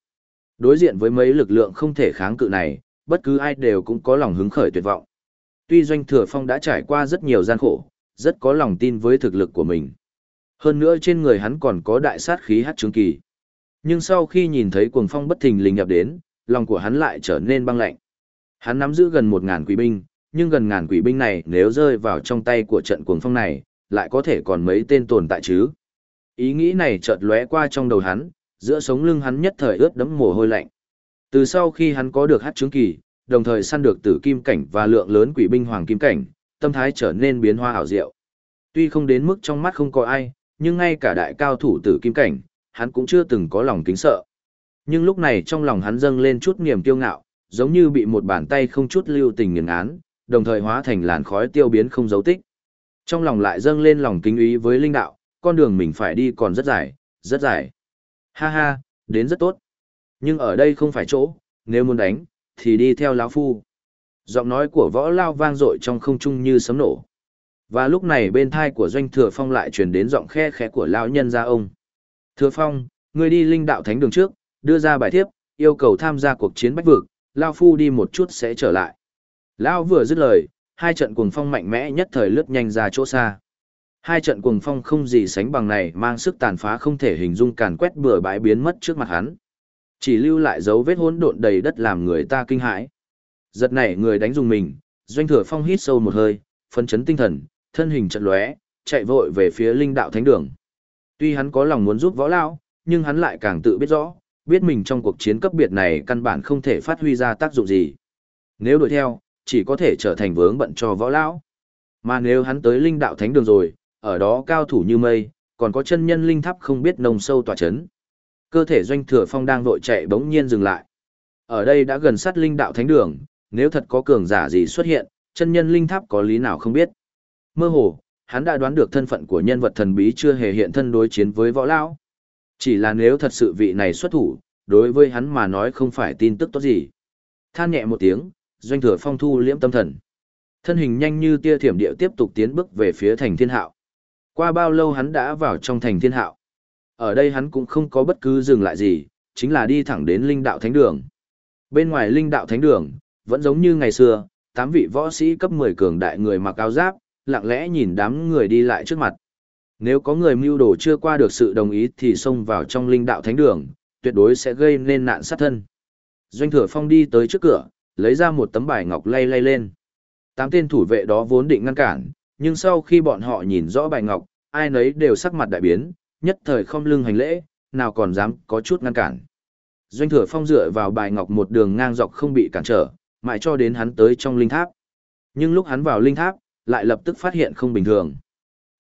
Đối diện với mấy lực lượng không thể kháng cự này, bất cứ ai đều cũng có lòng hứng khởi tuyệt vọng. Tuy doanh thừa phong đã trải qua rất nhiều gian khổ, rất có lòng tin với thực lực của mình. Hơn nữa trên người hắn còn có đại sát khí hát trướng kỳ. Nhưng sau khi nhìn thấy cuồng phong bất thình lình nhập đến, lòng của hắn lại trở nên băng lạnh. Hắn nắm giữ gần một ngàn quỷ binh, nhưng gần ngàn quỷ binh này nếu rơi vào trong tay của trận cuồng phong này, lại có thể còn mấy tên tồn tại chứ. Ý nghĩ này chợt lóe qua trong đầu hắn, giữa sống lưng hắn nhất thời ướt đẫm mồ hôi lạnh. Từ sau khi hắn có được hát trướng kỳ, đồng thời săn được tử kim cảnh và lượng lớn quỷ binh hoàng kim cảnh, tâm thái trở nên biến hoa ảo diệu. Tuy không đến mức trong mắt không có ai, nhưng ngay cả đại cao thủ tử kim cảnh, hắn cũng chưa từng có lòng kính sợ. Nhưng lúc này trong lòng hắn dâng lên chút niềm kiêu ngạo, giống như bị một bàn tay không chút lưu tình nghiền án, đồng thời hóa thành làn khói tiêu biến không dấu tích. Trong lòng lại dâng lên lòng kính ý với linh đạo, con đường mình phải đi còn rất dài, rất dài. Ha ha, đến rất tốt. Nhưng ở đây không phải chỗ, nếu muốn đánh, thì đi theo lão phu. Giọng nói của võ lao vang dội trong không trung như sấm nổ. Và lúc này bên thai của doanh thừa phong lại truyền đến giọng khe khẽ của lão nhân gia ông. Thừa phong, ngươi đi linh đạo thánh đường trước, đưa ra bài thiếp, yêu cầu tham gia cuộc chiến bách vực, Lao Phu đi một chút sẽ trở lại. Lão vừa dứt lời, hai trận cuồng phong mạnh mẽ nhất thời lướt nhanh ra chỗ xa. Hai trận cuồng phong không gì sánh bằng này mang sức tàn phá không thể hình dung càn quét bừa bãi biến mất trước mặt hắn. Chỉ lưu lại dấu vết hỗn độn đầy đất làm người ta kinh hãi. Giật nảy người đánh dùng mình, doanh thừa phong hít sâu một hơi, phân chấn tinh thần, thân hình chợt lóe, chạy vội về phía linh đạo thánh đường. Tuy hắn có lòng muốn giúp võ lao, nhưng hắn lại càng tự biết rõ, biết mình trong cuộc chiến cấp biệt này căn bản không thể phát huy ra tác dụng gì. Nếu đuổi theo, chỉ có thể trở thành vướng bận cho võ lão. Mà nếu hắn tới linh đạo thánh đường rồi, ở đó cao thủ như mây, còn có chân nhân linh tháp không biết nồng sâu tỏa chấn. Cơ thể doanh thừa phong đang vội chạy bỗng nhiên dừng lại. Ở đây đã gần sát linh đạo thánh đường, nếu thật có cường giả gì xuất hiện, chân nhân linh tháp có lý nào không biết. Mơ hồ, hắn đã đoán được thân phận của nhân vật thần bí chưa hề hiện thân đối chiến với võ lão. Chỉ là nếu thật sự vị này xuất thủ, đối với hắn mà nói không phải tin tức tốt gì. Than nhẹ một tiếng, doanh thừa phong thu liễm tâm thần. Thân hình nhanh như tia thiểm địa tiếp tục tiến bước về phía thành thiên hạo. Qua bao lâu hắn đã vào trong thành thiên hạo. Ở đây hắn cũng không có bất cứ dừng lại gì, chính là đi thẳng đến linh đạo thánh đường. Bên ngoài linh đạo thánh đường, vẫn giống như ngày xưa, tám vị võ sĩ cấp 10 cường đại người mặc áo giáp, lặng lẽ nhìn đám người đi lại trước mặt. Nếu có người mưu đồ chưa qua được sự đồng ý thì xông vào trong linh đạo thánh đường, tuyệt đối sẽ gây nên nạn sát thân. Doanh thừa phong đi tới trước cửa, lấy ra một tấm bài ngọc lay lay lên. Tám tên thủ vệ đó vốn định ngăn cản, nhưng sau khi bọn họ nhìn rõ bài ngọc, ai nấy đều sắc mặt đại biến, nhất thời không lưng hành lễ, nào còn dám có chút ngăn cản. Doanh thừa phong dựa vào bài ngọc một đường ngang dọc không bị cản trở, mãi cho đến hắn tới trong linh tháp. Nhưng lúc hắn vào linh tháp, lại lập tức phát hiện không bình thường.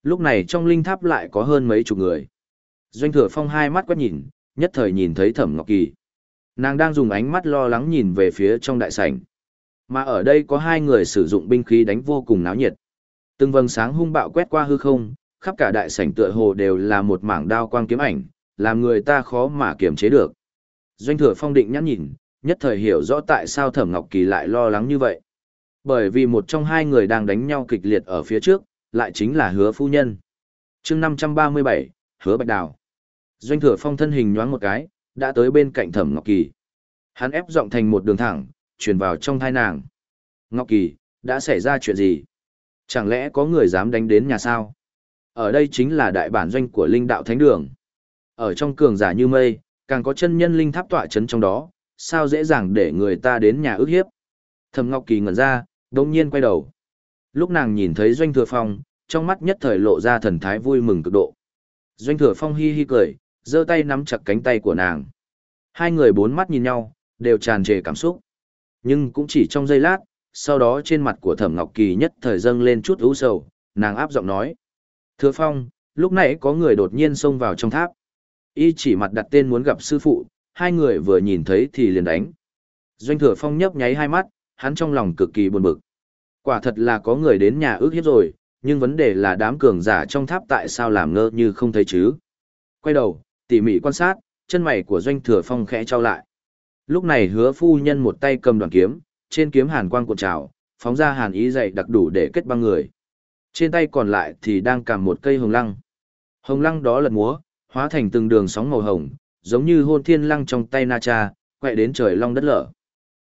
Lúc này trong linh tháp lại có hơn mấy chục người. Doanh thừa phong hai mắt quét nhìn, nhất thời nhìn thấy thẩm ngọc kỳ. Nàng đang dùng ánh mắt lo lắng nhìn về phía trong đại sảnh. Mà ở đây có hai người sử dụng binh khí đánh vô cùng náo nhiệt. Từng vầng sáng hung bạo quét qua hư không, khắp cả đại sảnh tựa hồ đều là một mảng đao quang kiếm ảnh, làm người ta khó mà kiềm chế được. Doanh thừa phong định nhắn nhìn, nhất thời hiểu rõ tại sao Thẩm Ngọc Kỳ lại lo lắng như vậy. Bởi vì một trong hai người đang đánh nhau kịch liệt ở phía trước, lại chính là hứa phu nhân. chương 537, hứa bạch đào. Doanh thừa phong thân hình nhoáng một cái, đã tới bên cạnh thẩm Ngọc Kỳ. Hắn ép giọng thành một đường thẳng, truyền vào trong thai nàng. Ngọc Kỳ, đã xảy ra chuyện gì? Chẳng lẽ có người dám đánh đến nhà sao? Ở đây chính là đại bản doanh của linh đạo thánh đường. Ở trong cường giả như mây, càng có chân nhân linh tháp tọa chấn trong đó, sao dễ dàng để người ta đến nhà ước hiếp. Thẩm Ngọc Kỳ ngẩn ra, đồng nhiên quay đầu. Lúc nàng nhìn thấy Doanh Thừa Phong, trong mắt nhất thời lộ ra thần thái vui mừng cực độ. Doanh Thừa Phong hi hi cười, giơ tay nắm chặt cánh tay của nàng. Hai người bốn mắt nhìn nhau, đều tràn trề cảm xúc. Nhưng cũng chỉ trong giây lát, sau đó trên mặt của Thẩm Ngọc Kỳ nhất thời dâng lên chút ưu sầu, nàng áp giọng nói. Thừa Phong, lúc nãy có người đột nhiên xông vào trong tháp. Y chỉ mặt đặt tên muốn gặp sư phụ, hai người vừa nhìn thấy thì liền đánh. Doanh Thừa Phong nhấp nháy hai mắt, hắn trong lòng cực kỳ buồn bực. Quả thật là có người đến nhà ước hiếp rồi, nhưng vấn đề là đám cường giả trong tháp tại sao làm ngơ như không thấy chứ. Quay đầu, tỉ mỉ quan sát, chân mày của doanh thừa phong khẽ trao lại. Lúc này hứa phu nhân một tay cầm đoàn kiếm, trên kiếm hàn quang cuộn trào, phóng ra hàn ý dày đặc đủ để kết băng người. Trên tay còn lại thì đang cầm một cây hồng lăng. Hồng lăng đó lật múa, hóa thành từng đường sóng màu hồng, giống như hôn thiên lăng trong tay Na Cha, quẹ đến trời long đất lở.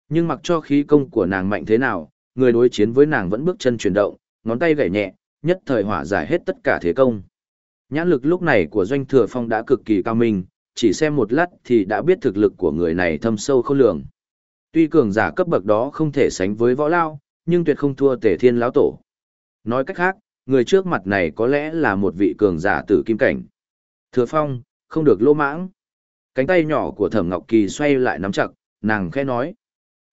Nhưng mặc cho khí công của nàng mạnh thế nào, người đối chiến với nàng vẫn bước chân chuyển động, ngón tay gảy nhẹ, nhất thời hỏa giải hết tất cả thế công. Nhãn lực lúc này của Doanh Thừa Phong đã cực kỳ cao minh, chỉ xem một lát thì đã biết thực lực của người này thâm sâu không lường. Tuy cường giả cấp bậc đó không thể sánh với võ lao, nhưng tuyệt không thua tể Thiên lão tổ. Nói cách khác, người trước mặt này có lẽ là một vị cường giả tử kim cảnh. Thừa Phong, không được lô mãng. Cánh tay nhỏ của Thẩm Ngọc Kỳ xoay lại nắm chặt, nàng khẽ nói: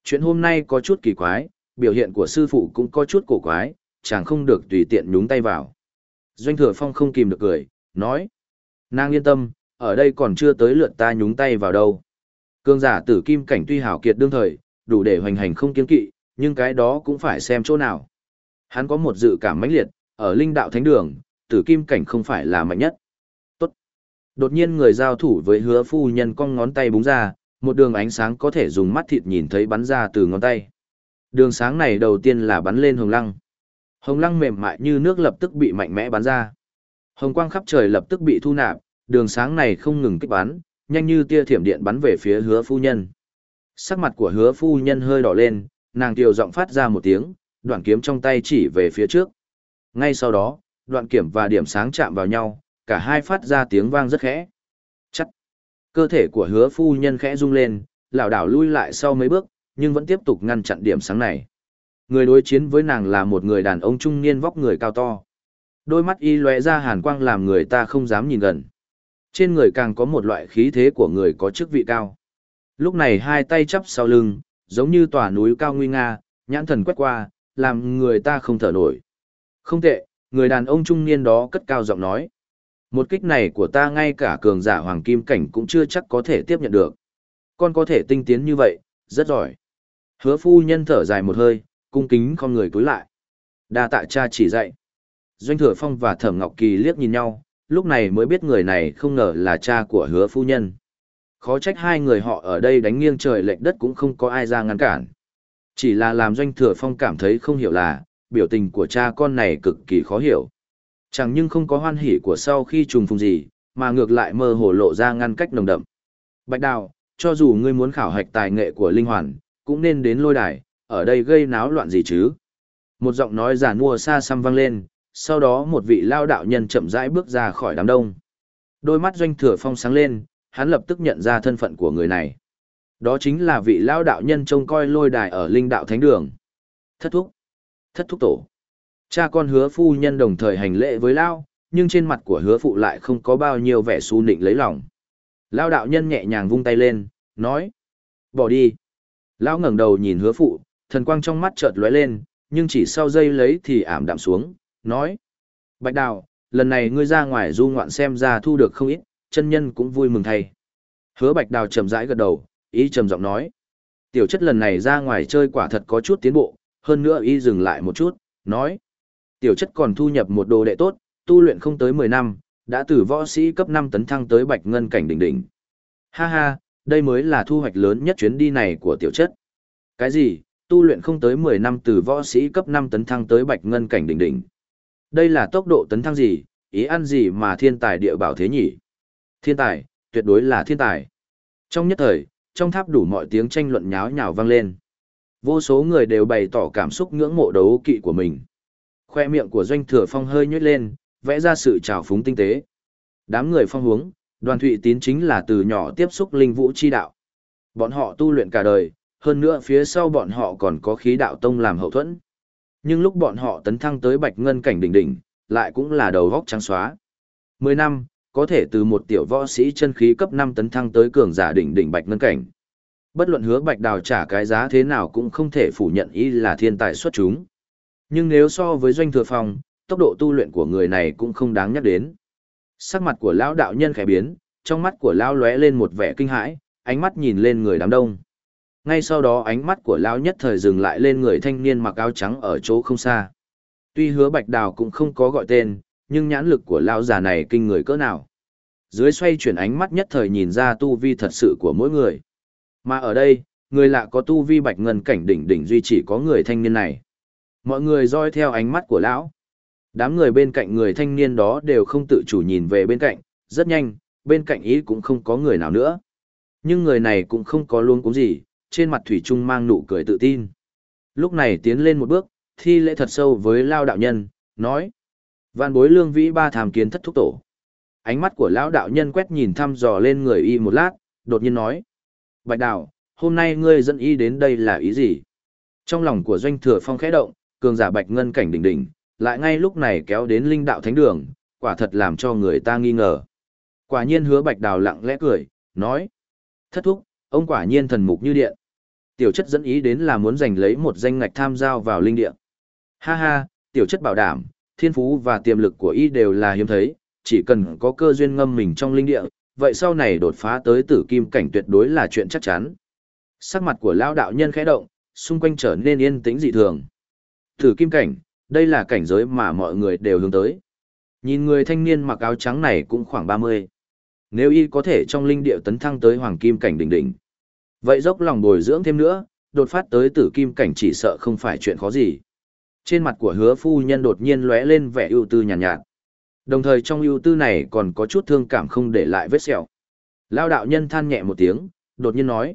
"Chuyện hôm nay có chút kỳ quái, biểu hiện của sư phụ cũng có chút cổ quái, chàng không được tùy tiện nhúng tay vào." Doanh thừa phong không kìm được cười, nói. Nàng yên tâm, ở đây còn chưa tới lượt ta nhúng tay vào đâu. Cương giả tử kim cảnh tuy hảo kiệt đương thời, đủ để hoành hành không kiên kỵ, nhưng cái đó cũng phải xem chỗ nào. Hắn có một dự cảm mãnh liệt, ở linh đạo thánh đường, tử kim cảnh không phải là mạnh nhất. Tốt. Đột nhiên người giao thủ với hứa phu nhân cong ngón tay búng ra, một đường ánh sáng có thể dùng mắt thịt nhìn thấy bắn ra từ ngón tay. Đường sáng này đầu tiên là bắn lên hồng lăng. Hồng lăng mềm mại như nước lập tức bị mạnh mẽ bắn ra. Hồng quang khắp trời lập tức bị thu nạp, đường sáng này không ngừng kích bắn, nhanh như tia thiểm điện bắn về phía hứa phu nhân. Sắc mặt của hứa phu nhân hơi đỏ lên, nàng tiều giọng phát ra một tiếng, đoạn kiếm trong tay chỉ về phía trước. Ngay sau đó, đoạn kiểm và điểm sáng chạm vào nhau, cả hai phát ra tiếng vang rất khẽ. Chắc. Cơ thể của hứa phu nhân khẽ rung lên, lảo đảo lui lại sau mấy bước, nhưng vẫn tiếp tục ngăn chặn điểm sáng này. Người đối chiến với nàng là một người đàn ông trung niên vóc người cao to. Đôi mắt y lóe ra hàn quang làm người ta không dám nhìn gần. Trên người càng có một loại khí thế của người có chức vị cao. Lúc này hai tay chắp sau lưng, giống như tòa núi cao nguy nga, nhãn thần quét qua, làm người ta không thở nổi. Không tệ, người đàn ông trung niên đó cất cao giọng nói. Một kích này của ta ngay cả cường giả hoàng kim cảnh cũng chưa chắc có thể tiếp nhận được. Con có thể tinh tiến như vậy, rất giỏi. Hứa phu nhân thở dài một hơi, cung kính con người cúi lại. Đa tạ cha chỉ dạy. Doanh thừa phong và thẩm ngọc kỳ liếc nhìn nhau, lúc này mới biết người này không ngờ là cha của hứa phu nhân. Khó trách hai người họ ở đây đánh nghiêng trời lệch đất cũng không có ai ra ngăn cản. Chỉ là làm doanh thừa phong cảm thấy không hiểu là, biểu tình của cha con này cực kỳ khó hiểu. Chẳng nhưng không có hoan hỉ của sau khi trùng phùng gì, mà ngược lại mơ hồ lộ ra ngăn cách nồng đậm. Bạch Đào, cho dù ngươi muốn khảo hạch tài nghệ của linh hoàn, cũng nên đến lôi đài, ở đây gây náo loạn gì chứ? Một giọng nói giả mua xa xăm vang lên, sau đó một vị lao đạo nhân chậm rãi bước ra khỏi đám đông. Đôi mắt doanh thừa phong sáng lên, hắn lập tức nhận ra thân phận của người này. Đó chính là vị lao đạo nhân trông coi lôi đài ở linh đạo thánh đường. Thất thúc. Thất thúc tổ. Cha con hứa phu nhân đồng thời hành lễ với lao, nhưng trên mặt của hứa phụ lại không có bao nhiêu vẻ su nịnh lấy lòng. Lao đạo nhân nhẹ nhàng vung tay lên, nói. Bỏ đi. Lao ngẩng đầu nhìn hứa phụ, thần quang trong mắt chợt lóe lên, nhưng chỉ sau giây lấy thì ảm đạm xuống, nói. Bạch đào, lần này ngươi ra ngoài du ngoạn xem ra thu được không ít, chân nhân cũng vui mừng thay. Hứa bạch đào chậm rãi gật đầu, ý trầm giọng nói. Tiểu chất lần này ra ngoài chơi quả thật có chút tiến bộ, hơn nữa ý dừng lại một chút, nói. Tiểu chất còn thu nhập một đồ đệ tốt, tu luyện không tới 10 năm, đã từ võ sĩ cấp 5 tấn thăng tới bạch ngân cảnh đỉnh đỉnh. Ha ha, đây mới là thu hoạch lớn nhất chuyến đi này của tiểu chất. Cái gì, tu luyện không tới 10 năm từ võ sĩ cấp 5 tấn thăng tới bạch ngân cảnh đỉnh đỉnh. Đây là tốc độ tấn thăng gì, ý ăn gì mà thiên tài địa bảo thế nhỉ? Thiên tài, tuyệt đối là thiên tài. Trong nhất thời, trong tháp đủ mọi tiếng tranh luận nháo nhào vang lên. Vô số người đều bày tỏ cảm xúc ngưỡng mộ đấu kỵ của mình. Khoe miệng của doanh thừa phong hơi nhếch lên, vẽ ra sự trào phúng tinh tế. Đám người phong hướng, đoàn thụy tín chính là từ nhỏ tiếp xúc linh vũ chi đạo. Bọn họ tu luyện cả đời, hơn nữa phía sau bọn họ còn có khí đạo tông làm hậu thuẫn. Nhưng lúc bọn họ tấn thăng tới bạch ngân cảnh đỉnh đỉnh, lại cũng là đầu góc trắng xóa. Mười năm, có thể từ một tiểu võ sĩ chân khí cấp 5 tấn thăng tới cường giả đỉnh đỉnh bạch ngân cảnh. Bất luận hứa bạch đào trả cái giá thế nào cũng không thể phủ nhận ý là thiên tài xuất chúng. Nhưng nếu so với doanh thừa phong, tốc độ tu luyện của người này cũng không đáng nhắc đến. Sắc mặt của lão đạo nhân khẽ biến, trong mắt của lão lóe lên một vẻ kinh hãi, ánh mắt nhìn lên người đám đông. Ngay sau đó ánh mắt của lão nhất thời dừng lại lên người thanh niên mặc áo trắng ở chỗ không xa. Tuy hứa bạch đào cũng không có gọi tên, nhưng nhãn lực của lão già này kinh người cỡ nào. Dưới xoay chuyển ánh mắt nhất thời nhìn ra tu vi thật sự của mỗi người. Mà ở đây, người lạ có tu vi bạch ngân cảnh đỉnh đỉnh duy chỉ có người thanh niên này. Mọi người roi theo ánh mắt của lão. Đám người bên cạnh người thanh niên đó đều không tự chủ nhìn về bên cạnh, rất nhanh, bên cạnh ý cũng không có người nào nữa. Nhưng người này cũng không có luôn cũng gì, trên mặt Thủy Trung mang nụ cười tự tin. Lúc này tiến lên một bước, thi lễ thật sâu với Lao đạo nhân, nói. Vạn bối lương vĩ ba tham kiến thất thúc tổ. Ánh mắt của lão đạo nhân quét nhìn thăm dò lên người y một lát, đột nhiên nói. Bạch đạo, hôm nay ngươi dẫn y đến đây là ý gì? Trong lòng của doanh thừa phong khẽ động, cường giả bạch ngân cảnh đỉnh đỉnh, lại ngay lúc này kéo đến linh đạo thánh đường, quả thật làm cho người ta nghi ngờ. Quả nhiên hứa bạch đào lặng lẽ cười, nói. Thất thúc, ông quả nhiên thần mục như điện. Tiểu chất dẫn ý đến là muốn giành lấy một danh ngạch tham giao vào linh điện Ha ha, tiểu chất bảo đảm, thiên phú và tiềm lực của y đều là hiếm thấy, chỉ cần có cơ duyên ngâm mình trong linh địa, vậy sau này đột phá tới tử kim cảnh tuyệt đối là chuyện chắc chắn. Sắc mặt của lão đạo nhân khẽ động, xung quanh trở nên yên tĩnh dị thường. Tử kim cảnh, đây là cảnh giới mà mọi người đều hướng tới. Nhìn người thanh niên mặc áo trắng này cũng khoảng 30. Nếu y có thể trong linh địa tấn thăng tới hoàng kim cảnh đỉnh đỉnh, vậy dốc lòng bồi dưỡng thêm nữa, đột phát tới tử kim cảnh chỉ sợ không phải chuyện khó gì. Trên mặt của hứa phu nhân đột nhiên lóe lên vẻ ưu tư nhàn nhạt, nhạt. Đồng thời trong ưu tư này còn có chút thương cảm không để lại vết sẹo. Lao đạo nhân than nhẹ một tiếng, đột nhiên nói.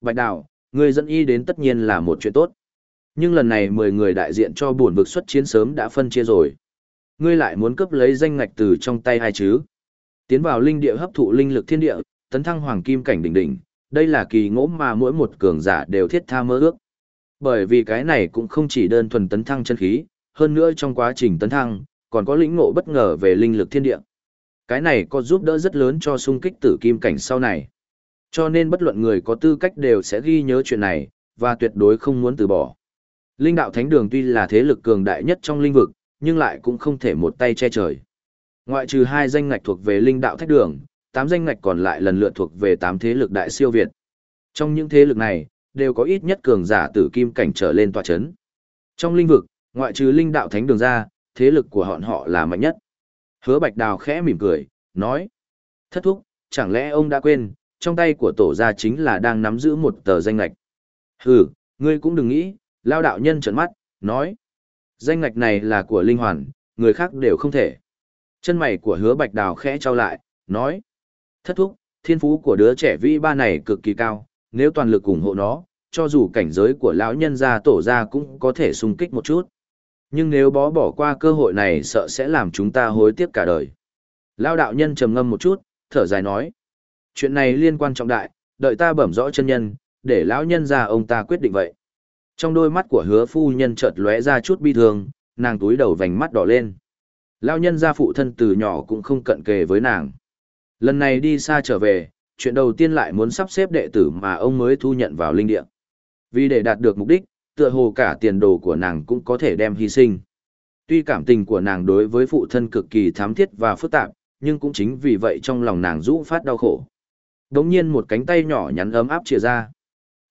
Bạch đạo, người dẫn y đến tất nhiên là một chuyện tốt. Nhưng lần này 10 người đại diện cho buồn vực xuất chiến sớm đã phân chia rồi. Ngươi lại muốn cấp lấy danh ngạch từ trong tay ai chứ? Tiến vào linh địa hấp thụ linh lực thiên địa, tấn thăng hoàng kim cảnh đỉnh đỉnh, đây là kỳ ngỗ mà mỗi một cường giả đều thiết tha mơ ước. Bởi vì cái này cũng không chỉ đơn thuần tấn thăng chân khí, hơn nữa trong quá trình tấn thăng, còn có lĩnh ngộ bất ngờ về linh lực thiên địa. Cái này có giúp đỡ rất lớn cho sung kích tử kim cảnh sau này. Cho nên bất luận người có tư cách đều sẽ ghi nhớ chuyện này, và tuyệt đối không muốn từ bỏ. Linh đạo thánh đường tuy là thế lực cường đại nhất trong linh vực, nhưng lại cũng không thể một tay che trời. Ngoại trừ hai danh ngạch thuộc về linh đạo thách đường, tám danh ngạch còn lại lần lượt thuộc về tám thế lực đại siêu Việt. Trong những thế lực này, đều có ít nhất cường giả tử kim cảnh trở lên tòa chấn. Trong linh vực, ngoại trừ linh đạo thánh đường ra, thế lực của bọn họ là mạnh nhất. Hứa Bạch Đào khẽ mỉm cười, nói. Thất thúc, chẳng lẽ ông đã quên, trong tay của tổ gia chính là đang nắm giữ một tờ danh ngạch. Hừ, ngươi cũng đừng nghĩ, lao đạo nhân trợn mắt, nói. Danh ngạch này là của linh hoàn, người khác đều không thể. Chân mày của hứa Bạch Đào khẽ trao lại, nói. Thất thúc, thiên phú của đứa trẻ vĩ ba này cực kỳ cao, nếu toàn lực ủng hộ nó, cho dù cảnh giới của lão nhân gia tổ gia cũng có thể xung kích một chút. Nhưng nếu bó bỏ qua cơ hội này sợ sẽ làm chúng ta hối tiếc cả đời. Lão đạo nhân trầm ngâm một chút, thở dài nói. Chuyện này liên quan trọng đại, đợi ta bẩm rõ chân nhân, để lão nhân gia ông ta quyết định vậy. Trong đôi mắt của hứa phu nhân chợt lóe ra chút bi thương, nàng túi đầu vành mắt đỏ lên. Lão nhân gia phụ thân từ nhỏ cũng không cận kề với nàng. Lần này đi xa trở về, chuyện đầu tiên lại muốn sắp xếp đệ tử mà ông mới thu nhận vào linh địa. Vì để đạt được mục đích, tựa hồ cả tiền đồ của nàng cũng có thể đem hy sinh. Tuy cảm tình của nàng đối với phụ thân cực kỳ thám thiết và phức tạp, nhưng cũng chính vì vậy trong lòng nàng rũ phát đau khổ. Đống nhiên một cánh tay nhỏ nhắn ấm áp chia ra.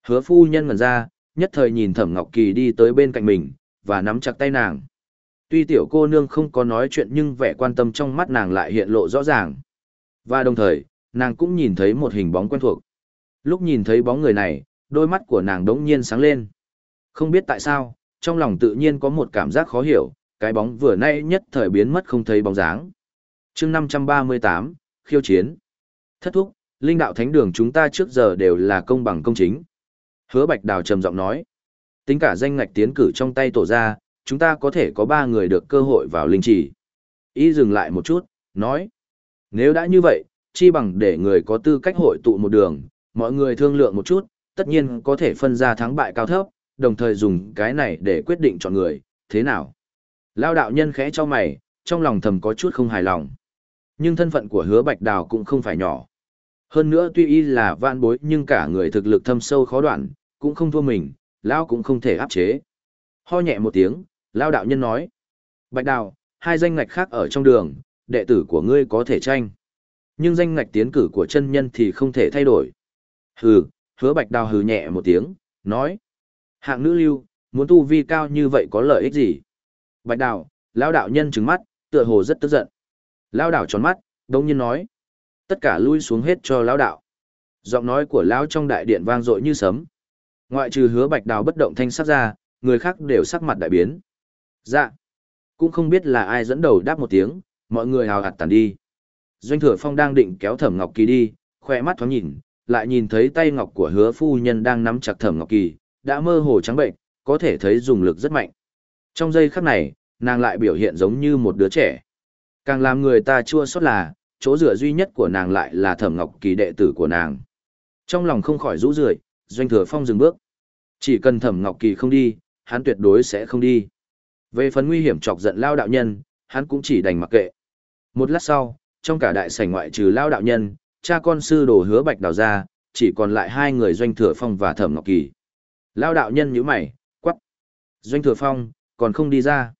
Hứa phu nhân ngần ra, nhất thời nhìn Thẩm Ngọc Kỳ đi tới bên cạnh mình, và nắm chặt tay nàng. Tuy tiểu cô nương không có nói chuyện nhưng vẻ quan tâm trong mắt nàng lại hiện lộ rõ ràng. Và đồng thời, nàng cũng nhìn thấy một hình bóng quen thuộc. Lúc nhìn thấy bóng người này, đôi mắt của nàng đống nhiên sáng lên. Không biết tại sao, trong lòng tự nhiên có một cảm giác khó hiểu, cái bóng vừa nay nhất thời biến mất không thấy bóng dáng. chương 538, khiêu chiến. Thất thúc, linh đạo thánh đường chúng ta trước giờ đều là công bằng công chính. Hứa Bạch Đào trầm giọng nói. Tính cả danh ngạch tiến cử trong tay tổ ra, chúng ta có thể có ba người được cơ hội vào linh trì. Y dừng lại một chút, nói. Nếu đã như vậy, chi bằng để người có tư cách hội tụ một đường, mọi người thương lượng một chút, tất nhiên có thể phân ra thắng bại cao thấp, đồng thời dùng cái này để quyết định chọn người, thế nào? Lao đạo nhân khẽ cho mày, trong lòng thầm có chút không hài lòng. Nhưng thân phận của hứa bạch đào cũng không phải nhỏ. Hơn nữa tuy y là vạn bối nhưng cả người thực lực thâm sâu khó đoạn, cũng không thua mình, Lao cũng không thể áp chế. Ho nhẹ một tiếng, Lao đạo nhân nói. Bạch đào, hai danh ngạch khác ở trong đường, đệ tử của ngươi có thể tranh. Nhưng danh ngạch tiến cử của chân nhân thì không thể thay đổi. Hừ, hứa bạch đào hừ nhẹ một tiếng, nói. Hạng nữ lưu, muốn tu vi cao như vậy có lợi ích gì? Bạch đào, lão đạo nhân trừng mắt, tựa hồ rất tức giận. Lão đạo tròn mắt, đông nhiên nói. Tất cả lui xuống hết cho lão đạo. Giọng nói của lão trong đại điện vang dội như sấm. Ngoại trừ hứa bạch đào bất động thanh sắc ra, người khác đều sắc mặt đại biến. Dạ. Cũng không biết là ai dẫn đầu đáp một tiếng, mọi người hào hạt tàn đi. Doanh thừa phong đang định kéo thẩm ngọc kỳ đi, khoe mắt thoáng nhìn, lại nhìn thấy tay ngọc của hứa phu nhân đang nắm chặt thẩm ngọc kỳ, đã mơ hồ trắng bệnh, có thể thấy dùng lực rất mạnh. Trong giây khắc này, nàng lại biểu hiện giống như một đứa trẻ. Càng làm người ta chua xót là, chỗ dựa duy nhất của nàng lại là thẩm ngọc kỳ đệ tử của nàng. Trong lòng không khỏi rũ rượi, doanh thừa phong dừng bước. Chỉ cần thẩm ngọc kỳ không đi, hắn tuyệt đối sẽ không đi. Về phần nguy hiểm chọc giận lao đạo nhân, hắn cũng chỉ đành mặc kệ. Một lát sau, trong cả đại sảnh ngoại trừ lao đạo nhân, cha con sư đồ hứa bạch đào ra, chỉ còn lại hai người doanh thừa phong và thẩm ngọc kỳ. Lao đạo nhân nhíu mày, quắc. Doanh thừa phong, còn không đi ra.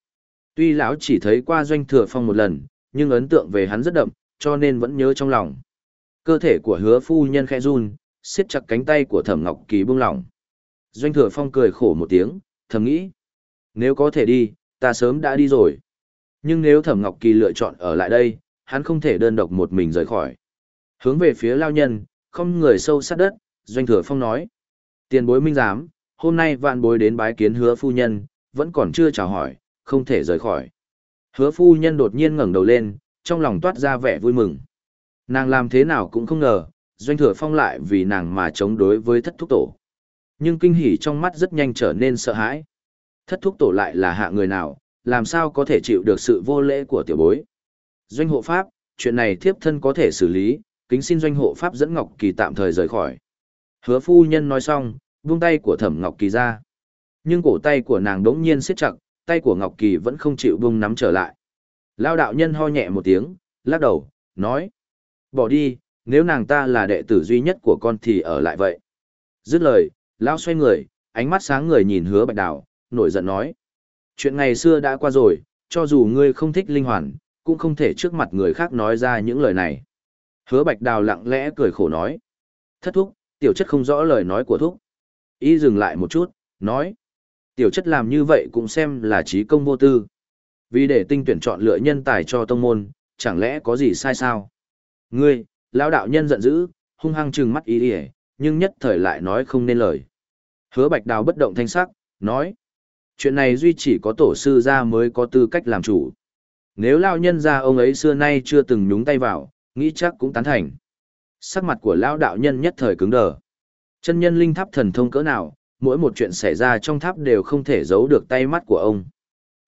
Tuy lão chỉ thấy qua doanh thừa phong một lần, nhưng ấn tượng về hắn rất đậm, cho nên vẫn nhớ trong lòng. Cơ thể của hứa phu nhân khẽ run, siết chặt cánh tay của thẩm ngọc kỳ buông lỏng. Doanh thừa phong cười khổ một tiếng, thầm nghĩ. Nếu có thể đi, ta sớm đã đi rồi. Nhưng nếu thẩm ngọc kỳ lựa chọn ở lại đây, hắn không thể đơn độc một mình rời khỏi. Hướng về phía lao nhân, không người sâu sát đất, doanh thừa phong nói. Tiền bối minh giám, hôm nay vạn bối đến bái kiến hứa phu nhân, vẫn còn chưa chào hỏi, không thể rời khỏi. Hứa phu nhân đột nhiên ngẩng đầu lên, trong lòng toát ra vẻ vui mừng. Nàng làm thế nào cũng không ngờ, doanh thừa phong lại vì nàng mà chống đối với thất thúc tổ. Nhưng kinh hỉ trong mắt rất nhanh trở nên sợ hãi. Thất thúc tổ lại là hạ người nào, làm sao có thể chịu được sự vô lễ của tiểu bối. Doanh hộ pháp, chuyện này thiếp thân có thể xử lý, kính xin doanh hộ pháp dẫn Ngọc Kỳ tạm thời rời khỏi. Hứa phu nhân nói xong, buông tay của thẩm Ngọc Kỳ ra. Nhưng cổ tay của nàng đống nhiên siết chặt, tay của Ngọc Kỳ vẫn không chịu buông nắm trở lại. Lao đạo nhân ho nhẹ một tiếng, lắc đầu, nói. Bỏ đi, nếu nàng ta là đệ tử duy nhất của con thì ở lại vậy. Dứt lời, Lao xoay người, ánh mắt sáng người nhìn hứa bạch đào, nổi giận nói. Chuyện ngày xưa đã qua rồi, cho dù ngươi không thích linh hoàn, cũng không thể trước mặt người khác nói ra những lời này. Hứa bạch đào lặng lẽ cười khổ nói. Thất thúc, tiểu chất không rõ lời nói của thúc. Y dừng lại một chút, nói. Tiểu chất làm như vậy cũng xem là trí công vô tư. Vì để tinh tuyển chọn lựa nhân tài cho tông môn, chẳng lẽ có gì sai sao? Ngươi, lão đạo nhân giận dữ, hung hăng trừng mắt ý đi nhưng nhất thời lại nói không nên lời. Hứa bạch đào bất động thanh sắc, nói. Chuyện này duy chỉ có tổ sư gia mới có tư cách làm chủ. Nếu lão nhân gia ông ấy xưa nay chưa từng nhúng tay vào, nghĩ chắc cũng tán thành. Sắc mặt của lão đạo nhân nhất thời cứng đờ. Chân nhân linh tháp thần thông cỡ nào, mỗi một chuyện xảy ra trong tháp đều không thể giấu được tay mắt của ông.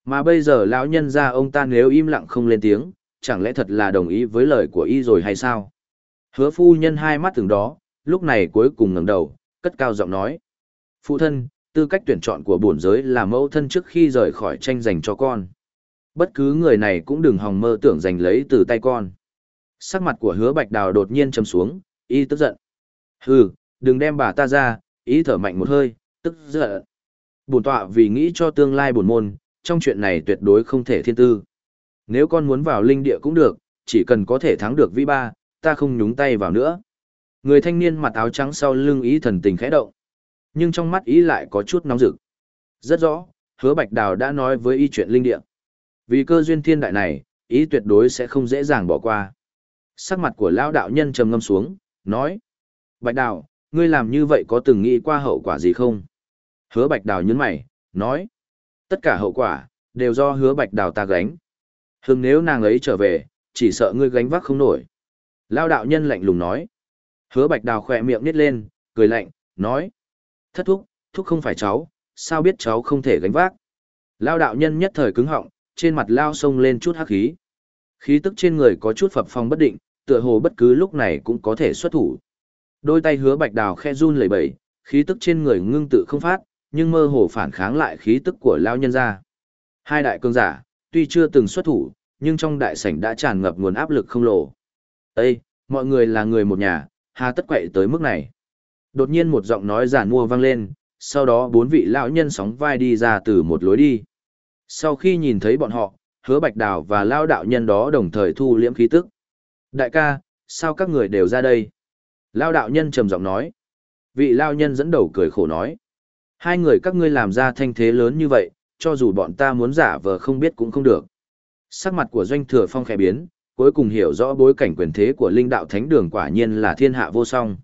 Mà bây giờ lão nhân gia ông ta nếu im lặng không lên tiếng, chẳng lẽ thật là đồng ý với lời của y rồi hay sao? Hứa phu nhân hai mắt từng đó, lúc này cuối cùng ngẩng đầu, cất cao giọng nói. Phụ thân, tư cách tuyển chọn của bổn giới là mẫu thân trước khi rời khỏi tranh giành cho con. Bất cứ người này cũng đừng hòng mơ tưởng giành lấy từ tay con. Sắc mặt của hứa bạch đào đột nhiên trầm xuống, y tức giận. Hừ, đừng đem bà ta ra, ý thở mạnh một hơi, tức giận. Bổn tọa vì nghĩ cho tương lai bổn môn, trong chuyện này tuyệt đối không thể thiên tư. Nếu con muốn vào linh địa cũng được, chỉ cần có thể thắng được vĩ ba, ta không nhúng tay vào nữa. Người thanh niên mặt áo trắng sau lưng ý thần tình khẽ động. Nhưng trong mắt ý lại có chút nóng rực. Rất rõ, hứa bạch đào đã nói với y chuyện linh địa. Vì cơ duyên thiên đại này, ý tuyệt đối sẽ không dễ dàng bỏ qua. Sắc mặt của lão đạo nhân trầm ngâm xuống, nói. Bạch đào, ngươi làm như vậy có từng nghĩ qua hậu quả gì không? Hứa bạch đào nhấn mày, nói. Tất cả hậu quả, đều do hứa bạch đào ta gánh. Hưng nếu nàng ấy trở về, chỉ sợ ngươi gánh vác không nổi. Lao đạo nhân lạnh lùng nói. Hứa bạch đào khỏe miệng nít lên, cười lạnh, nói. Thất thúc, thúc không phải cháu, sao biết cháu không thể gánh vác. Lao đạo nhân nhất thời cứng họng, trên mặt lao sông lên chút hắc khí. Khí tức trên người có chút phập phong bất định, tựa hồ bất cứ lúc này cũng có thể xuất thủ. Đôi tay hứa bạch đào khe run lẩy bẩy, khí tức trên người ngưng tự không phát, nhưng mơ hồ phản kháng lại khí tức của lao nhân ra. Hai đại cương giả, tuy chưa từng xuất thủ, nhưng trong đại sảnh đã tràn ngập nguồn áp lực không lồ Ê, mọi người là người một nhà, hà tất quậy tới mức này. Đột nhiên một giọng nói giản mua vang lên, sau đó bốn vị lão nhân sóng vai đi ra từ một lối đi. Sau khi nhìn thấy bọn họ, hứa bạch đào và lao đạo nhân đó đồng thời thu liễm khí tức. Đại ca, sao các người đều ra đây? Lao đạo nhân trầm giọng nói. Vị lao nhân dẫn đầu cười khổ nói. Hai người các ngươi làm ra thanh thế lớn như vậy, cho dù bọn ta muốn giả vờ không biết cũng không được. Sắc mặt của doanh thừa phong khẽ biến, cuối cùng hiểu rõ bối cảnh quyền thế của linh đạo thánh đường quả nhiên là thiên hạ vô song.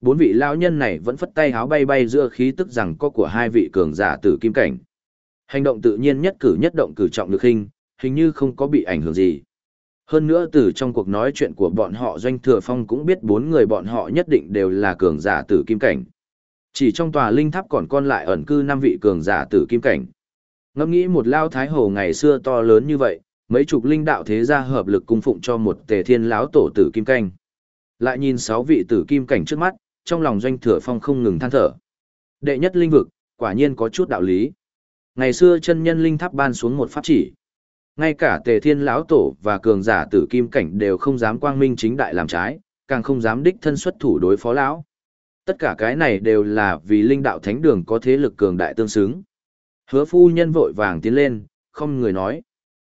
Bốn vị lão nhân này vẫn phất tay háo bay bay giữa khí tức rằng có của hai vị cường giả tử kim cảnh. Hành động tự nhiên nhất cử nhất động cử trọng được hình, hình như không có bị ảnh hưởng gì. Hơn nữa từ trong cuộc nói chuyện của bọn họ Doanh Thừa Phong cũng biết bốn người bọn họ nhất định đều là cường giả tử kim cảnh. Chỉ trong tòa linh tháp còn còn lại ẩn cư năm vị cường giả tử kim cảnh. Ngẫm nghĩ một lao thái hồ ngày xưa to lớn như vậy, mấy chục linh đạo thế gia hợp lực cung phụng cho một tề thiên lão tổ tử kim canh. Lại nhìn sáu vị tử kim cảnh trước mắt, trong lòng doanh thừa phong không ngừng than thở. Đệ nhất linh vực, quả nhiên có chút đạo lý. Ngày xưa chân nhân linh tháp ban xuống một pháp chỉ. Ngay cả tề thiên lão tổ và cường giả tử kim cảnh đều không dám quang minh chính đại làm trái, càng không dám đích thân xuất thủ đối phó lão. Tất cả cái này đều là vì linh đạo thánh đường có thế lực cường đại tương xứng. Hứa phu nhân vội vàng tiến lên, không người nói.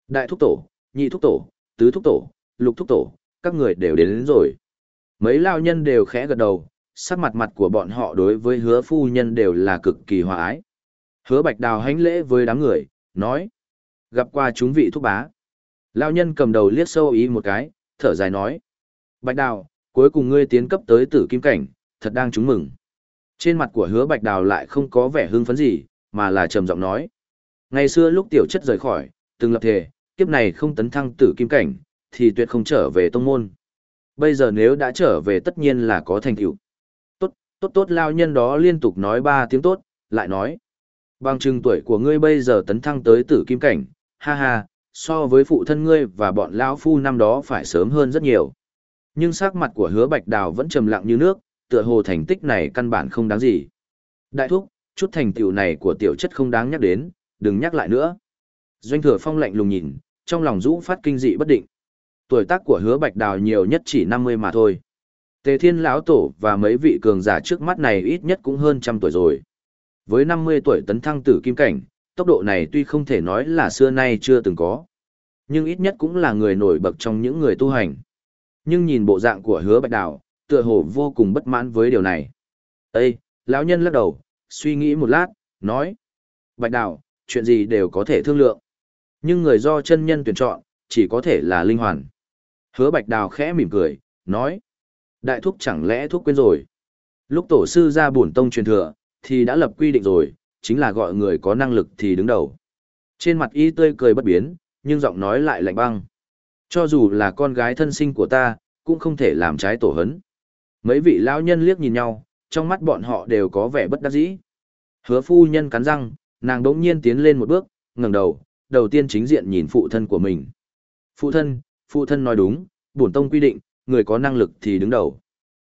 Đại thúc tổ, nhị thúc tổ, tứ thúc tổ, lục thúc tổ, các người đều đến, đến rồi. Mấy lao nhân đều khẽ gật đầu, sắc mặt mặt của bọn họ đối với hứa phu nhân đều là cực kỳ hòa ái. Hứa bạch đào hánh lễ với đám người, nói. Gặp qua chúng vị thúc bá. Lao nhân cầm đầu liếc sâu ý một cái, thở dài nói. Bạch đào, cuối cùng ngươi tiến cấp tới tử kim cảnh, thật đang chúng mừng. Trên mặt của hứa bạch đào lại không có vẻ hưng phấn gì, mà là trầm giọng nói. Ngày xưa lúc tiểu chất rời khỏi, từng lập thể, kiếp này không tấn thăng tử kim cảnh, thì tuyệt không trở về tông môn. Bây giờ nếu đã trở về tất nhiên là có thành tựu. Tốt, tốt tốt lao nhân đó liên tục nói ba tiếng tốt, lại nói. Bằng chừng tuổi của ngươi bây giờ tấn thăng tới tử kim cảnh, ha ha, so với phụ thân ngươi và bọn lão phu năm đó phải sớm hơn rất nhiều. Nhưng sắc mặt của hứa bạch đào vẫn trầm lặng như nước, tựa hồ thành tích này căn bản không đáng gì. Đại thúc, chút thành tựu này của tiểu chất không đáng nhắc đến, đừng nhắc lại nữa. Doanh thừa phong lạnh lùng nhìn, trong lòng rũ phát kinh dị bất định. Tuổi tác của hứa bạch đào nhiều nhất chỉ 50 mà thôi. Tề thiên lão tổ và mấy vị cường giả trước mắt này ít nhất cũng hơn trăm tuổi rồi. Với 50 tuổi tấn thăng tử kim cảnh, tốc độ này tuy không thể nói là xưa nay chưa từng có. Nhưng ít nhất cũng là người nổi bật trong những người tu hành. Nhưng nhìn bộ dạng của hứa bạch đào, tựa hồ vô cùng bất mãn với điều này. Ê, lão nhân lắc đầu, suy nghĩ một lát, nói. Bạch đào, chuyện gì đều có thể thương lượng. Nhưng người do chân nhân tuyển chọn, chỉ có thể là linh hoàn. Hứa bạch đào khẽ mỉm cười, nói. Đại thúc chẳng lẽ thúc quên rồi. Lúc tổ sư ra bổn tông truyền thừa, thì đã lập quy định rồi, chính là gọi người có năng lực thì đứng đầu. Trên mặt y tươi cười bất biến, nhưng giọng nói lại lạnh băng. Cho dù là con gái thân sinh của ta, cũng không thể làm trái tổ hấn. Mấy vị lão nhân liếc nhìn nhau, trong mắt bọn họ đều có vẻ bất đắc dĩ. Hứa phu nhân cắn răng, nàng đỗng nhiên tiến lên một bước, ngẩng đầu, đầu tiên chính diện nhìn phụ thân của mình. Phụ thân, phụ thân nói đúng, bổn tông quy định, người có năng lực thì đứng đầu.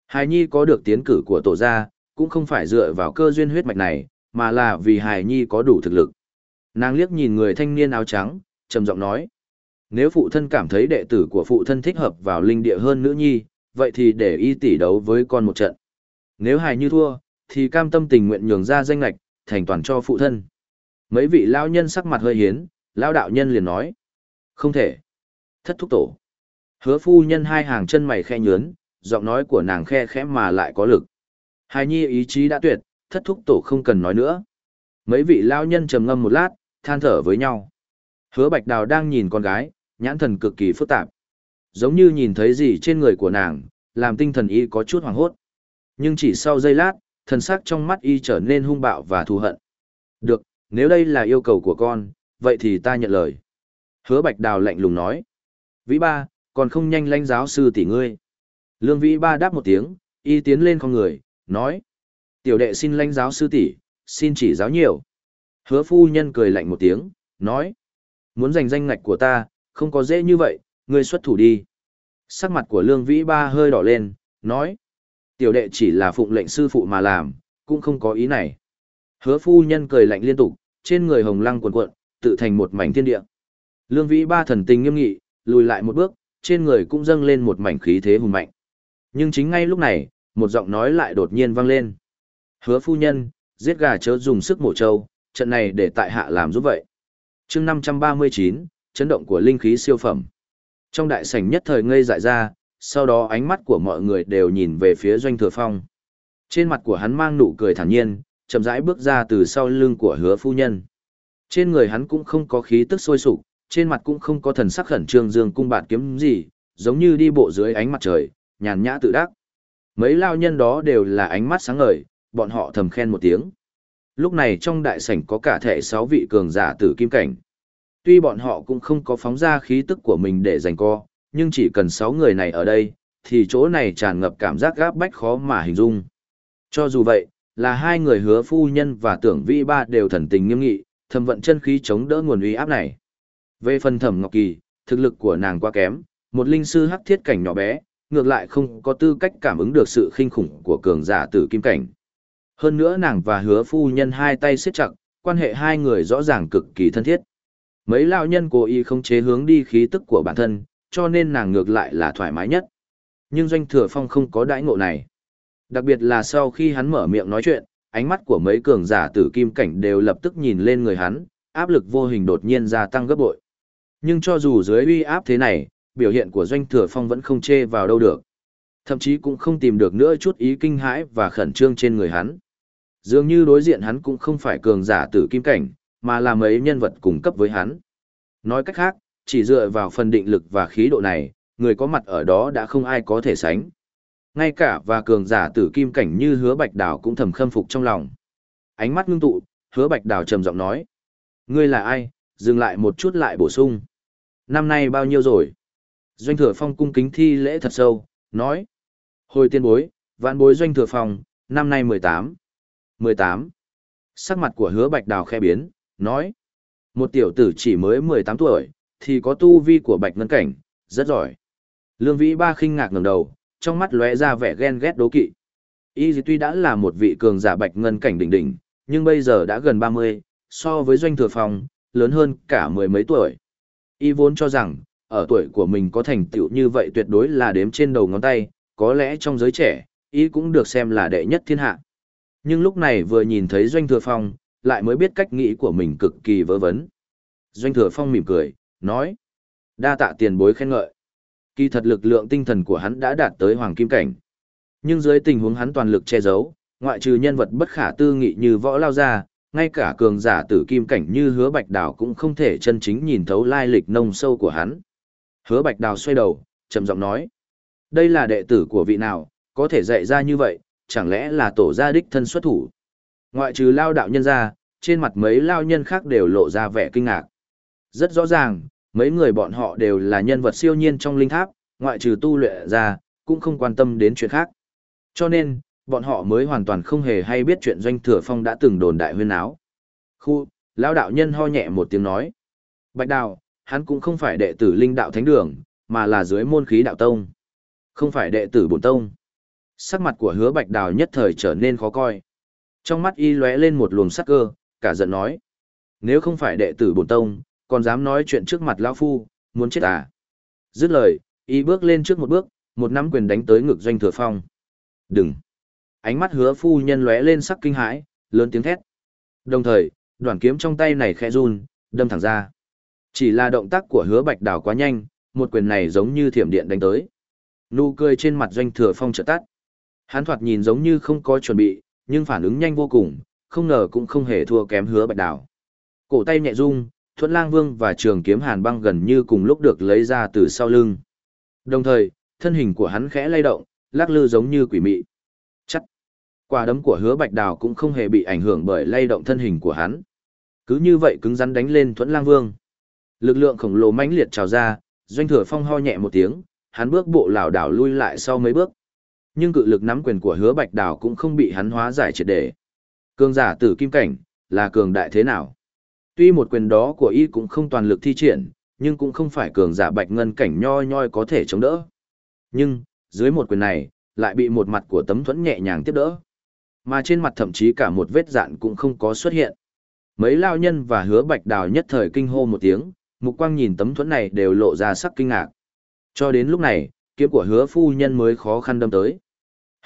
Hài Nhi có được tiến cử của tổ gia, cũng không phải dựa vào cơ duyên huyết mạch này, mà là vì Hài Nhi có đủ thực lực. Nàng liếc nhìn người thanh niên áo trắng, trầm giọng nói. Nếu phụ thân cảm thấy đệ tử của phụ thân thích hợp vào linh địa hơn nữ nhi, vậy thì để y tỷ đấu với con một trận. Nếu Hài Nhi thua, thì cam tâm tình nguyện nhường ra danh lạch, thành toàn cho phụ thân. Mấy vị lao nhân sắc mặt hơi hiến, lao đạo nhân liền nói. Không thể. Thất thúc tổ. Hứa phu nhân hai hàng chân mày khe nhướn, giọng nói của nàng khe khẽ mà lại có lực. Hài nhi ý chí đã tuyệt, thất thúc tổ không cần nói nữa. Mấy vị lao nhân trầm ngâm một lát, than thở với nhau. Hứa bạch đào đang nhìn con gái, nhãn thần cực kỳ phức tạp. Giống như nhìn thấy gì trên người của nàng, làm tinh thần y có chút hoảng hốt. Nhưng chỉ sau giây lát, thần sắc trong mắt y trở nên hung bạo và thù hận. Được, nếu đây là yêu cầu của con, vậy thì ta nhận lời. Hứa bạch đào lạnh lùng nói. Vĩ ba, còn không nhanh lãnh giáo sư tỷ ngươi. Lương vĩ ba đáp một tiếng, y tiến lên con người, nói. Tiểu đệ xin lãnh giáo sư tỷ, xin chỉ giáo nhiều. Hứa phu nhân cười lạnh một tiếng, nói. Muốn giành danh ngạch của ta, không có dễ như vậy, ngươi xuất thủ đi. Sắc mặt của lương vĩ ba hơi đỏ lên, nói. Tiểu đệ chỉ là phụng lệnh sư phụ mà làm, cũng không có ý này. Hứa phu nhân cười lạnh liên tục, trên người hồng lăng cuộn cuộn, tự thành một mảnh thiên địa. Lương vĩ ba thần tình nghiêm nghị, lùi lại một bước, trên người cũng dâng lên một mảnh khí thế hùng mạnh. Nhưng chính ngay lúc này, một giọng nói lại đột nhiên vang lên. Hứa phu nhân, giết gà chớ dùng sức mổ trâu, trận này để tại hạ làm giúp vậy. chương 539, chấn động của linh khí siêu phẩm. Trong đại sảnh nhất thời ngây dại ra, sau đó ánh mắt của mọi người đều nhìn về phía doanh thừa phong. Trên mặt của hắn mang nụ cười thản nhiên, chậm rãi bước ra từ sau lưng của hứa phu nhân. Trên người hắn cũng không có khí tức sôi sục, trên mặt cũng không có thần sắc khẩn trương dương cung bạt kiếm gì, giống như đi bộ dưới ánh mặt trời, nhàn nhã tự đắc. Mấy lao nhân đó đều là ánh mắt sáng ngời, bọn họ thầm khen một tiếng. Lúc này trong đại sảnh có cả thể sáu vị cường giả tử kim cảnh. Tuy bọn họ cũng không có phóng ra khí tức của mình để giành co, nhưng chỉ cần sáu người này ở đây, thì chỗ này tràn ngập cảm giác gáp bách khó mà hình dung. Cho dù vậy, là hai người hứa phu nhân và tưởng vi ba đều thần tình nghiêm nghị, thầm vận chân khí chống đỡ nguồn uy áp này. Về phần thẩm ngọc kỳ, thực lực của nàng quá kém, một linh sư hắc thiết cảnh nhỏ bé, ngược lại không có tư cách cảm ứng được sự khinh khủng của cường giả tử kim cảnh. Hơn nữa nàng và hứa phu nhân hai tay siết chặt, quan hệ hai người rõ ràng cực kỳ thân thiết. Mấy lão nhân cố ý không chế hướng đi khí tức của bản thân, cho nên nàng ngược lại là thoải mái nhất. Nhưng doanh thừa phong không có đãi ngộ này. Đặc biệt là sau khi hắn mở miệng nói chuyện, ánh mắt của mấy cường giả tử kim cảnh đều lập tức nhìn lên người hắn, áp lực vô hình đột nhiên gia tăng gấp bội. Nhưng cho dù dưới uy áp thế này, biểu hiện của doanh thừa phong vẫn không chê vào đâu được. Thậm chí cũng không tìm được nữa chút ý kinh hãi và khẩn trương trên người hắn. Dường như đối diện hắn cũng không phải cường giả tử kim cảnh, mà là mấy nhân vật cùng cấp với hắn. Nói cách khác, chỉ dựa vào phần định lực và khí độ này, người có mặt ở đó đã không ai có thể sánh. ngay cả và cường giả tử kim cảnh như hứa bạch đào cũng thầm khâm phục trong lòng. Ánh mắt ngưng tụ, hứa bạch đào trầm giọng nói. Ngươi là ai, dừng lại một chút lại bổ sung. Năm nay bao nhiêu rồi? Doanh thừa phong cung kính thi lễ thật sâu, nói. Hồi tiên bối, vạn bối doanh thừa phong, năm nay 18. 18. Sắc mặt của hứa bạch đào khe biến, nói. Một tiểu tử chỉ mới 18 tuổi, thì có tu vi của bạch ngân cảnh, rất giỏi. Lương vĩ ba khinh ngạc ngẩng đầu, trong mắt lóe ra vẻ ghen ghét đố kỵ. Y tuy đã là một vị cường giả bạch ngân cảnh đỉnh đỉnh, nhưng bây giờ đã gần 30, so với doanh thừa phong, lớn hơn cả mười mấy tuổi. Y vốn cho rằng, ở tuổi của mình có thành tựu như vậy tuyệt đối là đếm trên đầu ngón tay, có lẽ trong giới trẻ, y cũng được xem là đệ nhất thiên hạ. Nhưng lúc này vừa nhìn thấy Doanh Thừa Phong, lại mới biết cách nghĩ của mình cực kỳ vớ vẩn. Doanh Thừa Phong mỉm cười, nói. Đa tạ tiền bối khen ngợi. Kỳ thật lực lượng tinh thần của hắn đã đạt tới hoàng kim cảnh. Nhưng dưới tình huống hắn toàn lực che giấu, ngoại trừ nhân vật bất khả tư nghị như võ lao ra, ngay cả cường giả tử kim cảnh như hứa bạch đào cũng không thể chân chính nhìn thấu lai lịch nông sâu của hắn. Hứa bạch đào xoay đầu, trầm giọng nói. Đây là đệ tử của vị nào, có thể dạy ra như vậy, chẳng lẽ là tổ gia đích thân xuất thủ. Ngoại trừ lao đạo nhân ra, trên mặt mấy lao nhân khác đều lộ ra vẻ kinh ngạc. Rất rõ ràng, mấy người bọn họ đều là nhân vật siêu nhiên trong linh tháp, ngoại trừ tu luyện ra, cũng không quan tâm đến chuyện khác. Cho nên, bọn họ mới hoàn toàn không hề hay biết chuyện doanh thừa phong đã từng đồn đại huyên áo. Khu, lão đạo nhân ho nhẹ một tiếng nói. Bạch đào, hắn cũng không phải đệ tử linh đạo thánh đường, mà là dưới môn khí đạo tông. Không phải đệ tử bổn tông. Sắc mặt của hứa bạch đào nhất thời trở nên khó coi. Trong mắt y lóe lên một luồng sắc cơ, cả giận nói. Nếu không phải đệ tử bổn tông, còn dám nói chuyện trước mặt lão phu, muốn chết à. Dứt lời, y bước lên trước một bước, một nắm quyền đánh tới ngực doanh thừa phong. Đừng! Ánh mắt hứa phu nhân lóe lên sắc kinh hãi, lớn tiếng thét. Đồng thời, đoạn kiếm trong tay này khẽ run, đâm thẳng ra. Chỉ là động tác của hứa bạch đào quá nhanh, một quyền này giống như thiểm điện đánh tới. Nụ cười trên mặt doanh thừa phong trợ tắt. Hắn thoạt nhìn giống như không có chuẩn bị, nhưng phản ứng nhanh vô cùng, không ngờ cũng không hề thua kém hứa bạch đào. Cổ tay nhẹ rung, thuận lang vương và trường kiếm hàn băng gần như cùng lúc được lấy ra từ sau lưng. Đồng thời, thân hình của hắn khẽ lay động, lắc lư giống như quỷ mị. Chắc, quả đấm của hứa bạch đào cũng không hề bị ảnh hưởng bởi lay động thân hình của hắn. Cứ như vậy cứng rắn đánh lên thuẫn lang vương. Lực lượng khổng lồ mãnh liệt trào ra, doanh thừa phong ho nhẹ một tiếng, hắn bước bộ lảo đảo lui lại sau mấy bước. Nhưng cự lực nắm quyền của hứa bạch đào cũng không bị hắn hóa giải triệt để. Cường giả tử kim cảnh, là cường đại thế nào? Tuy một quyền đó của y cũng không toàn lực thi triển, nhưng cũng không phải cường giả bạch ngân cảnh nho nhoi có thể chống đỡ. Nhưng, dưới một quyền này, lại bị một mặt của tấm thuẫn nhẹ nhàng tiếp đỡ. Mà trên mặt thậm chí cả một vết dạn cũng không có xuất hiện. Mấy lao nhân và hứa bạch đào nhất thời kinh hô một tiếng, mục quang nhìn tấm thuẫn này đều lộ ra sắc kinh ngạc. Cho đến lúc này, kiếm của hứa phu nhân mới khó khăn đâm tới.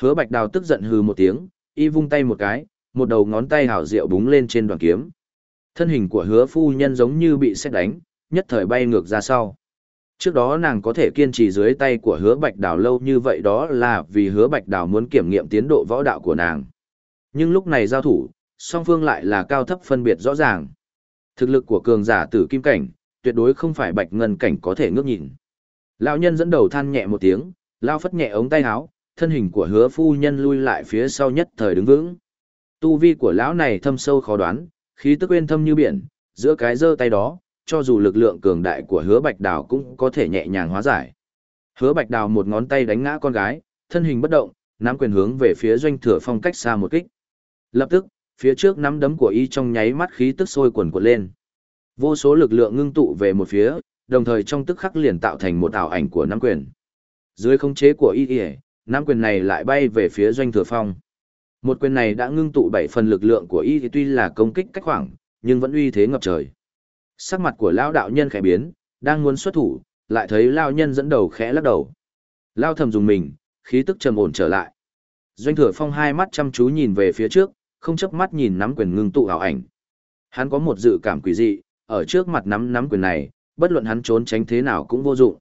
Hứa bạch đào tức giận hừ một tiếng, y vung tay một cái, một đầu ngón tay hảo diệu búng lên trên đoàn kiếm. Thân hình của hứa phu nhân giống như bị xét đánh, nhất thời bay ngược ra sau. Trước đó nàng có thể kiên trì dưới tay của hứa bạch đào lâu như vậy đó là vì hứa bạch đào muốn kiểm nghiệm tiến độ võ đạo của nàng. Nhưng lúc này giao thủ, song phương lại là cao thấp phân biệt rõ ràng. Thực lực của cường giả tử kim cảnh, tuyệt đối không phải bạch ngân cảnh có thể ngước nhìn. Lão nhân dẫn đầu than nhẹ một tiếng, lao phất nhẹ ống tay áo, thân hình của hứa phu nhân lui lại phía sau nhất thời đứng vững. Tu vi của lão này thâm sâu khó đoán, khí tức uyên thâm như biển, giữa cái giơ tay đó, cho dù lực lượng cường đại của hứa bạch đào cũng có thể nhẹ nhàng hóa giải. Hứa bạch đào một ngón tay đánh ngã con gái, thân hình bất động, nắm quyền hướng về phía doanh thừa phong cách xa một kích. Lập tức, phía trước nắm đấm của y trong nháy mắt khí tức sôi quần cuộn lên. Vô số lực lượng ngưng tụ về một phía, đồng thời trong tức khắc liền tạo thành một ảo ảnh của nắm quyền. Dưới khống chế của y năm quyền này lại bay về phía doanh thừa phong. Một quyền này đã ngưng tụ bảy phần lực lượng của y thì tuy là công kích cách khoảng, nhưng vẫn uy thế ngập trời. Sắc mặt của lão đạo nhân khẽ biến, đang muốn xuất thủ, lại thấy lão nhân dẫn đầu khẽ lắc đầu. Lão thầm dùng mình, khí tức trầm ổn trở lại. Doanh Thừa Phong hai mắt chăm chú nhìn về phía trước, không chớp mắt nhìn nắm quyền ngưng tụ ảo ảnh. Hắn có một dự cảm quỷ dị, ở trước mặt nắm nắm quyền này, bất luận hắn trốn tránh thế nào cũng vô dụng.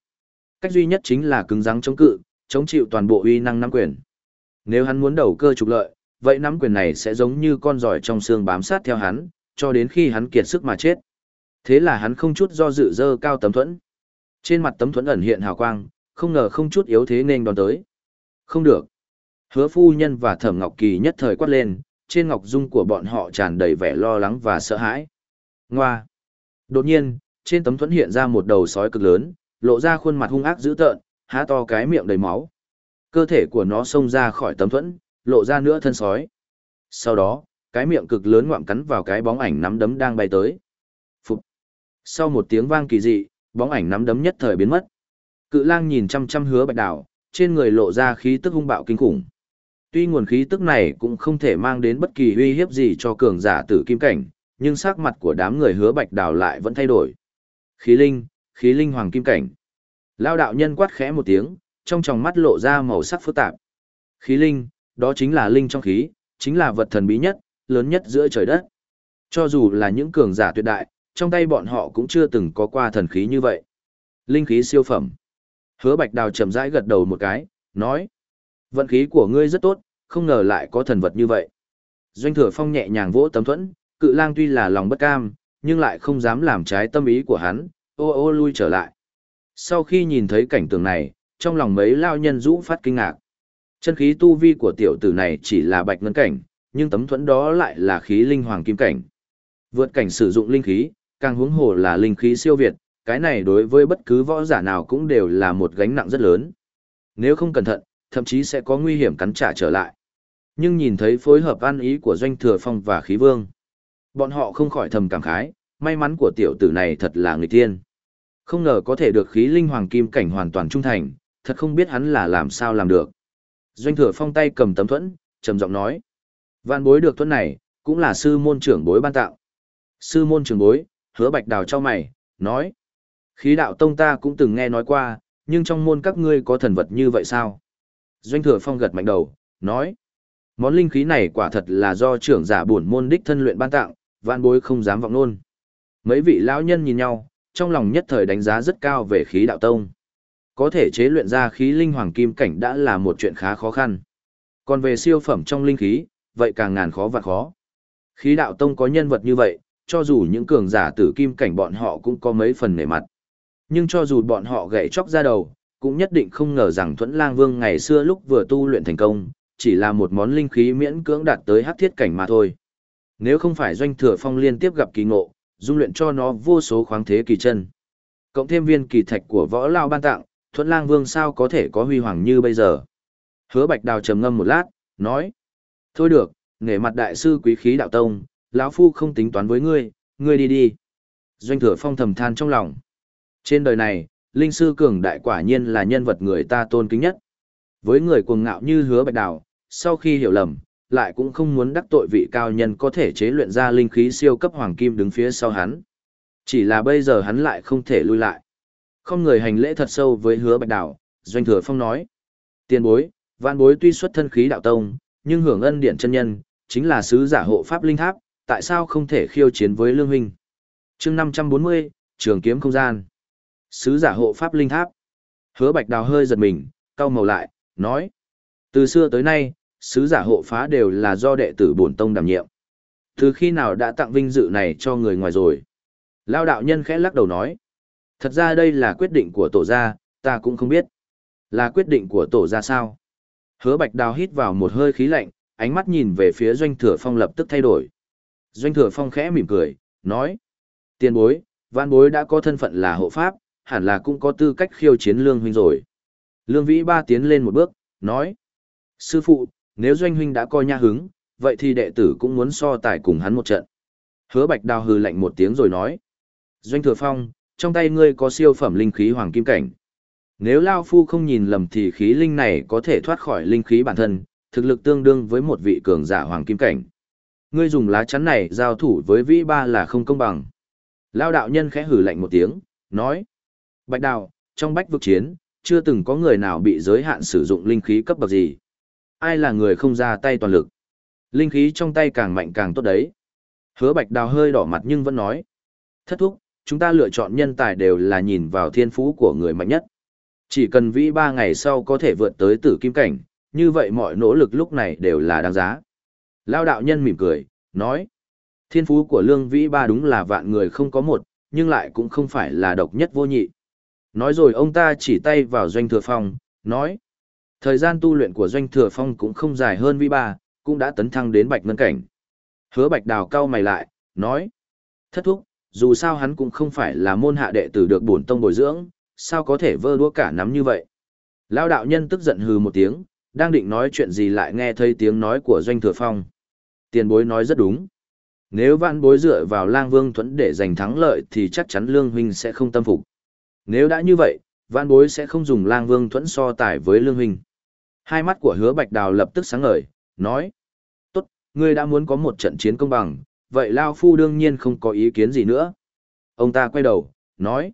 Cách duy nhất chính là cứng rắn chống cự, chống chịu toàn bộ uy năng nắm quyền. Nếu hắn muốn đầu cơ trục lợi, vậy nắm quyền này sẽ giống như con giỏi trong xương bám sát theo hắn, cho đến khi hắn kiệt sức mà chết. Thế là hắn không chút do dự dơ cao tấm thuẫn. Trên mặt tấm thuẫn ẩn hiện hào quang, không ngờ không chút yếu thế nên đón tới. Không được. Hứa phu nhân và thẩm ngọc kỳ nhất thời quát lên, trên ngọc dung của bọn họ tràn đầy vẻ lo lắng và sợ hãi. Ngoa! Đột nhiên, trên tấm thuẫn hiện ra một đầu sói cực lớn, lộ ra khuôn mặt hung ác dữ tợn, há to cái miệng đầy máu. Cơ thể của nó xông ra khỏi tấm thuẫn, lộ ra nữa thân sói. Sau đó, cái miệng cực lớn ngoạm cắn vào cái bóng ảnh nắm đấm đang bay tới. Phục. Sau một tiếng vang kỳ dị, bóng ảnh nắm đấm nhất thời biến mất. Cự lang nhìn chăm chăm hứa bạch đảo, trên người lộ ra khí tức hung bạo kinh khủng. Tuy nguồn khí tức này cũng không thể mang đến bất kỳ uy hiếp gì cho cường giả tử kim cảnh, nhưng sắc mặt của đám người hứa bạch đào lại vẫn thay đổi. Khí linh, khí linh hoàng kim cảnh. Lao đạo nhân quát khẽ một tiếng, trong tròng mắt lộ ra màu sắc phức tạp. Khí linh, đó chính là linh trong khí, chính là vật thần bí nhất, lớn nhất giữa trời đất. Cho dù là những cường giả tuyệt đại, trong tay bọn họ cũng chưa từng có qua thần khí như vậy. Linh khí siêu phẩm. Hứa Bạch Đào chậm rãi gật đầu một cái, nói: "Vận khí của ngươi rất tốt, không ngờ lại có thần vật như vậy." Doanh Thừa Phong nhẹ nhàng vỗ tấm thuẫn, Cự Lang tuy là lòng bất cam, nhưng lại không dám làm trái tâm ý của hắn, ô ô lui trở lại. Sau khi nhìn thấy cảnh tượng này, trong lòng mấy lao nhân rũ phát kinh ngạc. Chân khí tu vi của tiểu tử này chỉ là bạch ngân cảnh, nhưng tấm thuẫn đó lại là khí linh hoàng kim cảnh. Vượt cảnh sử dụng linh khí, càng huống hồ là linh khí siêu việt, cái này đối với bất cứ võ giả nào cũng đều là một gánh nặng rất lớn. Nếu không cẩn thận, thậm chí sẽ có nguy hiểm cắn trả trở lại. Nhưng nhìn thấy phối hợp ăn ý của doanh thừa phong và khí vương, bọn họ không khỏi thầm cảm khái, may mắn của tiểu tử này thật là người tiên. Không ngờ có thể được khí linh hoàng kim cảnh hoàn toàn trung thành, thật không biết hắn là làm sao làm được. Doanh thừa phong tay cầm tấm thuẫn, trầm giọng nói. Vạn bối được thuẫn này, cũng là sư môn trưởng bối ban tạo. Sư môn trưởng bối, hứa bạch đào cho mày, nói. Khí đạo tông ta cũng từng nghe nói qua, nhưng trong môn các ngươi có thần vật như vậy sao? Doanh thừa phong gật mạnh đầu, nói. Món linh khí này quả thật là do trưởng giả bổn môn đích thân luyện ban tặng, vạn bối không dám vọng nôn. Mấy vị lão nhân nhìn nhau, trong lòng nhất thời đánh giá rất cao về khí đạo tông. Có thể chế luyện ra khí linh hoàng kim cảnh đã là một chuyện khá khó khăn. Còn về siêu phẩm trong linh khí, vậy càng ngàn khó và khó. Khí đạo tông có nhân vật như vậy, cho dù những cường giả tử kim cảnh bọn họ cũng có mấy phần nể mặt. Nhưng cho dù bọn họ gãy chóc ra đầu, cũng nhất định không ngờ rằng Thuẫn Lang Vương ngày xưa lúc vừa tu luyện thành công, chỉ là một món linh khí miễn cưỡng đạt tới hắc thiết cảnh mà thôi. Nếu không phải doanh thừa phong liên tiếp gặp kỳ ngộ, dung luyện cho nó vô số khoáng thế kỳ chân. Cộng thêm viên kỳ thạch của võ lao ban tặng, Thuẫn Lang Vương sao có thể có huy hoàng như bây giờ. Hứa Bạch Đào trầm ngâm một lát, nói: "Thôi được, nghề mặt đại sư quý khí đạo tông, lão phu không tính toán với ngươi, ngươi đi đi." Doanh Thừa Phong thầm than trong lòng. Trên đời này, linh sư cường đại quả nhiên là nhân vật người ta tôn kính nhất. Với người cuồng ngạo như Hứa Bạch Đào, sau khi hiểu lầm, lại cũng không muốn đắc tội vị cao nhân có thể chế luyện ra linh khí siêu cấp hoàng kim đứng phía sau hắn. Chỉ là bây giờ hắn lại không thể lui lại. Không người hành lễ thật sâu với hứa bạch đảo, doanh thừa phong nói. Tiền bối, vạn bối tuy xuất thân khí đạo tông, nhưng hưởng ân điện chân nhân, chính là sứ giả hộ pháp linh tháp, tại sao không thể khiêu chiến với lương huynh? chương 540, trường kiếm không gian. Sứ giả hộ pháp linh tháp. Hứa bạch đào hơi giật mình, cau màu lại, nói. Từ xưa tới nay, sứ giả hộ phá đều là do đệ tử bổn tông đảm nhiệm. Từ khi nào đã tặng vinh dự này cho người ngoài rồi? Lao đạo nhân khẽ lắc đầu nói. Thật ra đây là quyết định của tổ gia, ta cũng không biết. Là quyết định của tổ gia sao? Hứa bạch đào hít vào một hơi khí lạnh, ánh mắt nhìn về phía doanh thừa phong lập tức thay đổi. Doanh thừa phong khẽ mỉm cười, nói. Tiền bối, văn bối đã có thân phận là hộ pháp, hẳn là cũng có tư cách khiêu chiến lương huynh rồi. Lương vĩ ba tiến lên một bước, nói. Sư phụ, nếu doanh huynh đã coi nha hứng, vậy thì đệ tử cũng muốn so tài cùng hắn một trận. Hứa bạch đào hừ lạnh một tiếng rồi nói. Doanh thừa phong, trong tay ngươi có siêu phẩm linh khí hoàng kim cảnh. Nếu Lao Phu không nhìn lầm thì khí linh này có thể thoát khỏi linh khí bản thân, thực lực tương đương với một vị cường giả hoàng kim cảnh. Ngươi dùng lá chắn này giao thủ với vĩ ba là không công bằng. Lao đạo nhân khẽ hử lạnh một tiếng, nói. Bạch Đào, trong bách vực chiến, chưa từng có người nào bị giới hạn sử dụng linh khí cấp bậc gì. Ai là người không ra tay toàn lực. Linh khí trong tay càng mạnh càng tốt đấy. Hứa bạch đào hơi đỏ mặt nhưng vẫn nói. Thất thúc, chúng ta lựa chọn nhân tài đều là nhìn vào thiên phú của người mạnh nhất. Chỉ cần vĩ ba ngày sau có thể vượt tới tử kim cảnh, như vậy mọi nỗ lực lúc này đều là đáng giá. Lao đạo nhân mỉm cười, nói. Thiên phú của lương vĩ ba đúng là vạn người không có một, nhưng lại cũng không phải là độc nhất vô nhị. Nói rồi ông ta chỉ tay vào doanh thừa phong, nói. Thời gian tu luyện của Doanh Thừa Phong cũng không dài hơn vi ba, cũng đã tấn thăng đến bạch ngân cảnh. Hứa bạch đào cao mày lại, nói. Thất thúc, dù sao hắn cũng không phải là môn hạ đệ tử được bổn tông bồi dưỡng, sao có thể vơ đua cả nắm như vậy. Lao đạo nhân tức giận hừ một tiếng, đang định nói chuyện gì lại nghe thấy tiếng nói của Doanh Thừa Phong. Tiền bối nói rất đúng. Nếu vạn bối dựa vào lang vương thuẫn để giành thắng lợi thì chắc chắn lương huynh sẽ không tâm phục. Nếu đã như vậy, vạn bối sẽ không dùng lang vương thuẫn so tài với lương huynh. Hai mắt của hứa bạch đào lập tức sáng ngời, nói. Tốt, ngươi đã muốn có một trận chiến công bằng, vậy Lao Phu đương nhiên không có ý kiến gì nữa. Ông ta quay đầu, nói.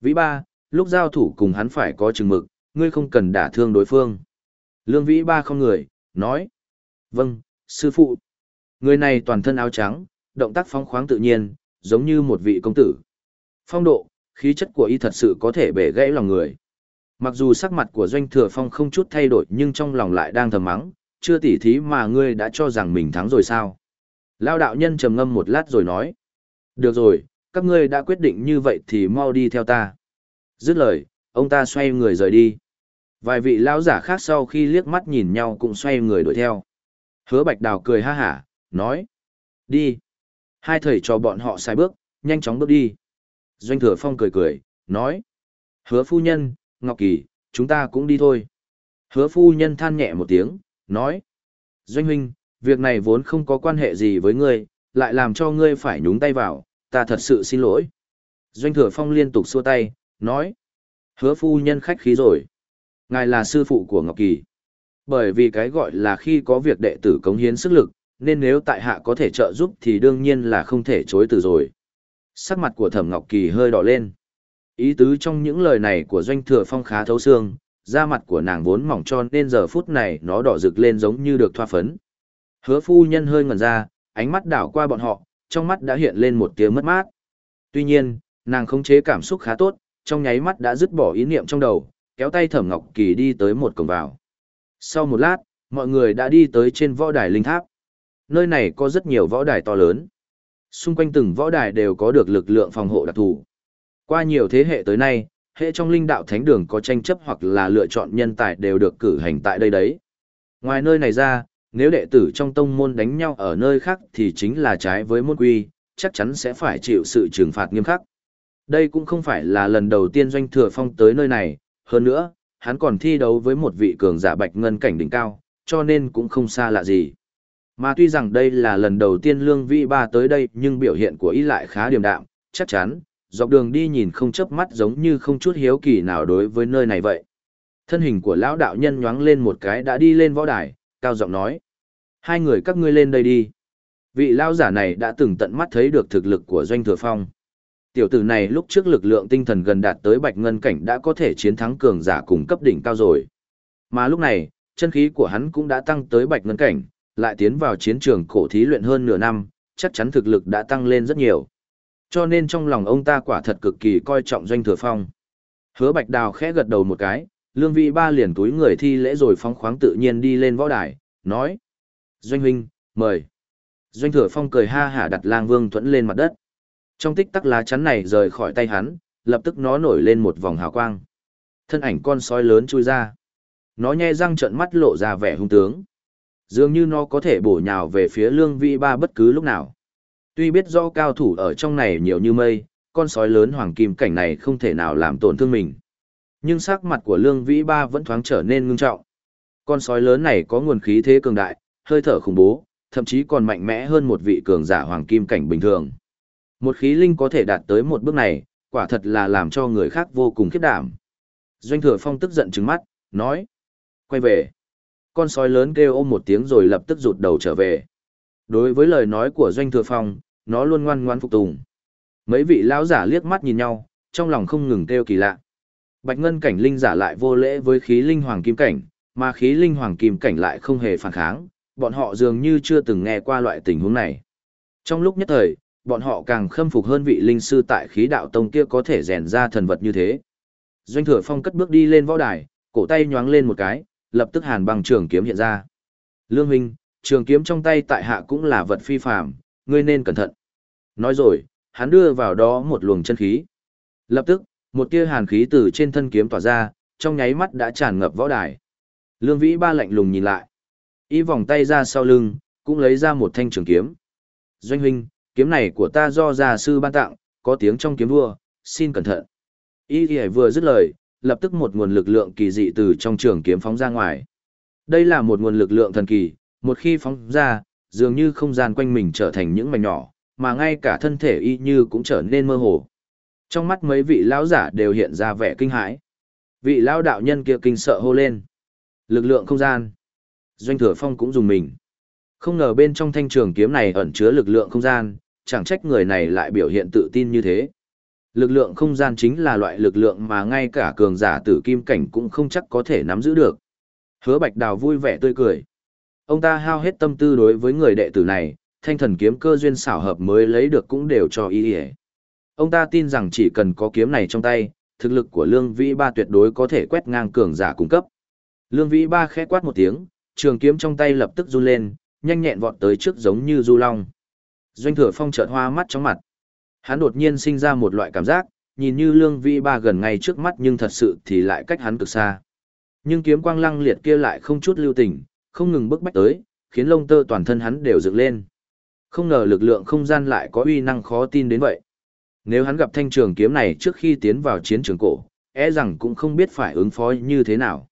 Vĩ ba, lúc giao thủ cùng hắn phải có chừng mực, ngươi không cần đả thương đối phương. Lương Vĩ ba không người, nói. Vâng, sư phụ. Người này toàn thân áo trắng, động tác phóng khoáng tự nhiên, giống như một vị công tử. Phong độ, khí chất của y thật sự có thể bể gãy lòng người. Mặc dù sắc mặt của Doanh Thừa Phong không chút thay đổi nhưng trong lòng lại đang thầm mắng, chưa tỉ thí mà ngươi đã cho rằng mình thắng rồi sao? Lao đạo nhân trầm ngâm một lát rồi nói. Được rồi, các ngươi đã quyết định như vậy thì mau đi theo ta. Dứt lời, ông ta xoay người rời đi. Vài vị lão giả khác sau khi liếc mắt nhìn nhau cũng xoay người đuổi theo. Hứa bạch đào cười ha hả, nói. Đi. Hai thầy cho bọn họ sai bước, nhanh chóng bước đi. Doanh thừa phong cười cười, nói. Hứa phu nhân, Ngọc Kỳ, chúng ta cũng đi thôi. Hứa phu nhân than nhẹ một tiếng, nói. Doanh huynh, việc này vốn không có quan hệ gì với ngươi, lại làm cho ngươi phải nhúng tay vào, ta thật sự xin lỗi. Doanh thừa phong liên tục xua tay, nói. Hứa phu nhân khách khí rồi. Ngài là sư phụ của Ngọc Kỳ. Bởi vì cái gọi là khi có việc đệ tử cống hiến sức lực, nên nếu tại hạ có thể trợ giúp thì đương nhiên là không thể chối từ rồi. Sắc mặt của Thẩm Ngọc Kỳ hơi đỏ lên. Ý tứ trong những lời này của Doanh Thừa Phong khá thấu xương, da mặt của nàng vốn mỏng tròn nên giờ phút này nó đỏ rực lên giống như được thoa phấn. Hứa phu nhân hơi ngẩn ra, ánh mắt đảo qua bọn họ, trong mắt đã hiện lên một tia mất mát. Tuy nhiên, nàng khống chế cảm xúc khá tốt, trong nháy mắt đã dứt bỏ ý niệm trong đầu, kéo tay Thẩm Ngọc Kỳ đi tới một cổng vào. Sau một lát, mọi người đã đi tới trên võ đài linh tháp. Nơi này có rất nhiều võ đài to lớn. Xung quanh từng võ đài đều có được lực lượng phòng hộ đặc thù. Qua nhiều thế hệ tới nay, hệ trong linh đạo thánh đường có tranh chấp hoặc là lựa chọn nhân tài đều được cử hành tại đây đấy. Ngoài nơi này ra, nếu đệ tử trong tông môn đánh nhau ở nơi khác thì chính là trái với môn quy, chắc chắn sẽ phải chịu sự trừng phạt nghiêm khắc. Đây cũng không phải là lần đầu tiên Doanh Thừa Phong tới nơi này, hơn nữa, hắn còn thi đấu với một vị cường giả bạch ngân cảnh đỉnh cao, cho nên cũng không xa lạ gì. Mà tuy rằng đây là lần đầu tiên Lương Vĩ Ba tới đây nhưng biểu hiện của y lại khá điềm đạm, chắc chắn, dọc đường đi nhìn không chớp mắt giống như không chút hiếu kỳ nào đối với nơi này vậy. Thân hình của lão đạo nhân nhoáng lên một cái đã đi lên võ đài, cao giọng nói. Hai người các ngươi lên đây đi. Vị lão giả này đã từng tận mắt thấy được thực lực của Doanh Thừa Phong. Tiểu tử này lúc trước lực lượng tinh thần gần đạt tới bạch ngân cảnh đã có thể chiến thắng cường giả cùng cấp đỉnh cao rồi. Mà lúc này, chân khí của hắn cũng đã tăng tới bạch ngân cảnh, lại tiến vào chiến trường cổ thí luyện hơn nửa năm, chắc chắn thực lực đã tăng lên rất nhiều. Cho nên trong lòng ông ta quả thật cực kỳ coi trọng doanh thừa phong. Hứa bạch đào khẽ gật đầu một cái, lương vị ba liền túi người thi lễ rồi phóng khoáng tự nhiên đi lên võ đài, nói. Doanh huynh, mời. Doanh thừa phong cười ha hả đặt lang vương thuẫn lên mặt đất. Trong tích tắc lá chắn này rời khỏi tay hắn, lập tức nó nổi lên một vòng hào quang. Thân ảnh con sói lớn chui ra. Nó nhe răng trợn mắt lộ ra vẻ hung tướng. Dường như nó có thể bổ nhào về phía lương vị ba bất cứ lúc nào. Tuy biết do cao thủ ở trong này nhiều như mây, con sói lớn hoàng kim cảnh này không thể nào làm tổn thương mình. Nhưng sắc mặt của lương vĩ ba vẫn thoáng trở nên ngưng trọng. Con sói lớn này có nguồn khí thế cường đại, hơi thở khủng bố, thậm chí còn mạnh mẽ hơn một vị cường giả hoàng kim cảnh bình thường. Một khí linh có thể đạt tới một bước này, quả thật là làm cho người khác vô cùng khiếp đảm. Doanh thừa phong tức giận trừng mắt, nói. Quay về. Con sói lớn kêu ôm một tiếng rồi lập tức rụt đầu trở về. Đối với lời nói của Doanh Thừa Phong, nó luôn ngoan ngoan phục tùng. Mấy vị lão giả liếc mắt nhìn nhau, trong lòng không ngừng kêu kỳ lạ. Bạch Ngân cảnh linh giả lại vô lễ với khí linh hoàng kim cảnh, mà khí linh hoàng kim cảnh lại không hề phản kháng, bọn họ dường như chưa từng nghe qua loại tình huống này. Trong lúc nhất thời, bọn họ càng khâm phục hơn vị linh sư tại khí đạo tông kia có thể rèn ra thần vật như thế. Doanh Thừa Phong cất bước đi lên võ đài, cổ tay nhoáng lên một cái, lập tức hàn băng trường kiếm hiện ra. Lương huynh, trường kiếm trong tay tại hạ cũng là vật phi phàm, ngươi nên cẩn thận. Nói rồi, hắn đưa vào đó một luồng chân khí. Lập tức, một tia hàn khí từ trên thân kiếm tỏa ra, trong nháy mắt đã tràn ngập võ đài. Lương Vĩ Ba lạnh lùng nhìn lại. Y vòng tay ra sau lưng, cũng lấy ra một thanh trường kiếm. Doanh huynh, kiếm này của ta do gia sư ban tặng, có tiếng trong kiếm vua, xin cẩn thận. Y thì vừa dứt lời, lập tức một nguồn lực lượng kỳ dị từ trong trường kiếm phóng ra ngoài. Đây là một nguồn lực lượng thần kỳ, một khi phóng ra, dường như không gian quanh mình trở thành những mảnh nhỏ, mà ngay cả thân thể y như cũng trở nên mơ hồ. Trong mắt mấy vị lão giả đều hiện ra vẻ kinh hãi. Vị lão đạo nhân kia kinh sợ hô lên. Lực lượng không gian. Doanh thừa phong cũng dùng mình. Không ngờ bên trong thanh trường kiếm này ẩn chứa lực lượng không gian, chẳng trách người này lại biểu hiện tự tin như thế. Lực lượng không gian chính là loại lực lượng mà ngay cả cường giả tử kim cảnh cũng không chắc có thể nắm giữ được. Hứa Bạch Đào vui vẻ tươi cười. Ông ta hao hết tâm tư đối với người đệ tử này, thanh thần kiếm cơ duyên xảo hợp mới lấy được cũng đều cho ý ý. Ông ta tin rằng chỉ cần có kiếm này trong tay, thực lực của Lương Vĩ Ba tuyệt đối có thể quét ngang cường giả cung cấp. Lương Vĩ Ba khẽ quát một tiếng, trường kiếm trong tay lập tức run lên, nhanh nhẹn vọt tới trước giống như du long. Doanh Thừa Phong chợt hoa mắt trong mặt. Hắn đột nhiên sinh ra một loại cảm giác, nhìn như Lương Vĩ Ba gần ngay trước mắt nhưng thật sự thì lại cách hắn cực xa. Nhưng kiếm quang lăng liệt kia lại không chút lưu tình, không ngừng bức bách tới, khiến lông tơ toàn thân hắn đều dựng lên. Không ngờ lực lượng không gian lại có uy năng khó tin đến vậy. Nếu hắn gặp thanh trường kiếm này trước khi tiến vào chiến trường cổ, e rằng cũng không biết phải ứng phó như thế nào.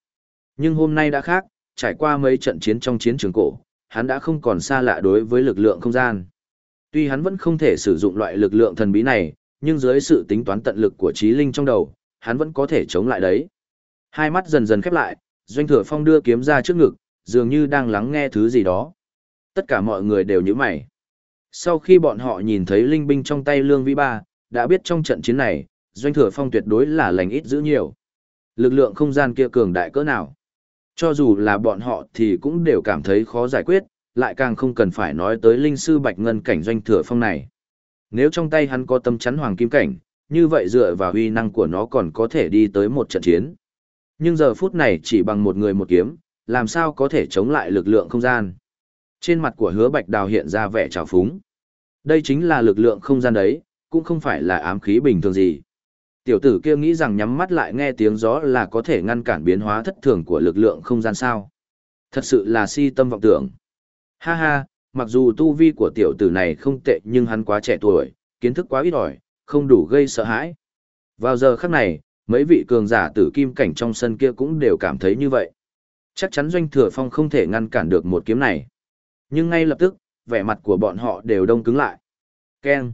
Nhưng hôm nay đã khác, trải qua mấy trận chiến trong chiến trường cổ, hắn đã không còn xa lạ đối với lực lượng không gian. Tuy hắn vẫn không thể sử dụng loại lực lượng thần bí này, nhưng dưới sự tính toán tận lực của trí linh trong đầu, hắn vẫn có thể chống lại đấy. Hai mắt dần dần khép lại, Doanh Thừa Phong đưa kiếm ra trước ngực, dường như đang lắng nghe thứ gì đó. Tất cả mọi người đều như mày. Sau khi bọn họ nhìn thấy linh binh trong tay Lương Vĩ Ba, đã biết trong trận chiến này, Doanh Thừa Phong tuyệt đối là lành ít giữ nhiều. Lực lượng không gian kia cường đại cỡ nào. Cho dù là bọn họ thì cũng đều cảm thấy khó giải quyết, lại càng không cần phải nói tới linh sư Bạch Ngân cảnh Doanh Thừa Phong này. Nếu trong tay hắn có tâm chắn hoàng kim cảnh, như vậy dựa vào uy năng của nó còn có thể đi tới một trận chiến. Nhưng giờ phút này chỉ bằng một người một kiếm, làm sao có thể chống lại lực lượng không gian. Trên mặt của hứa bạch đào hiện ra vẻ trào phúng. Đây chính là lực lượng không gian đấy, cũng không phải là ám khí bình thường gì. Tiểu tử kia nghĩ rằng nhắm mắt lại nghe tiếng gió là có thể ngăn cản biến hóa thất thường của lực lượng không gian sao. Thật sự là si tâm vọng tưởng. Ha ha, mặc dù tu vi của tiểu tử này không tệ nhưng hắn quá trẻ tuổi, kiến thức quá ít ỏi, không đủ gây sợ hãi. Vào giờ khắc này, mấy vị cường giả tử kim cảnh trong sân kia cũng đều cảm thấy như vậy. Chắc chắn doanh thừa phong không thể ngăn cản được một kiếm này. Nhưng ngay lập tức, vẻ mặt của bọn họ đều đông cứng lại. Keng.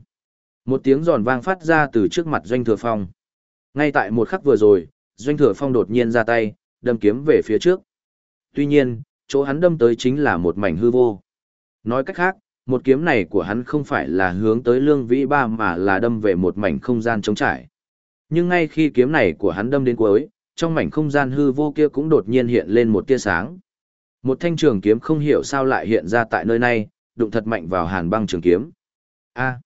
Một tiếng giòn vang phát ra từ trước mặt doanh thừa phong. Ngay tại một khắc vừa rồi, doanh thừa phong đột nhiên ra tay, đâm kiếm về phía trước. Tuy nhiên, chỗ hắn đâm tới chính là một mảnh hư vô. Nói cách khác, một kiếm này của hắn không phải là hướng tới lương vĩ ba mà là đâm về một mảnh không gian trống trải. Nhưng ngay khi kiếm này của hắn đâm đến cuối, trong mảnh không gian hư vô kia cũng đột nhiên hiện lên một tia sáng. Một thanh trường kiếm không hiểu sao lại hiện ra tại nơi này, đụng thật mạnh vào hàn băng trường kiếm. A.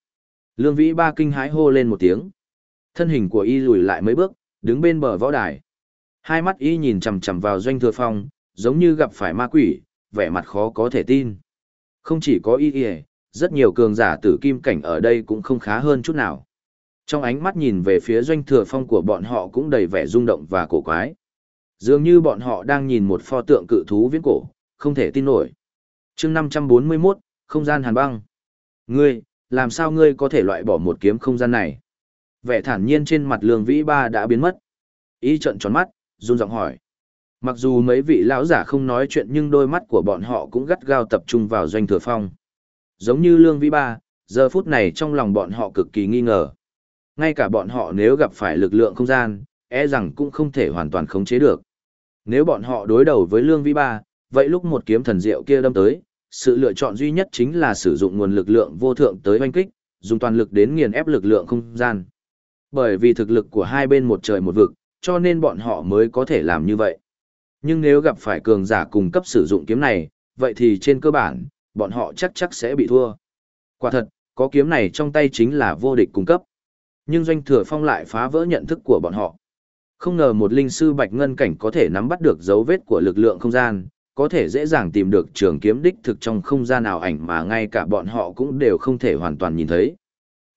Lương Vĩ Ba kinh hãi hô lên một tiếng. Thân hình của y lùi lại mấy bước, đứng bên bờ võ đài. Hai mắt y nhìn chằm chằm vào doanh thừa phong, giống như gặp phải ma quỷ, vẻ mặt khó có thể tin. Không chỉ có y y, rất nhiều cường giả tử kim cảnh ở đây cũng không khá hơn chút nào. Trong ánh mắt nhìn về phía doanh thừa phong của bọn họ cũng đầy vẻ rung động và cổ quái. Dường như bọn họ đang nhìn một pho tượng cự thú viễn cổ, không thể tin nổi. chương 541, không gian hàn băng. Ngươi, làm sao ngươi có thể loại bỏ một kiếm không gian này? Vẻ thản nhiên trên mặt lương vĩ ba đã biến mất. Ý trận tròn mắt, run giọng hỏi. Mặc dù mấy vị lão giả không nói chuyện nhưng đôi mắt của bọn họ cũng gắt gao tập trung vào doanh thừa phong. Giống như lương vĩ ba, giờ phút này trong lòng bọn họ cực kỳ nghi ngờ. Ngay cả bọn họ nếu gặp phải lực lượng không gian, e rằng cũng không thể hoàn toàn khống chế được. Nếu bọn họ đối đầu với lương vĩ ba, vậy lúc một kiếm thần diệu kia đâm tới, sự lựa chọn duy nhất chính là sử dụng nguồn lực lượng vô thượng tới oanh kích, dùng toàn lực đến nghiền ép lực lượng không gian. Bởi vì thực lực của hai bên một trời một vực, cho nên bọn họ mới có thể làm như vậy. Nhưng nếu gặp phải cường giả cùng cấp sử dụng kiếm này, vậy thì trên cơ bản, bọn họ chắc chắc sẽ bị thua. Quả thật, có kiếm này trong tay chính là vô địch cung cấp. Nhưng doanh thừa phong lại phá vỡ nhận thức của bọn họ. Không ngờ một linh sư bạch ngân cảnh có thể nắm bắt được dấu vết của lực lượng không gian, có thể dễ dàng tìm được trường kiếm đích thực trong không gian nào ảnh mà ngay cả bọn họ cũng đều không thể hoàn toàn nhìn thấy.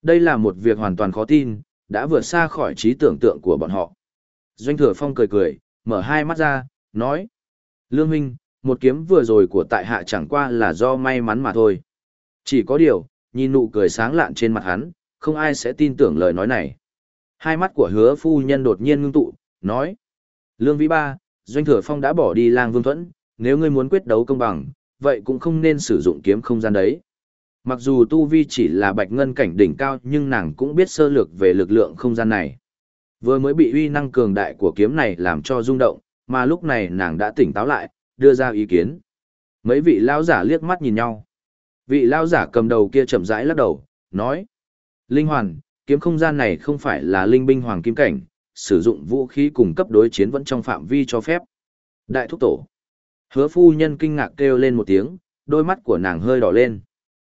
Đây là một việc hoàn toàn khó tin, đã vượt xa khỏi trí tưởng tượng của bọn họ. Doanh thừa phong cười cười, mở hai mắt ra, nói. Lương huynh, một kiếm vừa rồi của tại hạ chẳng qua là do may mắn mà thôi. Chỉ có điều, nhìn nụ cười sáng lạn trên mặt hắn, không ai sẽ tin tưởng lời nói này. Hai mắt của hứa phu nhân đột nhiên ngưng tụ, nói. Lương Vĩ Ba, Doanh Thừa Phong đã bỏ đi lang vương thuẫn, nếu ngươi muốn quyết đấu công bằng, vậy cũng không nên sử dụng kiếm không gian đấy. Mặc dù Tu Vi chỉ là bạch ngân cảnh đỉnh cao nhưng nàng cũng biết sơ lược về lực lượng không gian này. Vừa mới bị uy năng cường đại của kiếm này làm cho rung động, mà lúc này nàng đã tỉnh táo lại, đưa ra ý kiến. Mấy vị lão giả liếc mắt nhìn nhau. Vị lão giả cầm đầu kia chậm rãi lắc đầu, nói: "Linh Hoàn, kiếm không gian này không phải là linh binh hoàng kim cảnh, sử dụng vũ khí cùng cấp đối chiến vẫn trong phạm vi cho phép." Đại thúc tổ. Hứa phu nhân kinh ngạc kêu lên một tiếng, đôi mắt của nàng hơi đỏ lên.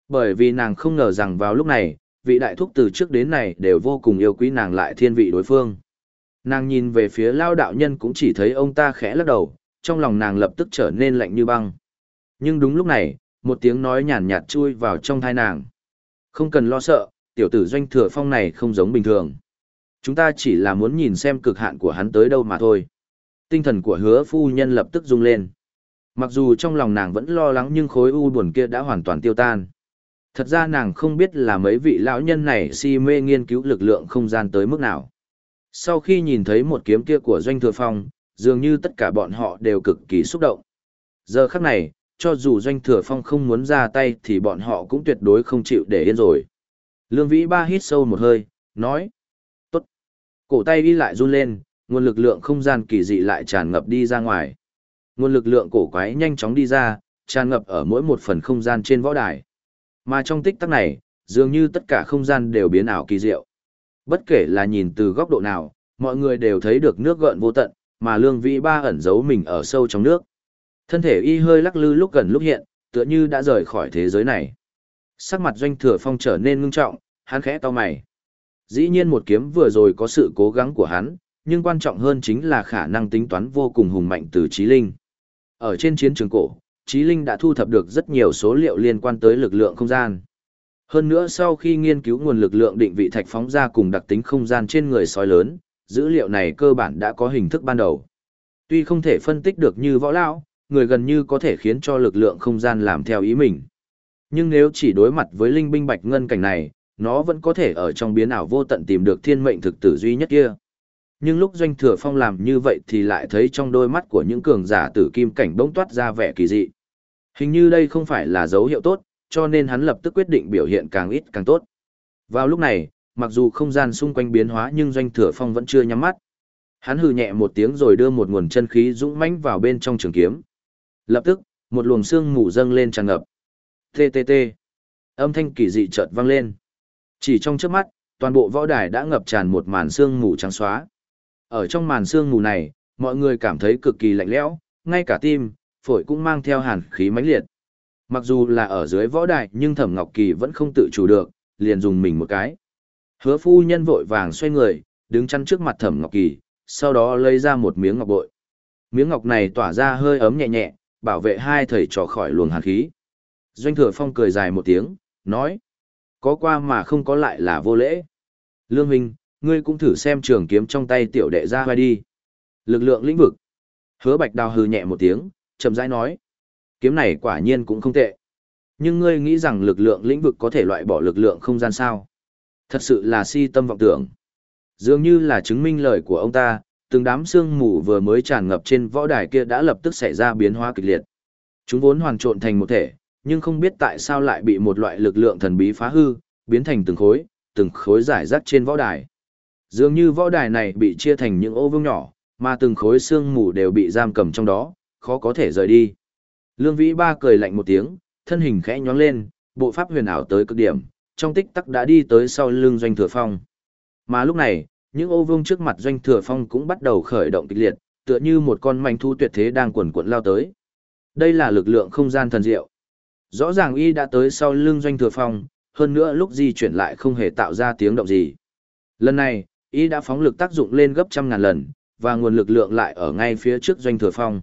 Bởi vì nàng không ngờ rằng vào lúc này, vị đại thúc từ trước đến này đều vô cùng yêu quý nàng lại thiên vị đối phương. Nàng nhìn về phía lao đạo nhân cũng chỉ thấy ông ta khẽ lắc đầu, trong lòng nàng lập tức trở nên lạnh như băng. Nhưng đúng lúc này, một tiếng nói nhàn nhạt chui vào trong thai nàng. Không cần lo sợ, tiểu tử doanh thừa phong này không giống bình thường. Chúng ta chỉ là muốn nhìn xem cực hạn của hắn tới đâu mà thôi. Tinh thần của hứa phu nhân lập tức rung lên. Mặc dù trong lòng nàng vẫn lo lắng nhưng khối u buồn kia đã hoàn toàn tiêu tan. Thật ra nàng không biết là mấy vị lão nhân này si mê nghiên cứu lực lượng không gian tới mức nào. Sau khi nhìn thấy một kiếm kia của Doanh Thừa Phong, dường như tất cả bọn họ đều cực kỳ xúc động. Giờ khắc này, cho dù Doanh Thừa Phong không muốn ra tay thì bọn họ cũng tuyệt đối không chịu để yên rồi. Lương Vĩ Ba hít sâu một hơi, nói. Tốt. Cổ tay đi lại run lên, nguồn lực lượng không gian kỳ dị lại tràn ngập đi ra ngoài. Nguồn lực lượng cổ quái nhanh chóng đi ra, tràn ngập ở mỗi một phần không gian trên võ đài. Mà trong tích tắc này, dường như tất cả không gian đều biến ảo kỳ diệu. Bất kể là nhìn từ góc độ nào, mọi người đều thấy được nước gợn vô tận, mà lương vĩ ba ẩn giấu mình ở sâu trong nước. Thân thể y hơi lắc lư lúc gần lúc hiện, tựa như đã rời khỏi thế giới này. Sắc mặt doanh thừa phong trở nên ngưng trọng, hắn khẽ to mày. Dĩ nhiên một kiếm vừa rồi có sự cố gắng của hắn, nhưng quan trọng hơn chính là khả năng tính toán vô cùng hùng mạnh từ trí linh. Ở trên chiến trường cổ, trí linh đã thu thập được rất nhiều số liệu liên quan tới lực lượng không gian. Hơn nữa sau khi nghiên cứu nguồn lực lượng định vị thạch phóng ra cùng đặc tính không gian trên người sói lớn, dữ liệu này cơ bản đã có hình thức ban đầu. Tuy không thể phân tích được như võ lão, người gần như có thể khiến cho lực lượng không gian làm theo ý mình. Nhưng nếu chỉ đối mặt với linh binh bạch ngân cảnh này, nó vẫn có thể ở trong biến ảo vô tận tìm được thiên mệnh thực tử duy nhất kia. Nhưng lúc doanh thừa phong làm như vậy thì lại thấy trong đôi mắt của những cường giả tử kim cảnh bỗng toát ra vẻ kỳ dị. Hình như đây không phải là dấu hiệu tốt, cho nên hắn lập tức quyết định biểu hiện càng ít càng tốt. Vào lúc này, mặc dù không gian xung quanh biến hóa nhưng doanh thừa phong vẫn chưa nhắm mắt. Hắn hừ nhẹ một tiếng rồi đưa một nguồn chân khí dũng mãnh vào bên trong trường kiếm. Lập tức, một luồng xương mù dâng lên tràn ngập. TTT. Âm thanh kỳ dị chợt vang lên. Chỉ trong chớp mắt, toàn bộ võ đài đã ngập tràn một màn sương mù trắng xóa. Ở trong màn sương mù này, mọi người cảm thấy cực kỳ lạnh lẽo, ngay cả tim, phổi cũng mang theo hàn khí mãnh liệt. Mặc dù là ở dưới võ đài nhưng Thẩm Ngọc Kỳ vẫn không tự chủ được, liền dùng mình một cái. Hứa phu nhân vội vàng xoay người, đứng chắn trước mặt Thẩm Ngọc Kỳ, sau đó lấy ra một miếng ngọc bội. Miếng ngọc này tỏa ra hơi ấm nhẹ nhẹ, bảo vệ hai thầy trò khỏi luồng hàn khí. Doanh Thừa Phong cười dài một tiếng, nói: "Có qua mà không có lại là vô lễ. Lương Minh, ngươi cũng thử xem trường kiếm trong tay tiểu đệ ra vai đi." Lực lượng lĩnh vực. Hứa Bạch Đào hừ nhẹ một tiếng, chậm rãi nói: "Kiếm này quả nhiên cũng không tệ. Nhưng ngươi nghĩ rằng lực lượng lĩnh vực có thể loại bỏ lực lượng không gian sao?" Thật sự là si tâm vọng tưởng. Dường như là chứng minh lời của ông ta, từng đám sương mù vừa mới tràn ngập trên võ đài kia đã lập tức xảy ra biến hóa kịch liệt. Chúng vốn hoàn trộn thành một thể, nhưng không biết tại sao lại bị một loại lực lượng thần bí phá hư, biến thành từng khối, từng khối giải rác trên võ đài. Dường như võ đài này bị chia thành những ô vuông nhỏ, mà từng khối xương mù đều bị giam cầm trong đó, khó có thể rời đi. Lương Vĩ Ba cười lạnh một tiếng, thân hình khẽ nhón lên, bộ pháp huyền ảo tới cực điểm, trong tích tắc đã đi tới sau lưng doanh thừa phong. Mà lúc này, những ô vương trước mặt doanh thừa phong cũng bắt đầu khởi động kịch liệt, tựa như một con manh thu tuyệt thế đang quần cuộn lao tới. Đây là lực lượng không gian thần diệu. Rõ ràng y đã tới sau lưng doanh thừa phong, hơn nữa lúc di chuyển lại không hề tạo ra tiếng động gì. Lần này, y đã phóng lực tác dụng lên gấp trăm ngàn lần, và nguồn lực lượng lại ở ngay phía trước doanh thừa phong.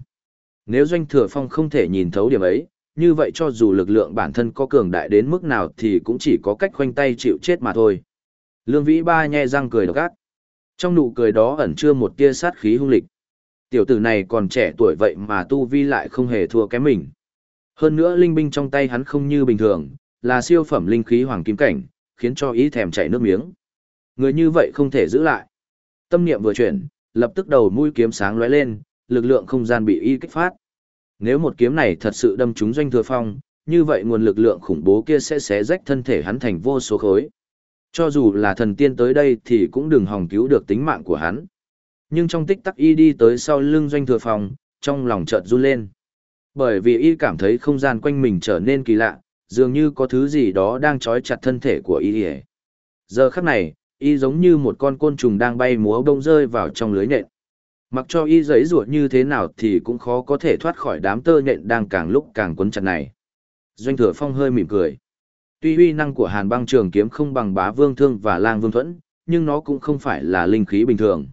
Nếu doanh thừa phong không thể nhìn thấu điểm ấy, như vậy cho dù lực lượng bản thân có cường đại đến mức nào thì cũng chỉ có cách khoanh tay chịu chết mà thôi. Lương Vĩ Ba nhe răng cười độc ác. Trong nụ cười đó ẩn chứa một tia sát khí hung lịch. Tiểu tử này còn trẻ tuổi vậy mà tu vi lại không hề thua kém mình. Hơn nữa linh binh trong tay hắn không như bình thường, là siêu phẩm linh khí hoàng kim cảnh, khiến cho ý thèm chảy nước miếng. Người như vậy không thể giữ lại. Tâm niệm vừa chuyển, lập tức đầu mũi kiếm sáng lóe lên, lực lượng không gian bị y kích phát. Nếu một kiếm này thật sự đâm trúng doanh thừa phong, như vậy nguồn lực lượng khủng bố kia sẽ xé rách thân thể hắn thành vô số khối. Cho dù là thần tiên tới đây thì cũng đừng hòng cứu được tính mạng của hắn. Nhưng trong tích tắc y đi tới sau lưng doanh thừa phong, trong lòng chợt run lên. Bởi vì y cảm thấy không gian quanh mình trở nên kỳ lạ, dường như có thứ gì đó đang trói chặt thân thể của y. Giờ khắc này, y giống như một con côn trùng đang bay múa bông rơi vào trong lưới nện. Mặc cho y giấy ruột như thế nào thì cũng khó có thể thoát khỏi đám tơ nhện đang càng lúc càng quấn chặt này. Doanh thừa phong hơi mỉm cười. Tuy uy năng của hàn băng trường kiếm không bằng bá vương thương và lang vương thuẫn, nhưng nó cũng không phải là linh khí bình thường.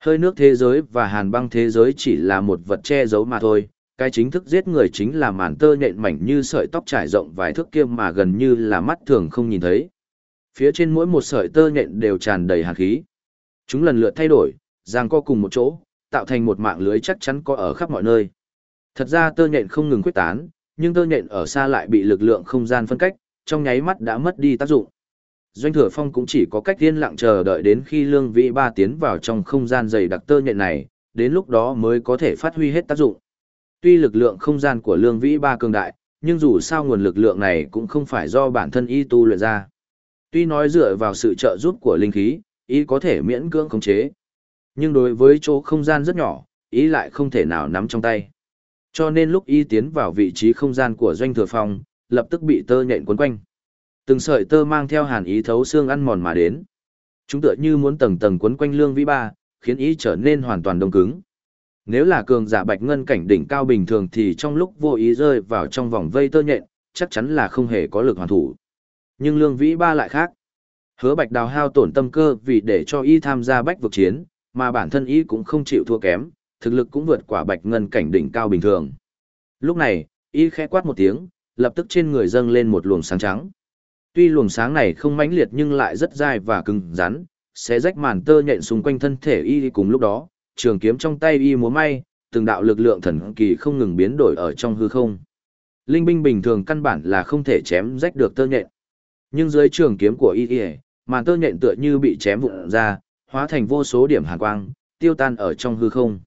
Hơi nước thế giới và hàn băng thế giới chỉ là một vật che giấu mà thôi, cái chính thức giết người chính là màn tơ nhện mảnh như sợi tóc trải rộng vài thước kia mà gần như là mắt thường không nhìn thấy. Phía trên mỗi một sợi tơ nhện đều tràn đầy hàn khí. Chúng lần lượt thay đổi, giang co cùng một chỗ, tạo thành một mạng lưới chắc chắn có ở khắp mọi nơi. Thật ra tơ nhện không ngừng quyết tán, nhưng tơ nhện ở xa lại bị lực lượng không gian phân cách, trong nháy mắt đã mất đi tác dụng. Doanh Thừa Phong cũng chỉ có cách yên lặng chờ đợi đến khi Lương Vĩ Ba tiến vào trong không gian dày đặc tơ nhện này, đến lúc đó mới có thể phát huy hết tác dụng. Tuy lực lượng không gian của Lương Vĩ Ba cường đại, nhưng dù sao nguồn lực lượng này cũng không phải do bản thân y tu luyện ra. Tuy nói dựa vào sự trợ giúp của linh khí, y có thể miễn cưỡng khống chế. Nhưng đối với chỗ không gian rất nhỏ, y lại không thể nào nắm trong tay. Cho nên lúc y tiến vào vị trí không gian của Doanh Thừa Phong, lập tức bị tơ nhện quấn quanh. Từng sợi tơ mang theo hàn ý thấu xương ăn mòn mà đến. Chúng tựa như muốn tầng tầng quấn quanh lương vĩ ba, khiến ý trở nên hoàn toàn đông cứng. Nếu là cường giả bạch ngân cảnh đỉnh cao bình thường thì trong lúc vô ý rơi vào trong vòng vây tơ nhện, chắc chắn là không hề có lực hoàn thủ. Nhưng lương vĩ ba lại khác. Hứa bạch đào hao tổn tâm cơ vì để cho y tham gia bách vực chiến, mà bản thân y cũng không chịu thua kém, thực lực cũng vượt quả bạch ngân cảnh đỉnh cao bình thường. Lúc này, y khẽ quát một tiếng, lập tức trên người dâng lên một luồng sáng trắng. Tuy luồng sáng này không mãnh liệt nhưng lại rất dai và cứng rắn, sẽ rách màn tơ nhện xung quanh thân thể y cùng lúc đó, trường kiếm trong tay y múa may, từng đạo lực lượng thần kỳ không ngừng biến đổi ở trong hư không. Linh binh bình thường căn bản là không thể chém rách được tơ nhện. Nhưng dưới trường kiếm của y, màn tơ nhện tựa như bị chém vụn ra, hóa thành vô số điểm hàn quang, tiêu tan ở trong hư không.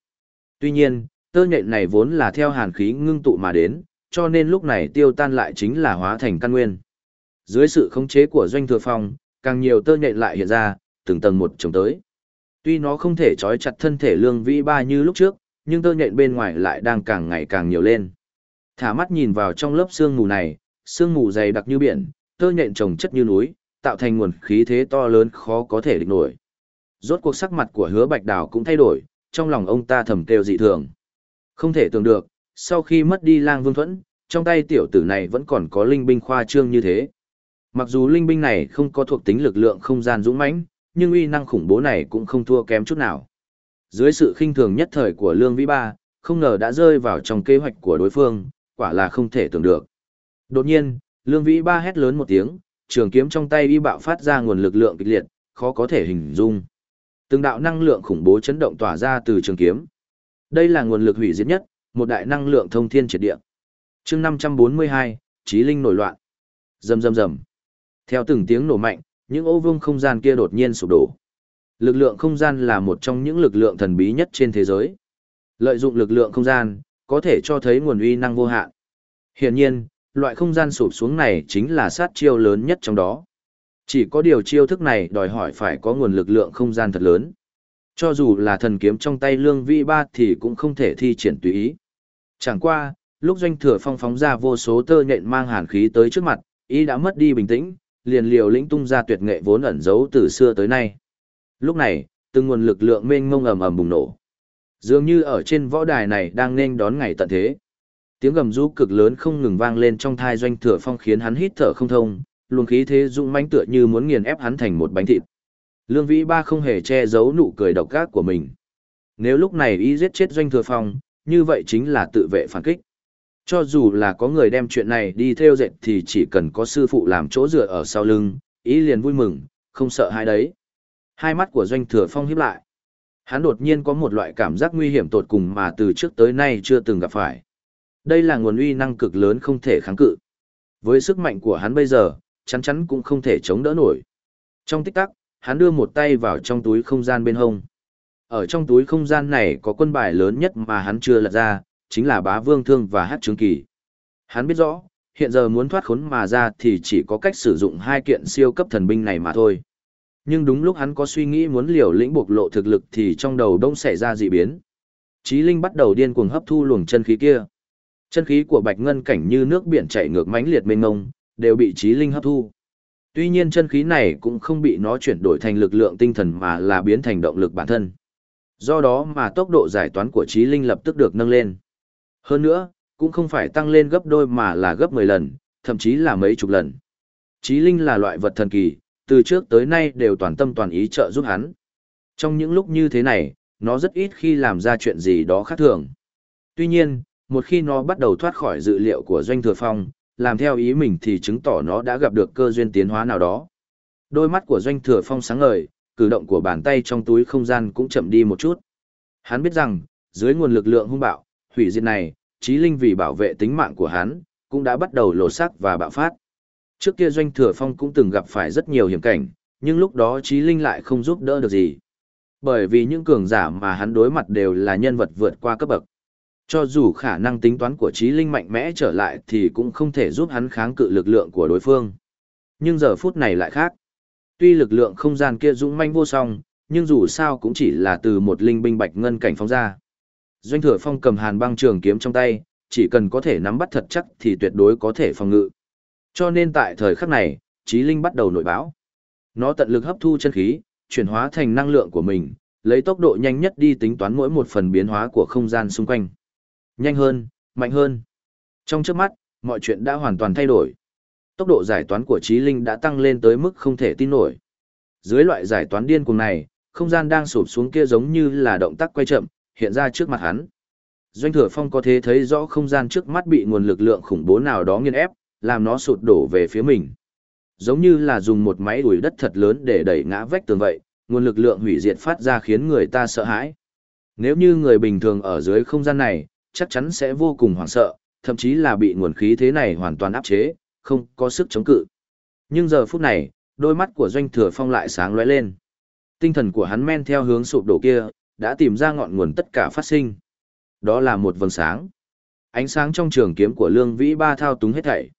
Tuy nhiên, tơ nhện này vốn là theo hàn khí ngưng tụ mà đến, cho nên lúc này tiêu tan lại chính là hóa thành căn nguyên. Dưới sự khống chế của doanh thừa phong, càng nhiều tơ nhện lại hiện ra, từng tầng một chồng tới. Tuy nó không thể trói chặt thân thể lương vĩ ba như lúc trước, nhưng tơ nhện bên ngoài lại đang càng ngày càng nhiều lên. Thả mắt nhìn vào trong lớp sương mù này, sương mù dày đặc như biển, tơ nhện trồng chất như núi, tạo thành nguồn khí thế to lớn khó có thể địch nổi. Rốt cuộc sắc mặt của hứa bạch đào cũng thay đổi, trong lòng ông ta thầm kêu dị thường. Không thể tưởng được, sau khi mất đi lang vương thuẫn, trong tay tiểu tử này vẫn còn có linh binh khoa trương như thế. Mặc dù linh binh này không có thuộc tính lực lượng không gian dũng mãnh, nhưng uy năng khủng bố này cũng không thua kém chút nào. Dưới sự khinh thường nhất thời của Lương Vĩ Ba, không ngờ đã rơi vào trong kế hoạch của đối phương, quả là không thể tưởng được. Đột nhiên, Lương Vĩ Ba hét lớn một tiếng, trường kiếm trong tay y bạo phát ra nguồn lực lượng kịch liệt, khó có thể hình dung. Từng đạo năng lượng khủng bố chấn động tỏa ra từ trường kiếm. Đây là nguồn lực hủy diệt nhất, một đại năng lượng thông thiên triệt địa. Chương 542, Chí linh nổi loạn. Rầm rầm rầm. Theo từng tiếng nổ mạnh, những ô vương không gian kia đột nhiên sụp đổ. Lực lượng không gian là một trong những lực lượng thần bí nhất trên thế giới. Lợi dụng lực lượng không gian, có thể cho thấy nguồn uy năng vô hạn. Hiển nhiên, loại không gian sụp xuống này chính là sát chiêu lớn nhất trong đó. Chỉ có điều chiêu thức này đòi hỏi phải có nguồn lực lượng không gian thật lớn. Cho dù là thần kiếm trong tay lương Vi ba thì cũng không thể thi triển tùy ý. Chẳng qua, lúc doanh thừa phong phóng ra vô số tơ nhện mang hàn khí tới trước mặt, ý đã mất đi bình tĩnh, liền liều lĩnh tung ra tuyệt nghệ vốn ẩn giấu từ xưa tới nay. Lúc này, từng nguồn lực lượng mênh mông ầm ầm bùng nổ. Dường như ở trên võ đài này đang nên đón ngày tận thế. Tiếng gầm rú cực lớn không ngừng vang lên trong thai doanh thừa phong khiến hắn hít thở không thông, luồng khí thế dũng mãnh tựa như muốn nghiền ép hắn thành một bánh thịt. Lương Vĩ Ba không hề che giấu nụ cười độc ác của mình. Nếu lúc này ý giết chết doanh thừa phong, như vậy chính là tự vệ phản kích. Cho dù là có người đem chuyện này đi theo dệt thì chỉ cần có sư phụ làm chỗ dựa ở sau lưng, ý liền vui mừng, không sợ hai đấy. Hai mắt của doanh thừa phong hiếp lại. Hắn đột nhiên có một loại cảm giác nguy hiểm tột cùng mà từ trước tới nay chưa từng gặp phải. Đây là nguồn uy năng cực lớn không thể kháng cự. Với sức mạnh của hắn bây giờ, chắn chắn cũng không thể chống đỡ nổi. Trong tích tắc, hắn đưa một tay vào trong túi không gian bên hông. Ở trong túi không gian này có quân bài lớn nhất mà hắn chưa lật ra, chính là bá vương thương và hát trướng kỳ. Hắn biết rõ, hiện giờ muốn thoát khốn mà ra thì chỉ có cách sử dụng hai kiện siêu cấp thần binh này mà thôi. Nhưng đúng lúc hắn có suy nghĩ muốn liều lĩnh bộc lộ thực lực thì trong đầu đông xảy ra dị biến. Chí Linh bắt đầu điên cuồng hấp thu luồng chân khí kia. Chân khí của Bạch Ngân cảnh như nước biển chảy ngược mãnh liệt mênh mông, đều bị Chí Linh hấp thu. Tuy nhiên chân khí này cũng không bị nó chuyển đổi thành lực lượng tinh thần mà là biến thành động lực bản thân. Do đó mà tốc độ giải toán của Chí Linh lập tức được nâng lên. Hơn nữa, cũng không phải tăng lên gấp đôi mà là gấp 10 lần, thậm chí là mấy chục lần. Chí Linh là loại vật thần kỳ, từ trước tới nay đều toàn tâm toàn ý trợ giúp hắn. Trong những lúc như thế này, nó rất ít khi làm ra chuyện gì đó khác thường. Tuy nhiên, một khi nó bắt đầu thoát khỏi dự liệu của Doanh Thừa Phong, làm theo ý mình thì chứng tỏ nó đã gặp được cơ duyên tiến hóa nào đó. Đôi mắt của Doanh Thừa Phong sáng ngời, cử động của bàn tay trong túi không gian cũng chậm đi một chút. Hắn biết rằng, dưới nguồn lực lượng hung bạo, hủy diệt này, trí linh vì bảo vệ tính mạng của hắn, cũng đã bắt đầu lột xác và bạo phát. Trước kia Doanh Thừa Phong cũng từng gặp phải rất nhiều hiểm cảnh, nhưng lúc đó trí linh lại không giúp đỡ được gì. Bởi vì những cường giả mà hắn đối mặt đều là nhân vật vượt qua cấp bậc. Cho dù khả năng tính toán của trí linh mạnh mẽ trở lại thì cũng không thể giúp hắn kháng cự lực lượng của đối phương. Nhưng giờ phút này lại khác. Tuy lực lượng không gian kia dũng manh vô song, nhưng dù sao cũng chỉ là từ một linh binh bạch ngân cảnh phóng ra. Doanh thừa phong cầm hàn băng trường kiếm trong tay, chỉ cần có thể nắm bắt thật chắc thì tuyệt đối có thể phòng ngự. Cho nên tại thời khắc này, trí linh bắt đầu nổi báo. Nó tận lực hấp thu chân khí, chuyển hóa thành năng lượng của mình, lấy tốc độ nhanh nhất đi tính toán mỗi một phần biến hóa của không gian xung quanh. Nhanh hơn, mạnh hơn. Trong trước mắt, mọi chuyện đã hoàn toàn thay đổi. Tốc độ giải toán của trí linh đã tăng lên tới mức không thể tin nổi. Dưới loại giải toán điên cuồng này, không gian đang sụp xuống kia giống như là động tác quay chậm, hiện ra trước mặt hắn. Doanh thừa phong có thể thấy rõ không gian trước mắt bị nguồn lực lượng khủng bố nào đó nghiên ép, làm nó sụt đổ về phía mình. Giống như là dùng một máy đuổi đất thật lớn để đẩy ngã vách tường vậy, nguồn lực lượng hủy diệt phát ra khiến người ta sợ hãi. Nếu như người bình thường ở dưới không gian này, chắc chắn sẽ vô cùng hoảng sợ, thậm chí là bị nguồn khí thế này hoàn toàn áp chế, không có sức chống cự. Nhưng giờ phút này, đôi mắt của Doanh Thừa Phong lại sáng lóe lên. Tinh thần của hắn men theo hướng sụp đổ kia, đã tìm ra ngọn nguồn tất cả phát sinh. Đó là một vầng sáng. Ánh sáng trong trường kiếm của Lương Vĩ Ba thao túng hết thảy.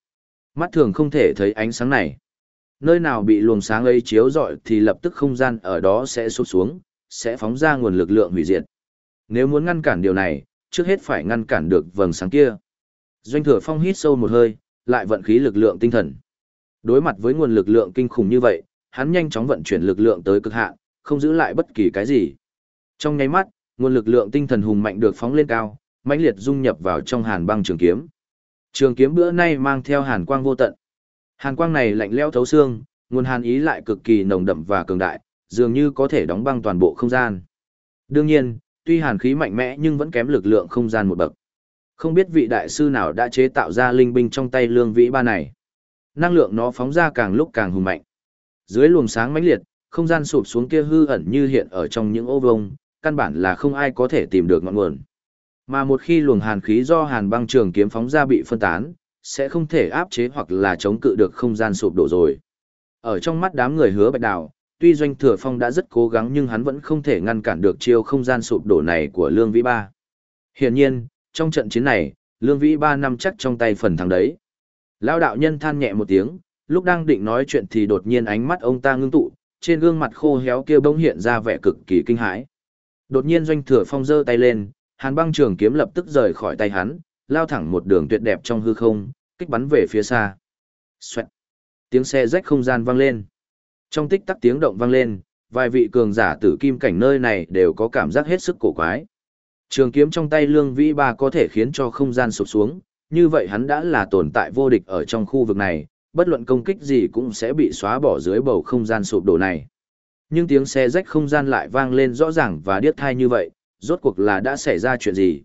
Mắt thường không thể thấy ánh sáng này. Nơi nào bị luồng sáng ấy chiếu rọi thì lập tức không gian ở đó sẽ sụp xuống, sẽ phóng ra nguồn lực lượng hủy diệt. Nếu muốn ngăn cản điều này, trước hết phải ngăn cản được vầng sáng kia. Doanh thừa phong hít sâu một hơi, lại vận khí lực lượng tinh thần. Đối mặt với nguồn lực lượng kinh khủng như vậy, hắn nhanh chóng vận chuyển lực lượng tới cực hạn, không giữ lại bất kỳ cái gì. Trong nháy mắt, nguồn lực lượng tinh thần hùng mạnh được phóng lên cao, mãnh liệt dung nhập vào trong hàn băng trường kiếm. Trường kiếm bữa nay mang theo hàn quang vô tận. Hàn quang này lạnh lẽo thấu xương, nguồn hàn ý lại cực kỳ nồng đậm và cường đại, dường như có thể đóng băng toàn bộ không gian. Đương nhiên, tuy hàn khí mạnh mẽ nhưng vẫn kém lực lượng không gian một bậc. Không biết vị đại sư nào đã chế tạo ra linh binh trong tay lương vĩ ba này. Năng lượng nó phóng ra càng lúc càng hùng mạnh. Dưới luồng sáng mãnh liệt, không gian sụp xuống kia hư ẩn như hiện ở trong những ô vông, căn bản là không ai có thể tìm được ngọn nguồn. Mà một khi luồng hàn khí do hàn băng trường kiếm phóng ra bị phân tán, sẽ không thể áp chế hoặc là chống cự được không gian sụp đổ rồi. Ở trong mắt đám người hứa bạch đào, tuy doanh thừa phong đã rất cố gắng nhưng hắn vẫn không thể ngăn cản được chiêu không gian sụp đổ này của lương vĩ ba. Hiển nhiên, trong trận chiến này, lương vĩ ba nằm chắc trong tay phần thắng đấy. Lao đạo nhân than nhẹ một tiếng, lúc đang định nói chuyện thì đột nhiên ánh mắt ông ta ngưng tụ, trên gương mặt khô héo kia bỗng hiện ra vẻ cực kỳ kinh hãi. Đột nhiên doanh thừa phong giơ tay lên, hàn băng trường kiếm lập tức rời khỏi tay hắn, lao thẳng một đường tuyệt đẹp trong hư không, kích bắn về phía xa. Xoẹt. Tiếng xe rách không gian vang lên. Trong tích tắc tiếng động vang lên, vài vị cường giả tử kim cảnh nơi này đều có cảm giác hết sức cổ quái. Trường kiếm trong tay Lương Vĩ Ba có thể khiến cho không gian sụp xuống, như vậy hắn đã là tồn tại vô địch ở trong khu vực này, bất luận công kích gì cũng sẽ bị xóa bỏ dưới bầu không gian sụp đổ này. Nhưng tiếng xe rách không gian lại vang lên rõ ràng và điếc thai như vậy, rốt cuộc là đã xảy ra chuyện gì.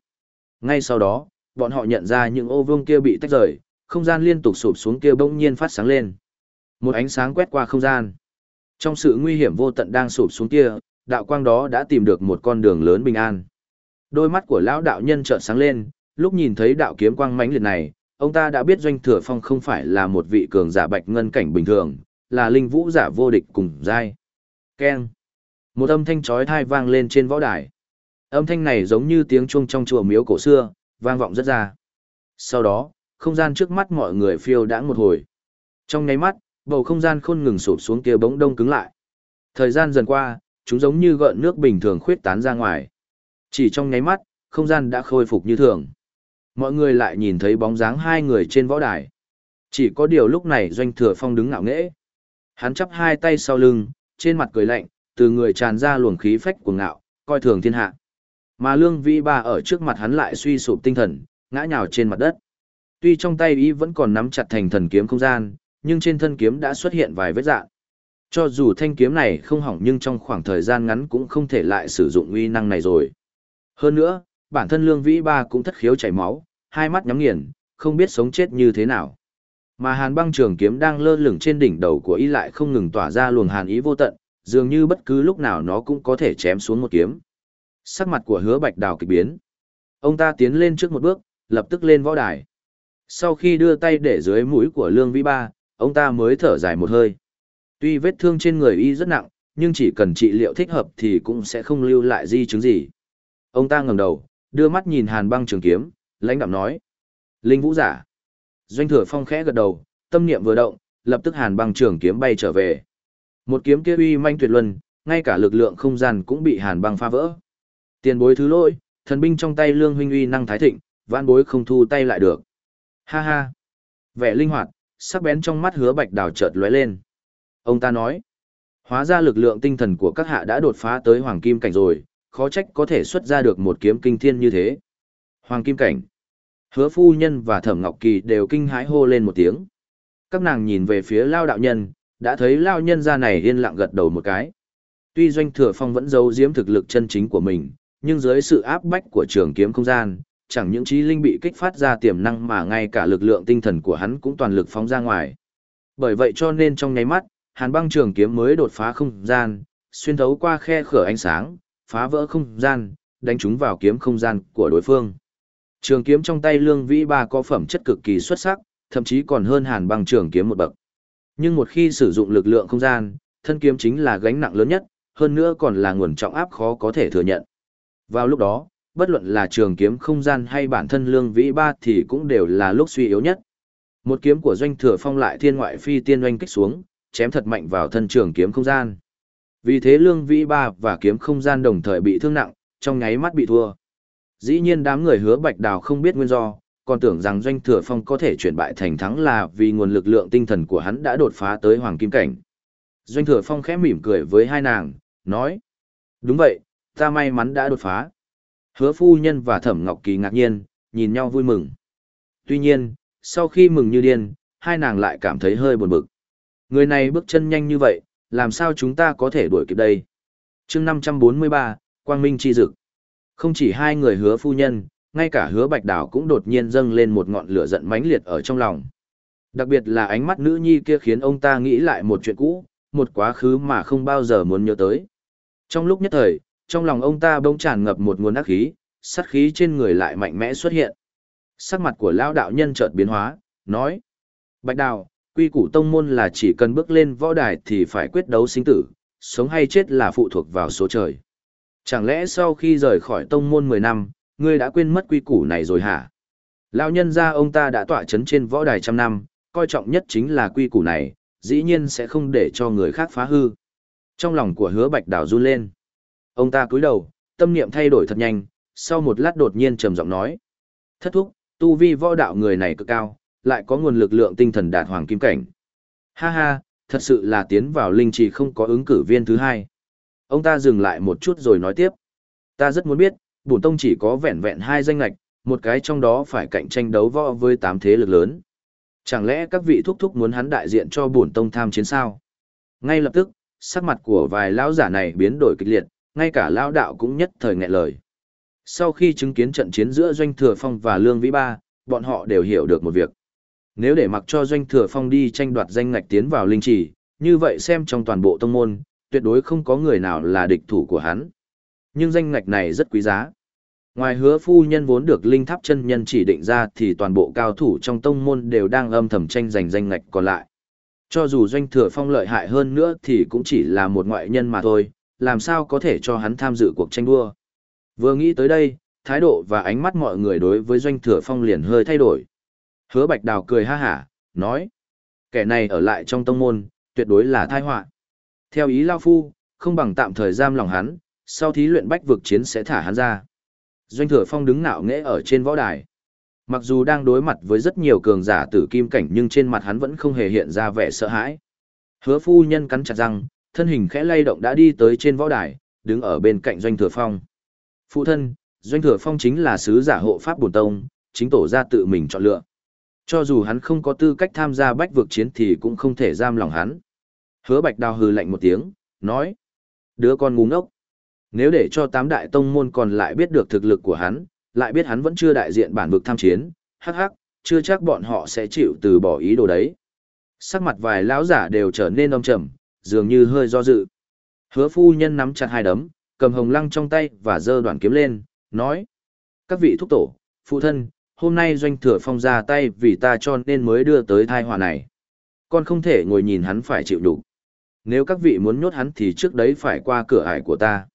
Ngay sau đó, bọn họ nhận ra những ô vương kia bị tách rời, không gian liên tục sụp xuống kia bỗng nhiên phát sáng lên. Một ánh sáng quét qua không gian. Trong sự nguy hiểm vô tận đang sụp xuống kia, đạo quang đó đã tìm được một con đường lớn bình an. Đôi mắt của lão đạo nhân chợt sáng lên, lúc nhìn thấy đạo kiếm quang mãnh liệt này, ông ta đã biết doanh thừa phong không phải là một vị cường giả bạch ngân cảnh bình thường, là linh vũ giả vô địch cùng giai. Keng. Một âm thanh chói tai vang lên trên võ đài. Âm thanh này giống như tiếng chuông trong chùa miếu cổ xưa, vang vọng rất ra. Sau đó, không gian trước mắt mọi người phiêu đãng một hồi. Trong nháy mắt, bầu không gian khôn ngừng sụp xuống kia bỗng đông cứng lại. Thời gian dần qua, chúng giống như gợn nước bình thường khuyết tán ra ngoài. Chỉ trong nháy mắt, không gian đã khôi phục như thường. Mọi người lại nhìn thấy bóng dáng hai người trên võ đài. Chỉ có điều lúc này Doanh Thừa Phong đứng ngạo nghễ. Hắn chắp hai tay sau lưng, trên mặt cười lạnh, từ người tràn ra luồng khí phách cuồng ngạo, coi thường thiên hạ. Mà Lương Vĩ Ba ở trước mặt hắn lại suy sụp tinh thần, ngã nhào trên mặt đất. Tuy trong tay Y vẫn còn nắm chặt thành thần kiếm không gian, nhưng trên thân kiếm đã xuất hiện vài vết dạng. Cho dù thanh kiếm này không hỏng nhưng trong khoảng thời gian ngắn cũng không thể lại sử dụng uy năng này rồi. Hơn nữa, bản thân Lương Vĩ Ba cũng thất khiếu chảy máu, hai mắt nhắm nghiền, không biết sống chết như thế nào. Mà hàn băng trường kiếm đang lơ lửng trên đỉnh đầu của y lại không ngừng tỏa ra luồng hàn ý vô tận, dường như bất cứ lúc nào nó cũng có thể chém xuống một kiếm. Sắc mặt của hứa bạch đào kịch biến. Ông ta tiến lên trước một bước, lập tức lên võ đài. Sau khi đưa tay để dưới mũi của Lương Vĩ Ba, ông ta mới thở dài một hơi. Tuy vết thương trên người y rất nặng, nhưng chỉ cần trị liệu thích hợp thì cũng sẽ không lưu lại di chứng gì. Ông ta ngẩng đầu, đưa mắt nhìn hàn băng trường kiếm, lãnh đạm nói. Linh vũ giả. Doanh thừa phong khẽ gật đầu, tâm niệm vừa động, lập tức hàn băng trường kiếm bay trở về. Một kiếm kia uy manh tuyệt luân, ngay cả lực lượng không gian cũng bị hàn băng phá vỡ. Tiền bối thứ lỗi, thần binh trong tay lương huynh uy năng thái thịnh, vãn bối không thu tay lại được. Ha ha. Vẻ linh hoạt, sắc bén trong mắt hứa bạch đào chợt lóe lên. Ông ta nói, hóa ra lực lượng tinh thần của các hạ đã đột phá tới hoàng kim cảnh rồi, khó trách có thể xuất ra được một kiếm kinh thiên như thế. Hoàng kim cảnh. Hứa phu nhân và thẩm ngọc kỳ đều kinh hãi hô lên một tiếng. Các nàng nhìn về phía lao đạo nhân, đã thấy lao nhân ra này yên lặng gật đầu một cái. Tuy doanh thừa phong vẫn giấu giếm thực lực chân chính của mình, nhưng dưới sự áp bách của trường kiếm không gian, chẳng những trí linh bị kích phát ra tiềm năng mà ngay cả lực lượng tinh thần của hắn cũng toàn lực phóng ra ngoài. Bởi vậy cho nên trong nháy mắt, hàn băng trường kiếm mới đột phá không gian, xuyên thấu qua khe khở ánh sáng, phá vỡ không gian, đánh trúng vào kiếm không gian của đối phương. Trường kiếm trong tay Lương Vĩ Ba có phẩm chất cực kỳ xuất sắc, thậm chí còn hơn hàn băng trường kiếm một bậc. Nhưng một khi sử dụng lực lượng không gian, thân kiếm chính là gánh nặng lớn nhất, hơn nữa còn là nguồn trọng áp khó có thể thừa nhận. Vào lúc đó, bất luận là trường kiếm không gian hay bản thân Lương Vĩ Ba thì cũng đều là lúc suy yếu nhất. Một kiếm của doanh thừa phong lại thiên ngoại phi tiên oanh kích xuống, chém thật mạnh vào thân trường kiếm không gian. Vì thế Lương Vĩ Ba và kiếm không gian đồng thời bị thương nặng, trong nháy mắt bị thua. Dĩ nhiên đám người hứa bạch đào không biết nguyên do, còn tưởng rằng doanh thừa phong có thể chuyển bại thành thắng là vì nguồn lực lượng tinh thần của hắn đã đột phá tới hoàng kim cảnh. Doanh thừa phong khẽ mỉm cười với hai nàng, nói. Đúng vậy, ta may mắn đã đột phá. Hứa phu nhân và thẩm ngọc kỳ ngạc nhiên, nhìn nhau vui mừng. Tuy nhiên, sau khi mừng như điên, hai nàng lại cảm thấy hơi buồn bực. Người này bước chân nhanh như vậy, làm sao chúng ta có thể đuổi kịp đây? chương 543, Quang Minh chi dực. Không chỉ hai người hứa phu nhân, ngay cả hứa bạch đảo cũng đột nhiên dâng lên một ngọn lửa giận mãnh liệt ở trong lòng. Đặc biệt là ánh mắt nữ nhi kia khiến ông ta nghĩ lại một chuyện cũ, một quá khứ mà không bao giờ muốn nhớ tới. Trong lúc nhất thời, trong lòng ông ta bỗng tràn ngập một nguồn ác khí, sát khí trên người lại mạnh mẽ xuất hiện. Sắc mặt của lão đạo nhân chợt biến hóa, nói: "Bạch Đào, quy củ tông môn là chỉ cần bước lên võ đài thì phải quyết đấu sinh tử, sống hay chết là phụ thuộc vào số trời. Chẳng lẽ sau khi rời khỏi tông môn 10 năm, ngươi đã quên mất quy củ này rồi hả?" Lão nhân gia ông ta đã tọa chấn trên võ đài trăm năm, coi trọng nhất chính là quy củ này, dĩ nhiên sẽ không để cho người khác phá hư. Trong lòng của hứa bạch đào run lên. Ông ta cúi đầu, tâm niệm thay đổi thật nhanh, sau một lát đột nhiên trầm giọng nói. Thất thúc, tu vi võ đạo người này cực cao, lại có nguồn lực lượng tinh thần đạt hoàng kim cảnh. Ha ha, thật sự là tiến vào linh trì không có ứng cử viên thứ hai. Ông ta dừng lại một chút rồi nói tiếp. Ta rất muốn biết, bổn tông chỉ có vẹn vẹn hai danh lạch, một cái trong đó phải cạnh tranh đấu võ với tám thế lực lớn. Chẳng lẽ các vị thúc thúc muốn hắn đại diện cho bổn tông tham chiến sao? Ngay lập tức, sắc mặt của vài lão giả này biến đổi kịch liệt, ngay cả lão đạo cũng nhất thời nghẹn lời. Sau khi chứng kiến trận chiến giữa Doanh Thừa Phong và Lương Vĩ Ba, bọn họ đều hiểu được một việc. Nếu để mặc cho Doanh Thừa Phong đi tranh đoạt danh ngạch tiến vào linh trì, như vậy xem trong toàn bộ tông môn, tuyệt đối không có người nào là địch thủ của hắn. Nhưng danh ngạch này rất quý giá. Ngoài hứa phu nhân vốn được linh tháp chân nhân chỉ định ra thì toàn bộ cao thủ trong tông môn đều đang âm thầm tranh giành danh ngạch còn lại. Cho dù doanh thừa phong lợi hại hơn nữa thì cũng chỉ là một ngoại nhân mà thôi, làm sao có thể cho hắn tham dự cuộc tranh đua. Vừa nghĩ tới đây, thái độ và ánh mắt mọi người đối với doanh thừa phong liền hơi thay đổi. Hứa bạch đào cười ha hả, nói, kẻ này ở lại trong tông môn, tuyệt đối là tai họa. Theo ý Lao Phu, không bằng tạm thời giam lòng hắn, sau thí luyện bách vực chiến sẽ thả hắn ra. Doanh thừa phong đứng nạo nghễ ở trên võ đài. Mặc dù đang đối mặt với rất nhiều cường giả tử kim cảnh nhưng trên mặt hắn vẫn không hề hiện ra vẻ sợ hãi. Hứa phu nhân cắn chặt răng, thân hình khẽ lay động đã đi tới trên võ đài, đứng ở bên cạnh doanh thừa phong. Phụ thân, doanh thừa phong chính là sứ giả hộ pháp bổn tông, chính tổ ra tự mình chọn lựa. Cho dù hắn không có tư cách tham gia bách vực chiến thì cũng không thể giam lòng hắn. Hứa bạch đào hừ lạnh một tiếng, nói. Đứa con ngu ngốc. Nếu để cho tám đại tông môn còn lại biết được thực lực của hắn, lại biết hắn vẫn chưa đại diện bản vực tham chiến, hắc hắc, chưa chắc bọn họ sẽ chịu từ bỏ ý đồ đấy. Sắc mặt vài lão giả đều trở nên âm trầm, dường như hơi do dự. Hứa phu nhân nắm chặt hai đấm, cầm hồng lăng trong tay và giơ đoạn kiếm lên, nói. Các vị thúc tổ, phụ thân, hôm nay doanh thừa phong ra tay vì ta cho nên mới đưa tới tai họa này. Con không thể ngồi nhìn hắn phải chịu đủ. Nếu các vị muốn nhốt hắn thì trước đấy phải qua cửa ải của ta.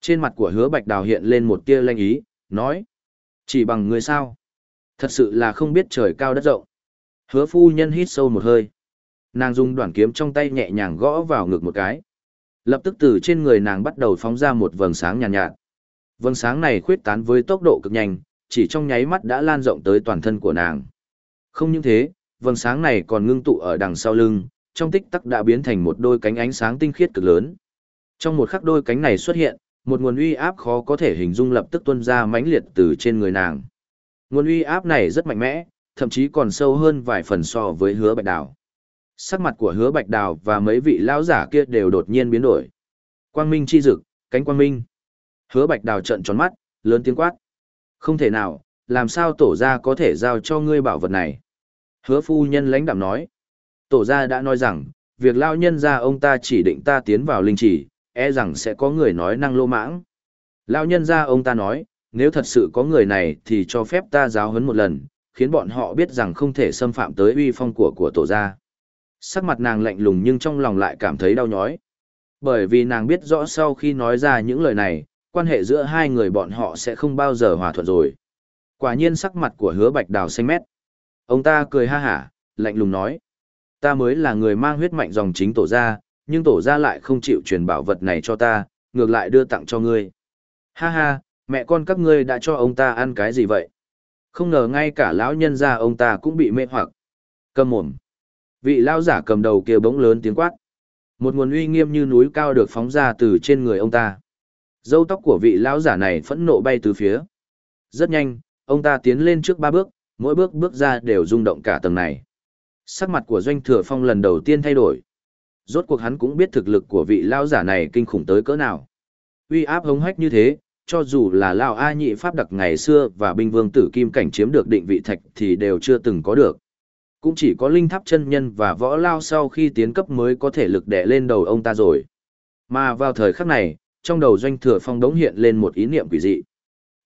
Trên mặt của hứa bạch đào hiện lên một tia lanh ý, nói. Chỉ bằng người sao? Thật sự là không biết trời cao đất rộng. Hứa phu nhân hít sâu một hơi. Nàng dùng đoạn kiếm trong tay nhẹ nhàng gõ vào ngực một cái. Lập tức từ trên người nàng bắt đầu phóng ra một vầng sáng nhàn nhạt, nhạt. Vầng sáng này khuyết tán với tốc độ cực nhanh, chỉ trong nháy mắt đã lan rộng tới toàn thân của nàng. Không những thế, vầng sáng này còn ngưng tụ ở đằng sau lưng, trong tích tắc đã biến thành một đôi cánh ánh sáng tinh khiết cực lớn. Trong một khắc đôi cánh này xuất hiện, một nguồn uy áp khó có thể hình dung lập tức tuôn ra mãnh liệt từ trên người nàng. Nguồn uy áp này rất mạnh mẽ, thậm chí còn sâu hơn vài phần so với hứa bạch đào. Sắc mặt của hứa bạch đào và mấy vị lão giả kia đều đột nhiên biến đổi. Quang minh chi dực, cánh quang minh. Hứa bạch đào trợn tròn mắt, lớn tiếng quát. Không thể nào, làm sao tổ gia có thể giao cho ngươi bảo vật này? Hứa phu nhân lãnh đạm nói. Tổ gia đã nói rằng, việc lao nhân gia ông ta chỉ định ta tiến vào linh chỉ, e rằng sẽ có người nói năng lô mãng. Lao nhân gia ông ta nói, nếu thật sự có người này thì cho phép ta giáo huấn một lần, khiến bọn họ biết rằng không thể xâm phạm tới uy phong của của tổ gia. Sắc mặt nàng lạnh lùng nhưng trong lòng lại cảm thấy đau nhói. Bởi vì nàng biết rõ sau khi nói ra những lời này, quan hệ giữa hai người bọn họ sẽ không bao giờ hòa thuận rồi. Quả nhiên sắc mặt của hứa bạch đào xanh mét. Ông ta cười ha hả, lạnh lùng nói. Ta mới là người mang huyết mạnh dòng chính tổ gia, nhưng tổ gia lại không chịu truyền bảo vật này cho ta, ngược lại đưa tặng cho ngươi. Ha ha, mẹ con các ngươi đã cho ông ta ăn cái gì vậy? Không ngờ ngay cả lão nhân gia ông ta cũng bị mê hoặc. Cầm mồm. Vị lão giả cầm đầu kia bỗng lớn tiếng quát. Một nguồn uy nghiêm như núi cao được phóng ra từ trên người ông ta. Dâu tóc của vị lão giả này phẫn nộ bay từ phía. Rất nhanh, ông ta tiến lên trước ba bước, mỗi bước bước ra đều rung động cả tầng này. Sắc mặt của Doanh Thừa Phong lần đầu tiên thay đổi. Rốt cuộc hắn cũng biết thực lực của vị lão giả này kinh khủng tới cỡ nào. Uy áp hống hách như thế, cho dù là lão A nhị pháp đặc ngày xưa và binh vương tử kim cảnh chiếm được định vị thạch thì đều chưa từng có được. Cũng chỉ có linh tháp chân nhân và võ lao sau khi tiến cấp mới có thể lực đè lên đầu ông ta rồi. Mà vào thời khắc này, trong đầu doanh thừa phong đống hiện lên một ý niệm quỷ dị.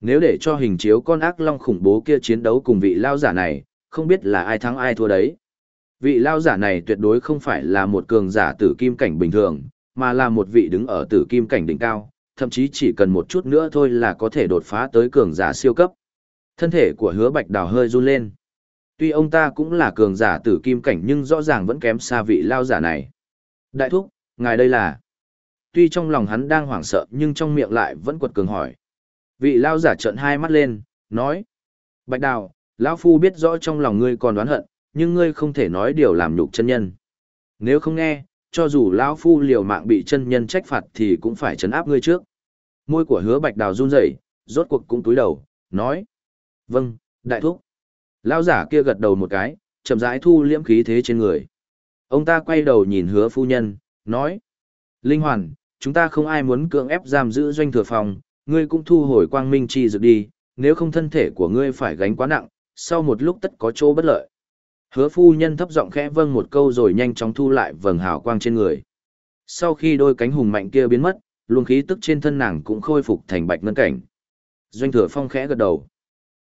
Nếu để cho hình chiếu con ác long khủng bố kia chiến đấu cùng vị lao giả này, không biết là ai thắng ai thua đấy. Vị lao giả này tuyệt đối không phải là một cường giả tử kim cảnh bình thường, mà là một vị đứng ở tử kim cảnh đỉnh cao, thậm chí chỉ cần một chút nữa thôi là có thể đột phá tới cường giả siêu cấp. Thân thể của hứa bạch đào hơi run lên. Tuy ông ta cũng là cường giả tử kim cảnh nhưng rõ ràng vẫn kém xa vị lao giả này. Đại thúc, ngài đây là tuy trong lòng hắn đang hoảng sợ nhưng trong miệng lại vẫn quật cường hỏi. Vị lao giả trợn hai mắt lên, nói. Bạch đào, lão phu biết rõ trong lòng ngươi còn đoán hận, nhưng ngươi không thể nói điều làm nhục chân nhân. Nếu không nghe, cho dù lão phu liều mạng bị chân nhân trách phạt thì cũng phải chấn áp ngươi trước. Môi của hứa bạch đào run rẩy, rốt cuộc cũng túi đầu, nói. Vâng, đại thúc. lão giả kia gật đầu một cái, chậm rãi thu liễm khí thế trên người. Ông ta quay đầu nhìn hứa phu nhân, nói. Linh hoàn, chúng ta không ai muốn cưỡng ép giam giữ doanh thừa phòng, ngươi cũng thu hồi quang minh chi dược đi, nếu không thân thể của ngươi phải gánh quá nặng, sau một lúc tất có chỗ bất lợi. Hứa phu nhân thấp giọng khẽ vâng một câu rồi nhanh chóng thu lại vầng hào quang trên người. Sau khi đôi cánh hùng mạnh kia biến mất, luồng khí tức trên thân nàng cũng khôi phục thành bạch ngân cảnh. Doanh thừa phong khẽ gật đầu.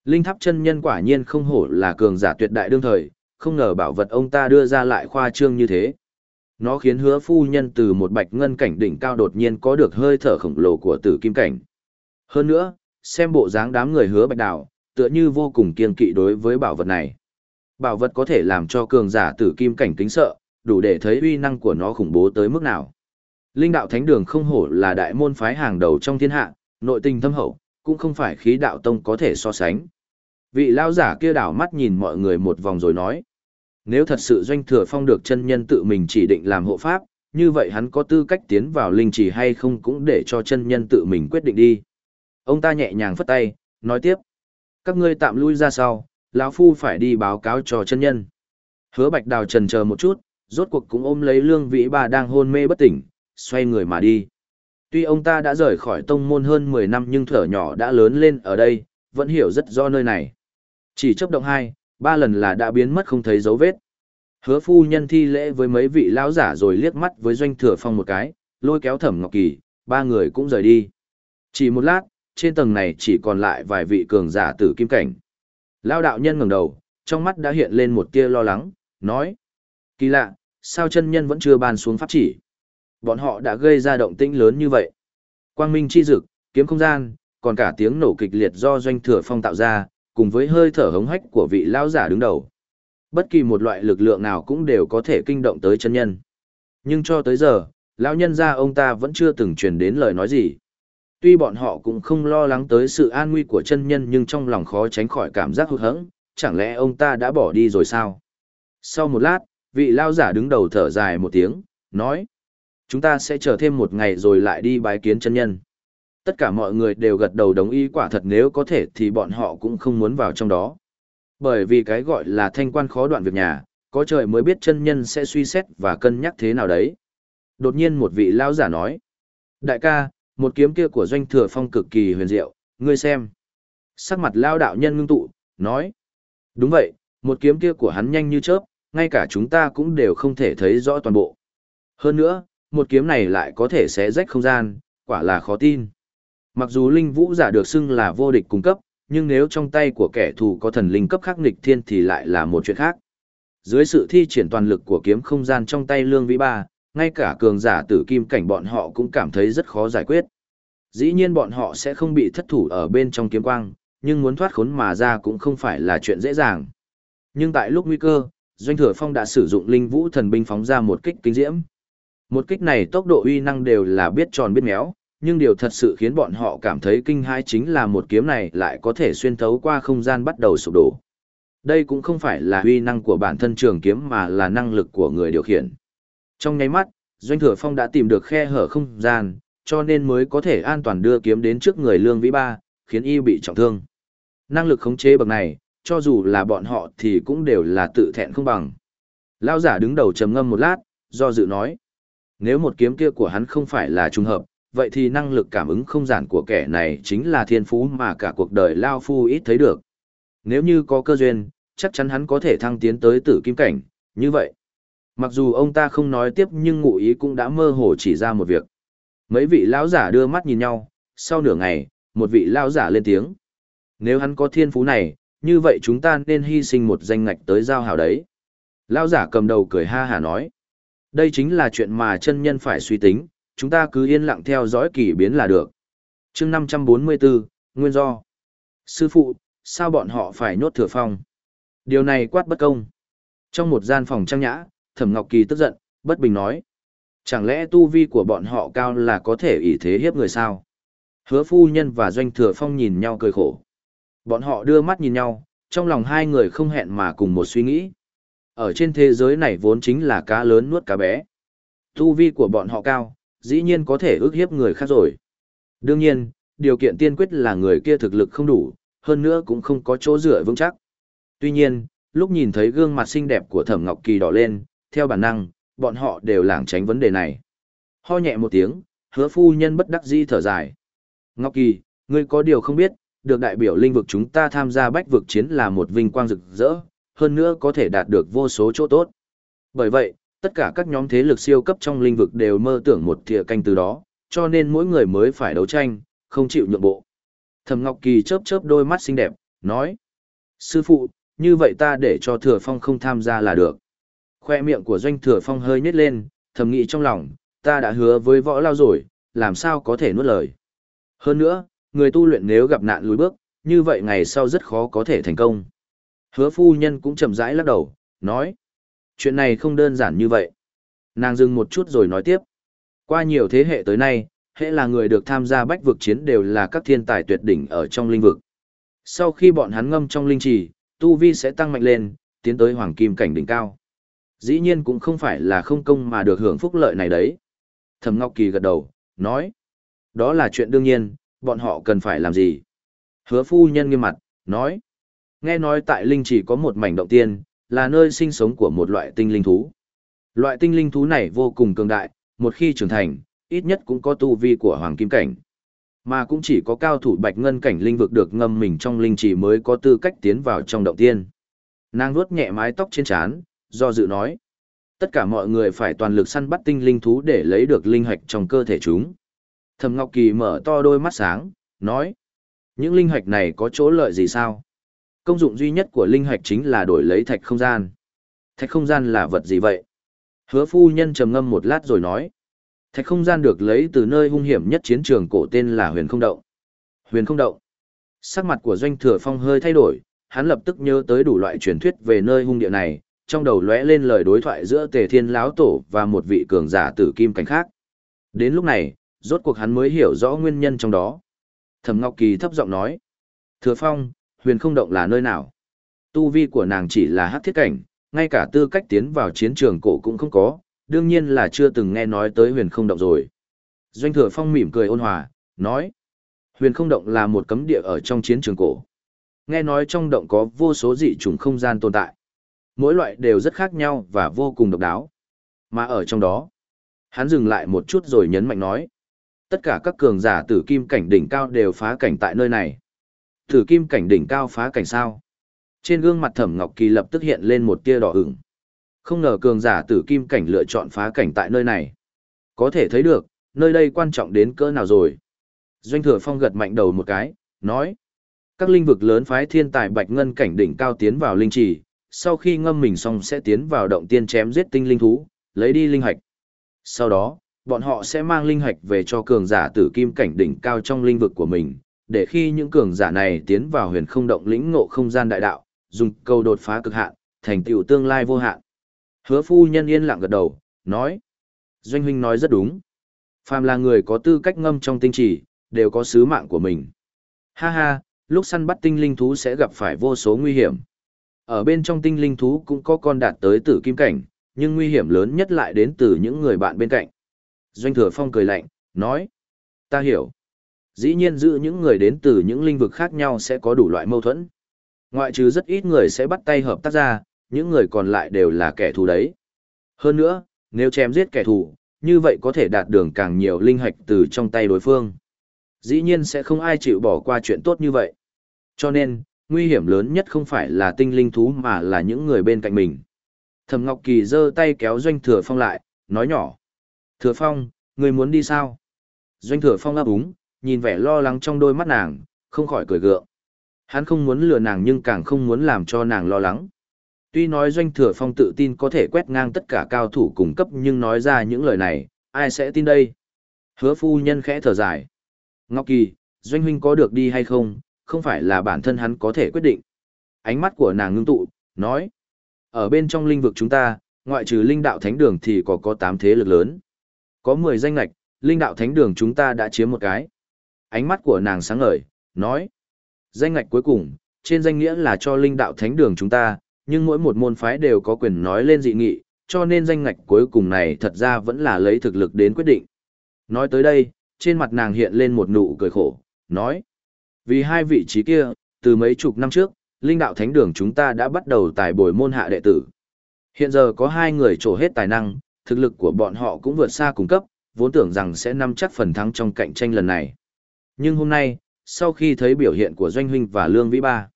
Linh tháp chân nhân quả nhiên không hổ là cường giả tuyệt đại đương thời, không ngờ bảo vật ông ta đưa ra lại khoa trương như thế. Nó khiến hứa phu nhân từ một bạch ngân cảnh đỉnh cao đột nhiên có được hơi thở khổng lồ của tử kim cảnh. Hơn nữa, xem bộ dáng đám người hứa bạch Đạo, tựa như vô cùng kiên kỵ đối với bảo vật này. Bảo vật có thể làm cho cường giả tử kim cảnh kính sợ, đủ để thấy uy năng của nó khủng bố tới mức nào. Linh đạo thánh đường không hổ là đại môn phái hàng đầu trong thiên hạ, nội tình thâm hậu, cũng không phải khí đạo tông có thể so sánh. Vị lão giả kia đảo mắt nhìn mọi người một vòng rồi nói. Nếu thật sự doanh thừa phong được chân nhân tự mình chỉ định làm hộ pháp, như vậy hắn có tư cách tiến vào linh trì hay không cũng để cho chân nhân tự mình quyết định đi. Ông ta nhẹ nhàng phất tay, nói tiếp. Các ngươi tạm lui ra sau, lão phu phải đi báo cáo cho chân nhân. Hứa bạch đào trần chờ một chút, rốt cuộc cũng ôm lấy lương vĩ bà đang hôn mê bất tỉnh, xoay người mà đi. Tuy ông ta đã rời khỏi tông môn hơn 10 năm nhưng thở nhỏ đã lớn lên ở đây, vẫn hiểu rất rõ nơi này. Chỉ chấp động hai, ba lần là đã biến mất không thấy dấu vết. Hứa phu nhân thi lễ với mấy vị lão giả rồi liếc mắt với doanh thừa phong một cái, lôi kéo thẩm ngọc kỳ, ba người cũng rời đi. Chỉ một lát, trên tầng này chỉ còn lại vài vị cường giả tử kim cảnh. Lao đạo nhân ngẩng đầu, trong mắt đã hiện lên một tia lo lắng, nói. Kỳ lạ, sao chân nhân vẫn chưa ban xuống pháp chỉ? Bọn họ đã gây ra động tĩnh lớn như vậy. Quang minh chi dực, kiếm không gian, còn cả tiếng nổ kịch liệt do doanh thừa phong tạo ra, cùng với hơi thở hống hách của vị lao giả đứng đầu. Bất kỳ một loại lực lượng nào cũng đều có thể kinh động tới chân nhân. Nhưng cho tới giờ, lão nhân gia ông ta vẫn chưa từng truyền đến lời nói gì. Tuy bọn họ cũng không lo lắng tới sự an nguy của chân nhân nhưng trong lòng khó tránh khỏi cảm giác hụt hẫng, chẳng lẽ ông ta đã bỏ đi rồi sao? Sau một lát, vị lao giả đứng đầu thở dài một tiếng, nói. Chúng ta sẽ chờ thêm một ngày rồi lại đi bái kiến chân nhân. Tất cả mọi người đều gật đầu đồng ý quả thật nếu có thể thì bọn họ cũng không muốn vào trong đó. Bởi vì cái gọi là thanh quan khó đoạn việc nhà, có trời mới biết chân nhân sẽ suy xét và cân nhắc thế nào đấy. Đột nhiên một vị lao giả nói. Đại ca, một kiếm kia của doanh thừa phong cực kỳ huyền diệu, ngươi xem. Sắc mặt lao đạo nhân ngưng tụ, nói. Đúng vậy, một kiếm kia của hắn nhanh như chớp, ngay cả chúng ta cũng đều không thể thấy rõ toàn bộ. Hơn nữa, một kiếm này lại có thể xé rách không gian, quả là khó tin. Mặc dù linh vũ giả được xưng là vô địch cung cấp, nhưng nếu trong tay của kẻ thù có thần linh cấp khắc nghịch thiên thì lại là một chuyện khác. Dưới sự thi triển toàn lực của kiếm không gian trong tay Lương Vĩ Ba, ngay cả cường giả tử kim cảnh bọn họ cũng cảm thấy rất khó giải quyết. Dĩ nhiên bọn họ sẽ không bị thất thủ ở bên trong kiếm quang, nhưng muốn thoát khốn mà ra cũng không phải là chuyện dễ dàng. Nhưng tại lúc nguy cơ, Doanh Thừa Phong đã sử dụng linh vũ thần binh phóng ra một kích kinh diễm. Một kích này tốc độ uy năng đều là biết tròn biết méo, nhưng điều thật sự khiến bọn họ cảm thấy kinh hãi chính là một kiếm này lại có thể xuyên thấu qua không gian bắt đầu sụp đổ. Đây cũng không phải là uy năng của bản thân trường kiếm mà là năng lực của người điều khiển. Trong nháy mắt, Doanh Thừa Phong đã tìm được khe hở không gian, cho nên mới có thể an toàn đưa kiếm đến trước người Lương Vĩ Ba, khiến y bị trọng thương. Năng lực khống chế bậc này, cho dù là bọn họ thì cũng đều là tự thẹn không bằng. Lao giả đứng đầu trầm ngâm một lát, do dự nói. Nếu một kiếm kia của hắn không phải là trùng hợp, vậy thì năng lực cảm ứng không gian của kẻ này chính là thiên phú mà cả cuộc đời Lao Phu ít thấy được. Nếu như có cơ duyên, chắc chắn hắn có thể thăng tiến tới tử kim cảnh, như vậy. Mặc dù ông ta không nói tiếp nhưng ngụ ý cũng đã mơ hồ chỉ ra một việc. Mấy vị lão giả đưa mắt nhìn nhau, sau nửa ngày, một vị lão giả lên tiếng. Nếu hắn có thiên phú này, như vậy chúng ta nên hy sinh một danh ngạch tới giao hảo đấy. Lão giả cầm đầu cười ha hà nói. Đây chính là chuyện mà chân nhân phải suy tính, chúng ta cứ yên lặng theo dõi kỳ biến là được. chương 544, Nguyên do. Sư phụ, sao bọn họ phải nhốt thừa phong? Điều này quát bất công. Trong một gian phòng trang nhã, Thẩm Ngọc Kỳ tức giận, bất bình nói. Chẳng lẽ tu vi của bọn họ cao là có thể ỷ thế hiếp người sao? Hứa phu nhân và doanh thừa phong nhìn nhau cười khổ. Bọn họ đưa mắt nhìn nhau, trong lòng hai người không hẹn mà cùng một suy nghĩ. Ở trên thế giới này vốn chính là cá lớn nuốt cá bé. Tu vi của bọn họ cao, dĩ nhiên có thể ước hiếp người khác rồi. Đương nhiên, điều kiện tiên quyết là người kia thực lực không đủ, hơn nữa cũng không có chỗ dựa vững chắc. Tuy nhiên, lúc nhìn thấy gương mặt xinh đẹp của Thẩm Ngọc Kỳ đỏ lên, theo bản năng, bọn họ đều lảng tránh vấn đề này. Ho nhẹ một tiếng, hứa phu nhân bất đắc dĩ thở dài. Ngọc Kỳ, ngươi có điều không biết, được đại biểu linh vực chúng ta tham gia bách vực chiến là một vinh quang rực rỡ, hơn nữa có thể đạt được vô số chỗ tốt. Bởi vậy, Tất cả các nhóm thế lực siêu cấp trong linh vực đều mơ tưởng một thìa canh từ đó, cho nên mỗi người mới phải đấu tranh, không chịu nhượng bộ. Thẩm Ngọc Kỳ chớp chớp đôi mắt xinh đẹp, nói. Sư phụ, như vậy ta để cho Thừa Phong không tham gia là được. Khoe miệng của Doanh Thừa Phong hơi nhếch lên, thầm nghĩ trong lòng, ta đã hứa với võ lao rồi, làm sao có thể nuốt lời. Hơn nữa, người tu luyện nếu gặp nạn lùi bước, như vậy ngày sau rất khó có thể thành công. Hứa phu nhân cũng chậm rãi lắc đầu, nói. Chuyện này không đơn giản như vậy. Nàng dừng một chút rồi nói tiếp. Qua nhiều thế hệ tới nay, hệ là người được tham gia bách vực chiến đều là các thiên tài tuyệt đỉnh ở trong linh vực. Sau khi bọn hắn ngâm trong linh trì, tu vi sẽ tăng mạnh lên, tiến tới hoàng kim cảnh đỉnh cao. Dĩ nhiên cũng không phải là không công mà được hưởng phúc lợi này đấy. Thẩm Ngọc Kỳ gật đầu, nói. Đó là chuyện đương nhiên, bọn họ cần phải làm gì? Hứa phu nhân nghiêm mặt, nói. Nghe nói tại linh chỉ có một mảnh động tiên, là nơi sinh sống của một loại tinh linh thú. Loại tinh linh thú này vô cùng cường đại, một khi trưởng thành, ít nhất cũng có tu vi của hoàng kim cảnh. Mà cũng chỉ có cao thủ bạch ngân cảnh linh vực được ngâm mình trong linh chỉ mới có tư cách tiến vào trong động tiên. Nàng nuốt nhẹ mái tóc trên trán, do dự nói. Tất cả mọi người phải toàn lực săn bắt tinh linh thú để lấy được linh hạch trong cơ thể chúng. Thẩm Ngọc Kỳ mở to đôi mắt sáng, nói. Những linh hạch này có chỗ lợi gì sao? Công dụng duy nhất của linh hạch chính là đổi lấy thạch không gian. Thạch không gian là vật gì vậy? Hứa phu nhân trầm ngâm một lát rồi nói. Thạch không gian được lấy từ nơi hung hiểm nhất chiến trường cổ tên là huyền không động. Huyền không động. Sắc mặt của doanh thừa phong hơi thay đổi, hắn lập tức nhớ tới đủ loại truyền thuyết về nơi hung địa này, trong đầu lóe lên lời đối thoại giữa tề thiên láo tổ và một vị cường giả tử kim cảnh khác. Đến lúc này, rốt cuộc hắn mới hiểu rõ nguyên nhân trong đó. Thẩm Ngọc Kỳ thấp giọng nói. Thừa phong, huyền không động là nơi nào? Tu vi của nàng chỉ là hát thiết cảnh, ngay cả tư cách tiến vào chiến trường cổ cũng không có, đương nhiên là chưa từng nghe nói tới huyền không động rồi. Doanh thừa phong mỉm cười ôn hòa, nói. Huyền không động là một cấm địa ở trong chiến trường cổ. Nghe nói trong động có vô số dị trùng không gian tồn tại. Mỗi loại đều rất khác nhau và vô cùng độc đáo. Mà ở trong đó, hắn dừng lại một chút rồi nhấn mạnh nói. Tất cả các cường giả tử kim cảnh đỉnh cao đều phá cảnh tại nơi này. Tử kim cảnh đỉnh cao phá cảnh sao? Trên gương mặt Thẩm Ngọc Kỳ lập tức hiện lên một tia đỏ ửng. Không ngờ cường giả tử kim cảnh lựa chọn phá cảnh tại nơi này. Có thể thấy được, nơi đây quan trọng đến cỡ nào rồi. Doanh thừa phong gật mạnh đầu một cái, nói. Các linh vực lớn phái thiên tài bạch ngân cảnh đỉnh cao tiến vào linh trì, sau khi ngâm mình xong sẽ tiến vào động tiên chém giết tinh linh thú, lấy đi linh hạch. Sau đó, bọn họ sẽ mang linh hạch về cho cường giả tử kim cảnh đỉnh cao trong linh vực của mình, để khi những cường giả này tiến vào huyền không động lĩnh ngộ không gian đại đạo, dùng câu đột phá cực hạn, thành tựu tương lai vô hạn. Hứa phu nhân yên lặng gật đầu, nói. Doanh huynh nói rất đúng. Phàm là người có tư cách ngâm trong tinh trì, đều có sứ mạng của mình. Ha ha, lúc săn bắt tinh linh thú sẽ gặp phải vô số nguy hiểm. Ở bên trong tinh linh thú cũng có con đạt tới tử kim cảnh, nhưng nguy hiểm lớn nhất lại đến từ những người bạn bên cạnh. Doanh thừa phong cười lạnh, nói. Ta hiểu. Dĩ nhiên giữ những người đến từ những lĩnh vực khác nhau sẽ có đủ loại mâu thuẫn. Ngoại trừ rất ít người sẽ bắt tay hợp tác ra, những người còn lại đều là kẻ thù đấy. Hơn nữa, nếu chém giết kẻ thù, như vậy có thể đạt đường càng nhiều linh hạch từ trong tay đối phương. Dĩ nhiên sẽ không ai chịu bỏ qua chuyện tốt như vậy. Cho nên, nguy hiểm lớn nhất không phải là tinh linh thú mà là những người bên cạnh mình. Thẩm Ngọc Kỳ giơ tay kéo Doanh Thừa Phong lại, nói nhỏ. Thừa Phong, người muốn đi sao? Doanh Thừa Phong ấp úng, nhìn vẻ lo lắng trong đôi mắt nàng, không khỏi cười gượng. Hắn không muốn lừa nàng nhưng càng không muốn làm cho nàng lo lắng. Tuy nói Doanh Thừa Phong tự tin có thể quét ngang tất cả cao thủ cung cấp nhưng nói ra những lời này, ai sẽ tin đây? Hứa phu nhân khẽ thở dài. Ngọc Kỳ, Doanh Huynh có được đi hay không, không phải là bản thân hắn có thể quyết định. Ánh mắt của nàng ngưng tụ, nói. Ở bên trong linh vực chúng ta, ngoại trừ linh đạo thánh đường thì có có 8 thế lực lớn. Có 10 danh lạch, linh đạo thánh đường chúng ta đã chiếm một cái. Ánh mắt của nàng sáng ngời, nói. Danh ngạch cuối cùng, trên danh nghĩa là cho linh đạo thánh đường chúng ta, nhưng mỗi một môn phái đều có quyền nói lên dị nghị, cho nên danh ngạch cuối cùng này thật ra vẫn là lấy thực lực đến quyết định. Nói tới đây, trên mặt nàng hiện lên một nụ cười khổ, nói. Vì hai vị trí kia, từ mấy chục năm trước, linh đạo thánh đường chúng ta đã bắt đầu tài bồi môn hạ đệ tử. Hiện giờ có hai người trổ hết tài năng, thực lực của bọn họ cũng vượt xa cung cấp, vốn tưởng rằng sẽ nắm chắc phần thắng trong cạnh tranh lần này. Nhưng hôm nay, sau khi thấy biểu hiện của Doanh Huynh và Lương Vĩ Ba,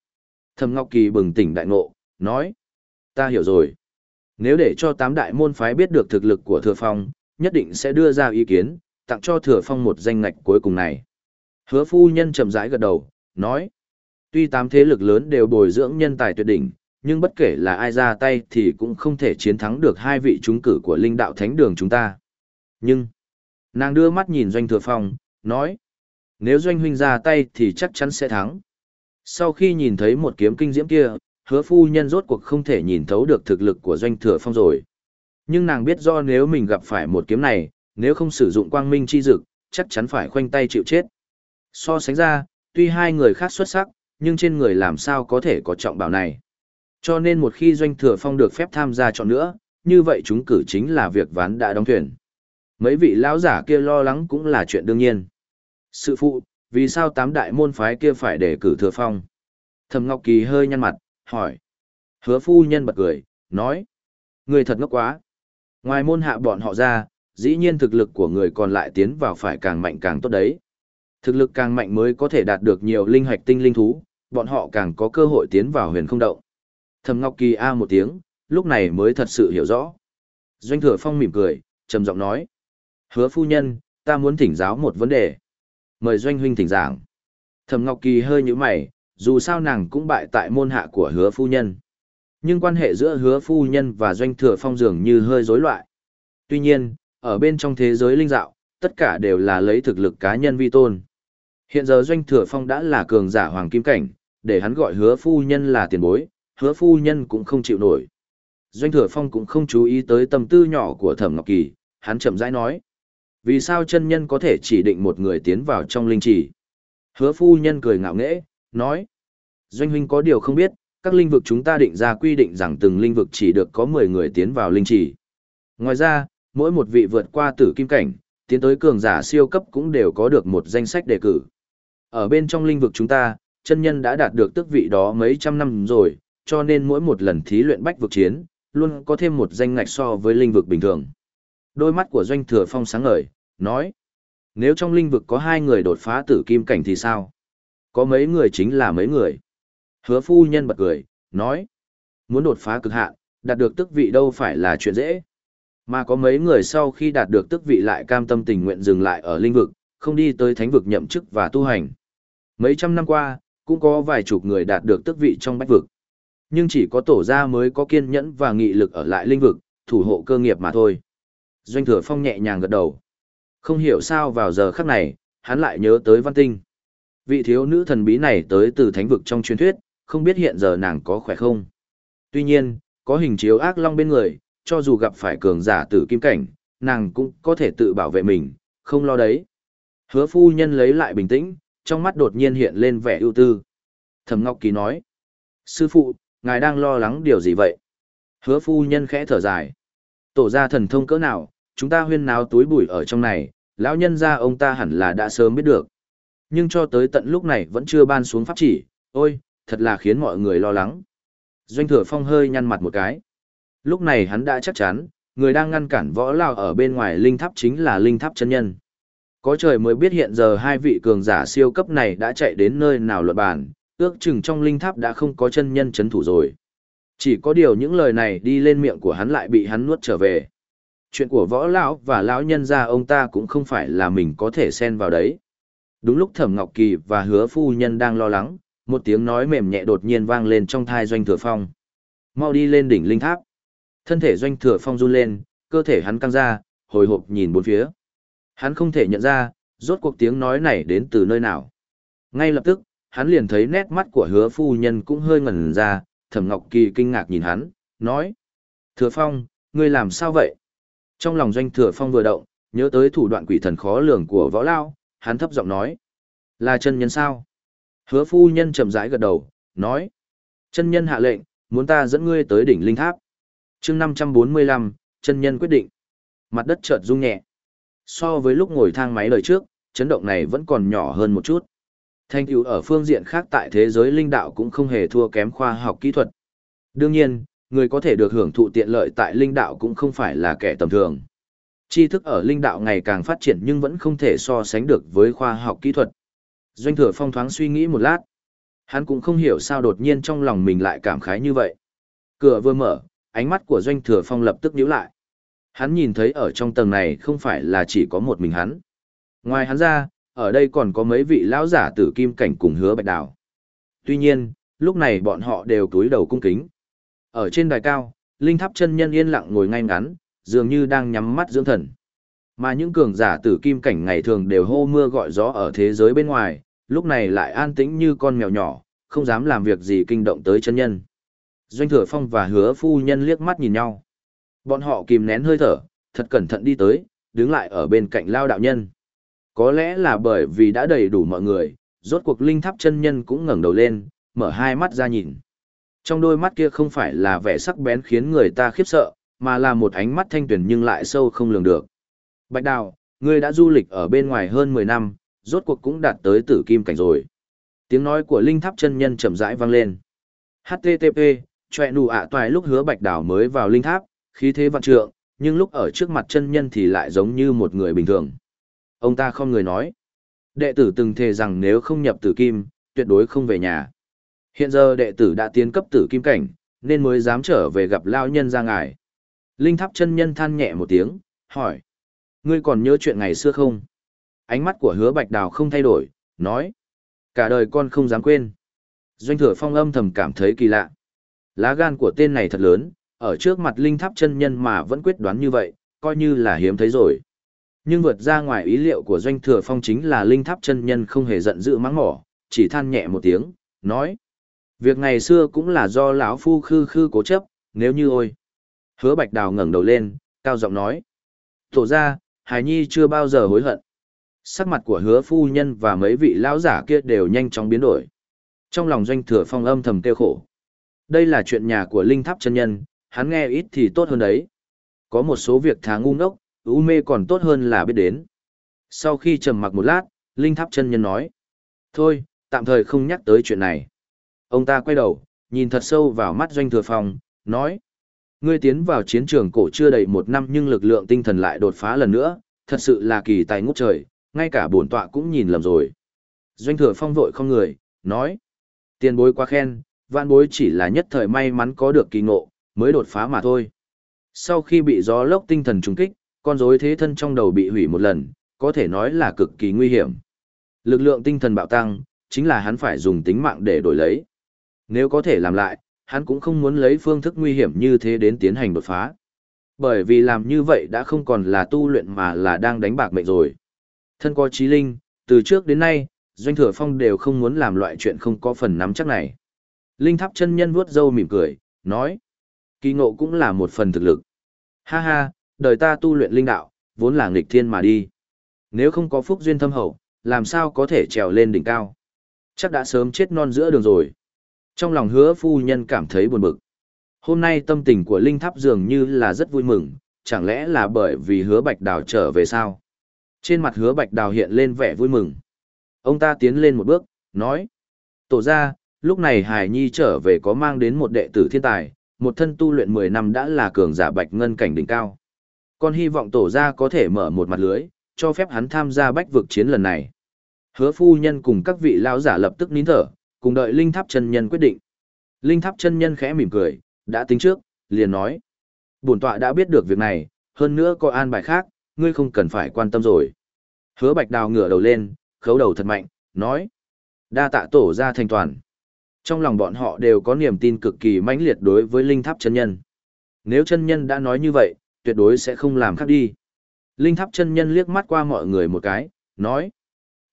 Thầm Ngọc Kỳ bừng tỉnh đại ngộ, nói. Ta hiểu rồi. Nếu để cho tám đại môn phái biết được thực lực của Thừa Phong, nhất định sẽ đưa ra ý kiến, tặng cho Thừa Phong một danh ngạch cuối cùng này. Hứa phu nhân chậm rãi gật đầu, nói, tuy tám thế lực lớn đều bồi dưỡng nhân tài tuyệt đỉnh, nhưng bất kể là ai ra tay thì cũng không thể chiến thắng được hai vị trúng cử của linh đạo thánh đường chúng ta. Nhưng, nàng đưa mắt nhìn Doanh Thừa Phong, nói, nếu Doanh huynh ra tay thì chắc chắn sẽ thắng. Sau khi nhìn thấy một kiếm kinh diễm kia, hứa phu nhân rốt cuộc không thể nhìn thấu được thực lực của Doanh Thừa Phong rồi. Nhưng nàng biết do nếu mình gặp phải một kiếm này, nếu không sử dụng quang minh chi dực, chắc chắn phải khoanh tay chịu chết. So sánh ra, tuy hai người khác xuất sắc, nhưng trên người làm sao có thể có trọng bảo này. Cho nên một khi Doanh Thừa Phong được phép tham gia chọn nữa, như vậy chúng cử chính là việc ván đã đóng thuyền. Mấy vị lão giả kia lo lắng cũng là chuyện đương nhiên. Sự phụ, vì sao tám đại môn phái kia phải để cử Thừa Phong? Thẩm Ngọc Kỳ hơi nhăn mặt, hỏi. Hứa phu nhân bật cười, nói. Người thật ngốc quá. Ngoài môn hạ bọn họ ra, dĩ nhiên thực lực của người còn lại tiến vào phải càng mạnh càng tốt đấy. Thực lực càng mạnh mới có thể đạt được nhiều linh hạch tinh linh thú, bọn họ càng có cơ hội tiến vào huyền không động. Thẩm Ngọc Kỳ a một tiếng, lúc này mới thật sự hiểu rõ. Doanh Thừa Phong mỉm cười, trầm giọng nói: "Hứa phu nhân, ta muốn thỉnh giáo một vấn đề." Mời Doanh huynh thỉnh giảng. Thẩm Ngọc Kỳ hơi nhíu mày, dù sao nàng cũng bại tại môn hạ của Hứa phu nhân. Nhưng quan hệ giữa Hứa phu nhân và Doanh Thừa Phong dường như hơi rối loạn. Tuy nhiên, ở bên trong thế giới linh dạo, tất cả đều là lấy thực lực cá nhân vi tôn. Hiện giờ Doanh Thừa Phong đã là cường giả hoàng kim cảnh, để hắn gọi hứa phu nhân là tiền bối, hứa phu nhân cũng không chịu nổi. Doanh Thừa Phong cũng không chú ý tới tâm tư nhỏ của Thẩm Ngọc Kỳ, hắn chậm rãi nói. Vì sao chân nhân có thể chỉ định một người tiến vào trong linh trì? Hứa phu nhân cười ngạo nghễ, nói. Doanh huynh có điều không biết, các linh vực chúng ta định ra quy định rằng từng linh vực chỉ được có 10 người tiến vào linh trì. Ngoài ra, mỗi một vị vượt qua tử kim cảnh, tiến tới cường giả siêu cấp cũng đều có được một danh sách đề cử. Ở bên trong linh vực chúng ta, chân nhân đã đạt được tước vị đó mấy trăm năm rồi, cho nên mỗi một lần thí luyện bách vực chiến, luôn có thêm một danh ngạch so với linh vực bình thường. Đôi mắt của Doanh Thừa Phong sáng ngời, nói, nếu trong linh vực có hai người đột phá tử kim cảnh thì sao? Có mấy người chính là mấy người. Hứa phu nhân bật cười, nói, muốn đột phá cực hạn, đạt được tước vị đâu phải là chuyện dễ. Mà có mấy người sau khi đạt được tước vị lại cam tâm tình nguyện dừng lại ở linh vực, không đi tới thánh vực nhậm chức và tu hành. Mấy trăm năm qua, cũng có vài chục người đạt được tước vị trong bách vực. Nhưng chỉ có tổ gia mới có kiên nhẫn và nghị lực ở lại linh vực, thủ hộ cơ nghiệp mà thôi. Doanh thừa phong nhẹ nhàng gật đầu. Không hiểu sao vào giờ khắc này, hắn lại nhớ tới văn tinh. Vị thiếu nữ thần bí này tới từ thánh vực trong truyền thuyết, không biết hiện giờ nàng có khỏe không. Tuy nhiên, có hình chiếu ác long bên người, cho dù gặp phải cường giả tử kim cảnh, nàng cũng có thể tự bảo vệ mình, không lo đấy. Hứa phu nhân lấy lại bình tĩnh, trong mắt đột nhiên hiện lên vẻ ưu tư. Thẩm Ngọc Kỳ nói, Sư phụ, ngài đang lo lắng điều gì vậy? Hứa phu nhân khẽ thở dài. Tổ ra thần thông cỡ nào, chúng ta huyên náo túi bụi ở trong này, lão nhân ra ông ta hẳn là đã sớm biết được. Nhưng cho tới tận lúc này vẫn chưa ban xuống pháp chỉ, ôi, thật là khiến mọi người lo lắng. Doanh thừa phong hơi nhăn mặt một cái. Lúc này hắn đã chắc chắn, người đang ngăn cản võ lao ở bên ngoài linh tháp chính là linh tháp chân nhân. Có trời mới biết hiện giờ hai vị cường giả siêu cấp này đã chạy đến nơi nào luận bàn, ước chừng trong linh tháp đã không có chân nhân chấn thủ rồi. Chỉ có điều những lời này đi lên miệng của hắn lại bị hắn nuốt trở về. Chuyện của võ lão và lão nhân gia ông ta cũng không phải là mình có thể xen vào đấy. Đúng lúc Thẩm Ngọc Kỳ và Hứa phu nhân đang lo lắng, một tiếng nói mềm nhẹ đột nhiên vang lên trong thai Doanh Thừa Phong. Mau đi lên đỉnh linh tháp. Thân thể Doanh Thừa Phong run lên, cơ thể hắn căng ra, hồi hộp nhìn bốn phía. Hắn không thể nhận ra, rốt cuộc tiếng nói này đến từ nơi nào. Ngay lập tức, hắn liền thấy nét mắt của hứa phu nhân cũng hơi ngẩn ra, thẩm ngọc kỳ kinh ngạc nhìn hắn, nói. Thừa phong, ngươi làm sao vậy? Trong lòng doanh thừa phong vừa động, nhớ tới thủ đoạn quỷ thần khó lường của võ lao, hắn thấp giọng nói. Là chân nhân sao? Hứa phu nhân chậm rãi gật đầu, nói. Chân nhân hạ lệnh, muốn ta dẫn ngươi tới đỉnh linh tháp. chương 545, chân nhân quyết định. Mặt đất chợt rung nhẹ. So với lúc ngồi thang máy lời trước, chấn động này vẫn còn nhỏ hơn một chút. Thành tựu ở phương diện khác tại thế giới linh đạo cũng không hề thua kém khoa học kỹ thuật. Đương nhiên, người có thể được hưởng thụ tiện lợi tại linh đạo cũng không phải là kẻ tầm thường. Tri thức ở linh đạo ngày càng phát triển nhưng vẫn không thể so sánh được với khoa học kỹ thuật. Doanh thừa phong thoáng suy nghĩ một lát. Hắn cũng không hiểu sao đột nhiên trong lòng mình lại cảm khái như vậy. Cửa vừa mở, ánh mắt của Doanh Thừa Phong lập tức nhíu lại. Hắn nhìn thấy ở trong tầng này không phải là chỉ có một mình hắn. Ngoài hắn ra, ở đây còn có mấy vị lão giả tử kim cảnh cùng hứa bạch đào. Tuy nhiên, lúc này bọn họ đều túi đầu cung kính. Ở trên đài cao, linh tháp chân nhân yên lặng ngồi ngay ngắn, dường như đang nhắm mắt dưỡng thần. Mà những cường giả tử kim cảnh ngày thường đều hô mưa gọi gió ở thế giới bên ngoài, lúc này lại an tĩnh như con mèo nhỏ, không dám làm việc gì kinh động tới chân nhân. Doanh thừa phong và hứa phu nhân liếc mắt nhìn nhau. Bọn họ kìm nén hơi thở, thật cẩn thận đi tới, đứng lại ở bên cạnh lao đạo nhân. Có lẽ là bởi vì đã đầy đủ mọi người, rốt cuộc linh tháp chân nhân cũng ngẩng đầu lên, mở hai mắt ra nhìn. Trong đôi mắt kia không phải là vẻ sắc bén khiến người ta khiếp sợ, mà là một ánh mắt thanh tuyển nhưng lại sâu không lường được. Bạch Đào, ngươi đã du lịch ở bên ngoài hơn 10 năm, rốt cuộc cũng đạt tới tử kim cảnh rồi. Tiếng nói của linh tháp chân nhân chậm rãi vang lên. HTTP, chọe nụ ạ toài lúc hứa Bạch Đào mới vào linh tháp, khí thế vạn trượng, nhưng lúc ở trước mặt chân nhân thì lại giống như một người bình thường. Ông ta không người nói. Đệ tử từng thề rằng nếu không nhập tử kim, tuyệt đối không về nhà. Hiện giờ đệ tử đã tiến cấp tử kim cảnh, nên mới dám trở về gặp lao nhân ra ngài. Linh tháp chân nhân than nhẹ một tiếng, hỏi. Ngươi còn nhớ chuyện ngày xưa không? Ánh mắt của hứa bạch đào không thay đổi, nói. Cả đời con không dám quên. Doanh thừa phong âm thầm cảm thấy kỳ lạ. Lá gan của tên này thật lớn, ở trước mặt linh tháp chân nhân mà vẫn quyết đoán như vậy, coi như là hiếm thấy rồi. Nhưng vượt ra ngoài ý liệu của doanh thừa phong chính là linh tháp chân nhân không hề giận dữ mắng mỏ, chỉ than nhẹ một tiếng, nói. Việc ngày xưa cũng là do lão phu khư khư cố chấp, nếu như ôi. Hứa bạch đào ngẩng đầu lên, cao giọng nói. Tổ ra, Hải Nhi chưa bao giờ hối hận. Sắc mặt của hứa phu nhân và mấy vị lão giả kia đều nhanh chóng biến đổi. Trong lòng doanh thừa phong âm thầm kêu khổ. Đây là chuyện nhà của linh tháp chân nhân, hắn nghe ít thì tốt hơn đấy. Có một số việc thá ngu ngốc, u mê còn tốt hơn là biết đến. Sau khi trầm mặc một lát, linh tháp chân nhân nói. Thôi, tạm thời không nhắc tới chuyện này. Ông ta quay đầu, nhìn thật sâu vào mắt doanh thừa phong, nói. Ngươi tiến vào chiến trường cổ chưa đầy một năm nhưng lực lượng tinh thần lại đột phá lần nữa, thật sự là kỳ tài ngút trời, ngay cả bổn tọa cũng nhìn lầm rồi. Doanh thừa phong vội không người, nói. Tiền bối quá khen, vạn bối chỉ là nhất thời may mắn có được kỳ ngộ, mới đột phá mà thôi. Sau khi bị gió lốc tinh thần trùng kích, con rối thế thân trong đầu bị hủy một lần, có thể nói là cực kỳ nguy hiểm. Lực lượng tinh thần bạo tăng, chính là hắn phải dùng tính mạng để đổi lấy. Nếu có thể làm lại, hắn cũng không muốn lấy phương thức nguy hiểm như thế đến tiến hành đột phá. Bởi vì làm như vậy đã không còn là tu luyện mà là đang đánh bạc mệnh rồi. Thân có trí linh, từ trước đến nay, Doanh Thừa Phong đều không muốn làm loại chuyện không có phần nắm chắc này. Linh tháp chân nhân vuốt râu mỉm cười, nói. Kỳ ngộ cũng là một phần thực lực. Ha ha, đời ta tu luyện linh đạo, vốn là nghịch thiên mà đi. Nếu không có phúc duyên thâm hậu, làm sao có thể trèo lên đỉnh cao. Chắc đã sớm chết non giữa đường rồi. Trong lòng hứa phu nhân cảm thấy buồn bực. Hôm nay tâm tình của Linh Tháp dường như là rất vui mừng, chẳng lẽ là bởi vì hứa bạch đào trở về sao? Trên mặt hứa bạch đào hiện lên vẻ vui mừng. Ông ta tiến lên một bước, nói. Tổ ra, lúc này Hải Nhi trở về có mang đến một đệ tử thiên tài, một thân tu luyện 10 năm đã là cường giả bạch ngân cảnh đỉnh cao. Con hy vọng tổ gia có thể mở một mặt lưới, cho phép hắn tham gia bách vực chiến lần này. Hứa phu nhân cùng các vị lão giả lập tức nín thở, cùng đợi linh tháp chân nhân quyết định. Linh tháp chân nhân khẽ mỉm cười, đã tính trước, liền nói. Bổn tọa đã biết được việc này, hơn nữa có an bài khác, ngươi không cần phải quan tâm rồi. Hứa bạch đào ngửa đầu lên, khấu đầu thật mạnh, nói. Đa tạ tổ gia thành toàn. Trong lòng bọn họ đều có niềm tin cực kỳ mãnh liệt đối với linh tháp chân nhân. Nếu chân nhân đã nói như vậy, tuyệt đối sẽ không làm khác đi. Linh tháp chân nhân liếc mắt qua mọi người một cái, nói.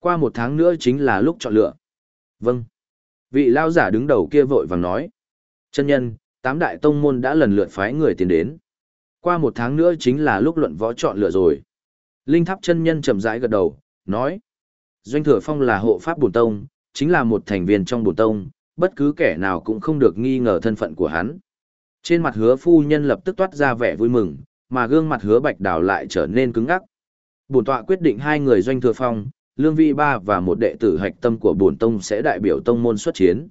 Qua một tháng nữa chính là lúc chọn lựa. Vâng. Vị lao giả đứng đầu kia vội vàng nói. Chân nhân, tám đại tông môn đã lần lượt phái người tiến đến. Qua một tháng nữa chính là lúc luận võ chọn lựa rồi. Linh tháp chân nhân chậm rãi gật đầu, nói. Doanh thừa phong là hộ pháp bổn tông, chính là một thành viên trong bổn tông, bất cứ kẻ nào cũng không được nghi ngờ thân phận của hắn. Trên mặt hứa phu nhân lập tức toát ra vẻ vui mừng, mà gương mặt hứa bạch đào lại trở nên cứng ngắc. Bổn tọa quyết định hai người doanh thừa phong, lương vi ba và một đệ tử hạch tâm của bổn tông sẽ đại biểu tông môn xuất chiến.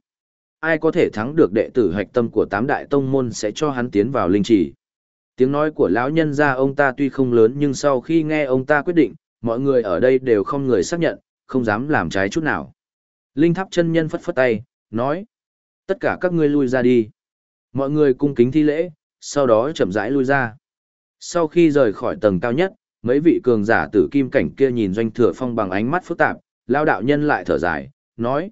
Ai có thể thắng được đệ tử hạch tâm của tám đại tông môn sẽ cho hắn tiến vào linh trì. Tiếng nói của lão nhân ra ông ta tuy không lớn nhưng sau khi nghe ông ta quyết định, mọi người ở đây đều không người xác nhận, không dám làm trái chút nào. Linh tháp chân nhân phất phất tay, nói. Tất cả các ngươi lui ra đi. Mọi người cung kính thi lễ, sau đó chậm rãi lui ra. Sau khi rời khỏi tầng cao nhất, mấy vị cường giả tử kim cảnh kia nhìn Doanh Thừa Phong bằng ánh mắt phức tạp, lao đạo nhân lại thở dài, nói.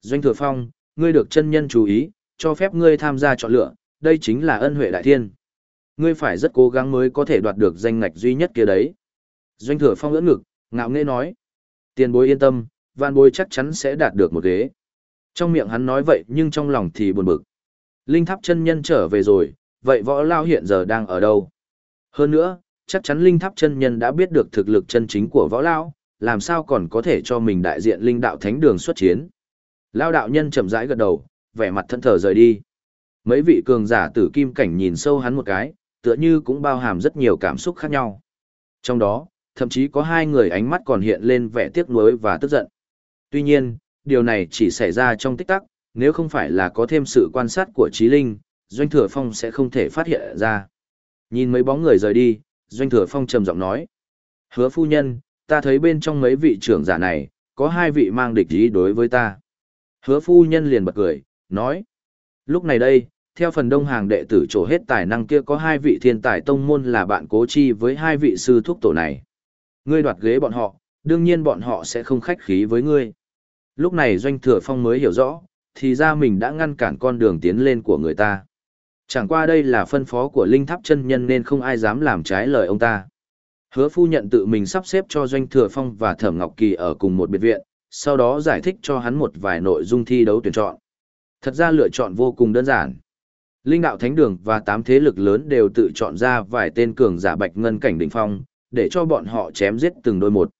Doanh Thừa Phong, ngươi được chân nhân chú ý, cho phép ngươi tham gia chọn lựa, đây chính là ân huệ đại thiên. Ngươi phải rất cố gắng mới có thể đoạt được danh ngạch duy nhất kia đấy. Doanh Thừa Phong ưỡn ngực, ngạo nghễ nói. Tiền bối yên tâm, van bối chắc chắn sẽ đạt được một ghế. Trong miệng hắn nói vậy nhưng trong lòng thì buồn bực. Linh tháp chân nhân trở về rồi, vậy võ lao hiện giờ đang ở đâu? Hơn nữa, chắc chắn linh tháp chân nhân đã biết được thực lực chân chính của võ lao, làm sao còn có thể cho mình đại diện linh đạo thánh đường xuất chiến. Lao đạo nhân chậm rãi gật đầu, vẻ mặt thân thờ rời đi. Mấy vị cường giả tử kim cảnh nhìn sâu hắn một cái, tựa như cũng bao hàm rất nhiều cảm xúc khác nhau. Trong đó, thậm chí có hai người ánh mắt còn hiện lên vẻ tiếc nuối và tức giận. Tuy nhiên, điều này chỉ xảy ra trong tích tắc, nếu không phải là có thêm sự quan sát của trí linh, Doanh Thừa Phong sẽ không thể phát hiện ra. Nhìn mấy bóng người rời đi, Doanh Thừa Phong trầm giọng nói. Hứa phu nhân, ta thấy bên trong mấy vị trưởng giả này, có hai vị mang địch ý đối với ta. Hứa phu nhân liền bật cười, nói. Lúc này đây, theo phần đông hàng đệ tử trổ hết tài năng kia có hai vị thiên tài tông môn là bạn cố chi với hai vị sư thúc tổ này. Ngươi đoạt ghế bọn họ, đương nhiên bọn họ sẽ không khách khí với ngươi. Lúc này Doanh Thừa Phong mới hiểu rõ, thì ra mình đã ngăn cản con đường tiến lên của người ta. Chẳng qua đây là phân phó của Linh Tháp chân nhân nên không ai dám làm trái lời ông ta. Hứa phu nhận tự mình sắp xếp cho Doanh Thừa Phong và Thẩm Ngọc Kỳ ở cùng một biệt viện, sau đó giải thích cho hắn một vài nội dung thi đấu tuyển chọn. Thật ra lựa chọn vô cùng đơn giản. Linh đạo thánh đường và tám thế lực lớn đều tự chọn ra vài tên cường giả bạch ngân cảnh đỉnh phong, để cho bọn họ chém giết từng đôi một.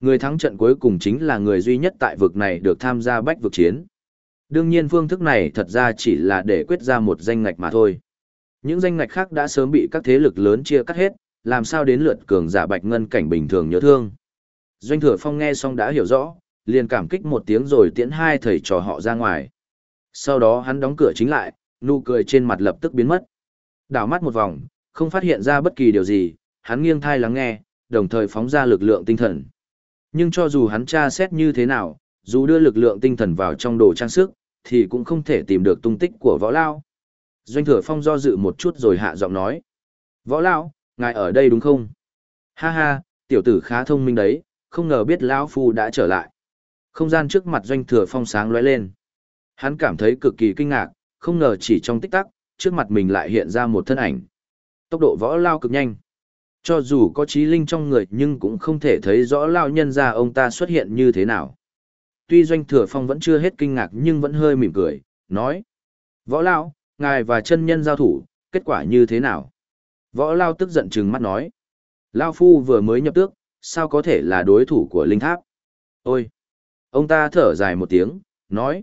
Người thắng trận cuối cùng chính là người duy nhất tại vực này được tham gia bách vực chiến. Đương nhiên phương thức này thật ra chỉ là để quyết ra một danh ngạch mà thôi. Những danh ngạch khác đã sớm bị các thế lực lớn chia cắt hết, làm sao đến lượt cường giả bạch ngân cảnh bình thường nhớ thương. Doanh thừa phong nghe xong đã hiểu rõ, liền cảm kích một tiếng rồi tiễn hai thầy trò họ ra ngoài. Sau đó hắn đóng cửa chính lại, nụ cười trên mặt lập tức biến mất. Đảo mắt một vòng, không phát hiện ra bất kỳ điều gì, hắn nghiêng thai lắng nghe, đồng thời phóng ra lực lượng tinh thần. Nhưng cho dù hắn tra xét như thế nào, dù đưa lực lượng tinh thần vào trong đồ trang sức, thì cũng không thể tìm được tung tích của võ lao. Doanh thừa phong do dự một chút rồi hạ giọng nói. Võ lao, ngài ở đây đúng không? Ha ha, tiểu tử khá thông minh đấy, không ngờ biết lão phu đã trở lại. Không gian trước mặt doanh thừa phong sáng lóe lên. Hắn cảm thấy cực kỳ kinh ngạc, không ngờ chỉ trong tích tắc, trước mặt mình lại hiện ra một thân ảnh. Tốc độ võ lao cực nhanh. Cho dù có trí linh trong người nhưng cũng không thể thấy rõ lao nhân ra ông ta xuất hiện như thế nào. Tuy doanh thừa phong vẫn chưa hết kinh ngạc nhưng vẫn hơi mỉm cười, nói. Võ lao, ngài và chân nhân giao thủ, kết quả như thế nào? Võ lao tức giận chừng mắt nói. Lao phu vừa mới nhập tước, sao có thể là đối thủ của linh tháp? Ôi! Ông ta thở dài một tiếng, nói.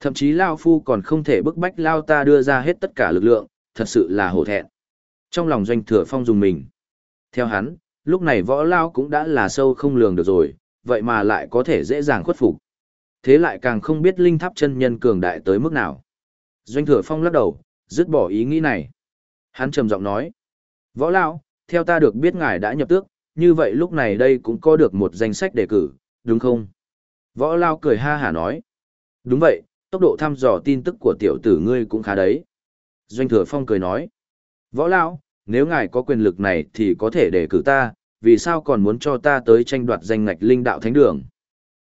Thậm chí Lao phu còn không thể bức bách Lao ta đưa ra hết tất cả lực lượng, thật sự là hổ thẹn. Trong lòng doanh thừa phong dùng mình. Theo hắn, lúc này võ lao cũng đã là sâu không lường được rồi, vậy mà lại có thể dễ dàng khuất phục. Thế lại càng không biết linh tháp chân nhân cường đại tới mức nào. Doanh thừa phong lắc đầu, dứt bỏ ý nghĩ này. Hắn trầm giọng nói. Võ lao, theo ta được biết ngài đã nhập tước, như vậy lúc này đây cũng có được một danh sách đề cử, đúng không? Võ lao cười ha hả nói. Đúng vậy, tốc độ thăm dò tin tức của tiểu tử ngươi cũng khá đấy. Doanh thừa phong cười nói. Võ lao, nếu ngài có quyền lực này thì có thể đề cử ta, vì sao còn muốn cho ta tới tranh đoạt danh ngạch linh đạo thánh đường.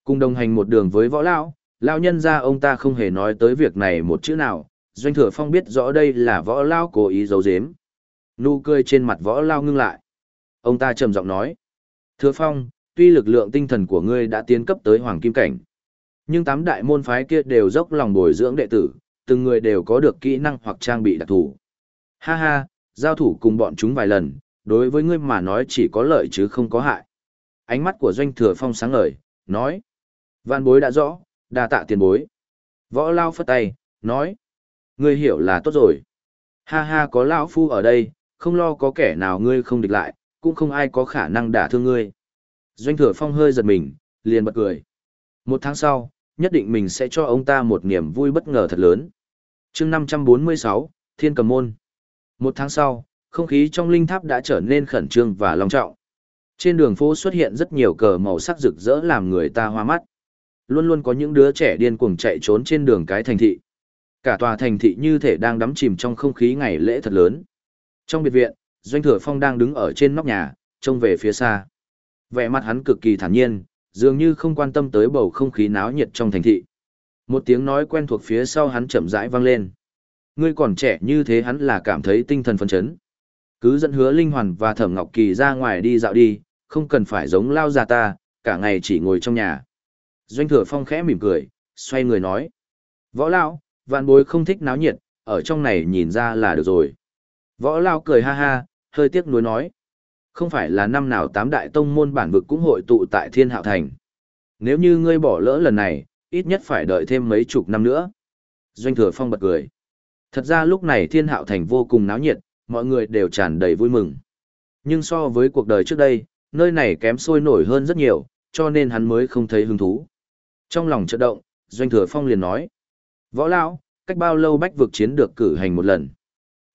Cùng đồng hành một đường với võ lão, lão nhân ra ông ta không hề nói tới việc này một chữ nào, doanh thừa phong biết rõ đây là võ lão cố ý giấu giếm. Nụ cười trên mặt võ lão ngưng lại. Ông ta trầm giọng nói. Thừa phong, tuy lực lượng tinh thần của ngươi đã tiến cấp tới hoàng kim cảnh, nhưng tám đại môn phái kia đều dốc lòng bồi dưỡng đệ tử, từng người đều có được kỹ năng hoặc trang bị đặc thù. Ha ha, giao thủ cùng bọn chúng vài lần, đối với ngươi mà nói chỉ có lợi chứ không có hại. Ánh mắt của doanh thừa phong sáng ngời, nói. Vạn bối đã rõ, đa tạ tiền bối. Võ lao phất tay, nói. Ngươi hiểu là tốt rồi. Ha ha có lão phu ở đây, không lo có kẻ nào ngươi không địch lại, cũng không ai có khả năng đả thương ngươi. Doanh thừa phong hơi giật mình, liền bật cười. Một tháng sau, nhất định mình sẽ cho ông ta một niềm vui bất ngờ thật lớn. chương 546, Thiên Cầm Môn. Một tháng sau, không khí trong linh tháp đã trở nên khẩn trương và long trọng. Trên đường phố xuất hiện rất nhiều cờ màu sắc rực rỡ làm người ta hoa mắt. Luôn luôn có những đứa trẻ điên cuồng chạy trốn trên đường cái thành thị. Cả tòa thành thị như thể đang đắm chìm trong không khí ngày lễ thật lớn. Trong biệt viện, Doanh Thừa Phong đang đứng ở trên nóc nhà, trông về phía xa. Vẻ mặt hắn cực kỳ thản nhiên, dường như không quan tâm tới bầu không khí náo nhiệt trong thành thị. Một tiếng nói quen thuộc phía sau hắn chậm rãi vang lên. Ngươi còn trẻ như thế hắn là cảm thấy tinh thần phấn chấn. Cứ dẫn hứa Linh Hoàn và Thẩm Ngọc Kỳ ra ngoài đi dạo đi, không cần phải giống lao già ta, cả ngày chỉ ngồi trong nhà. Doanh thừa phong khẽ mỉm cười, xoay người nói. Võ lao, vạn bối không thích náo nhiệt, ở trong này nhìn ra là được rồi. Võ lao cười ha ha, hơi tiếc nuối nói. Không phải là năm nào tám đại tông môn bản vực cũng hội tụ tại thiên hạo thành. Nếu như ngươi bỏ lỡ lần này, ít nhất phải đợi thêm mấy chục năm nữa. Doanh thừa phong bật cười. Thật ra lúc này thiên hạo thành vô cùng náo nhiệt, mọi người đều tràn đầy vui mừng. Nhưng so với cuộc đời trước đây, nơi này kém sôi nổi hơn rất nhiều, cho nên hắn mới không thấy hứng thú. Trong lòng chợt động, Doanh Thừa Phong liền nói. Võ Lão, cách bao lâu bách vực chiến được cử hành một lần?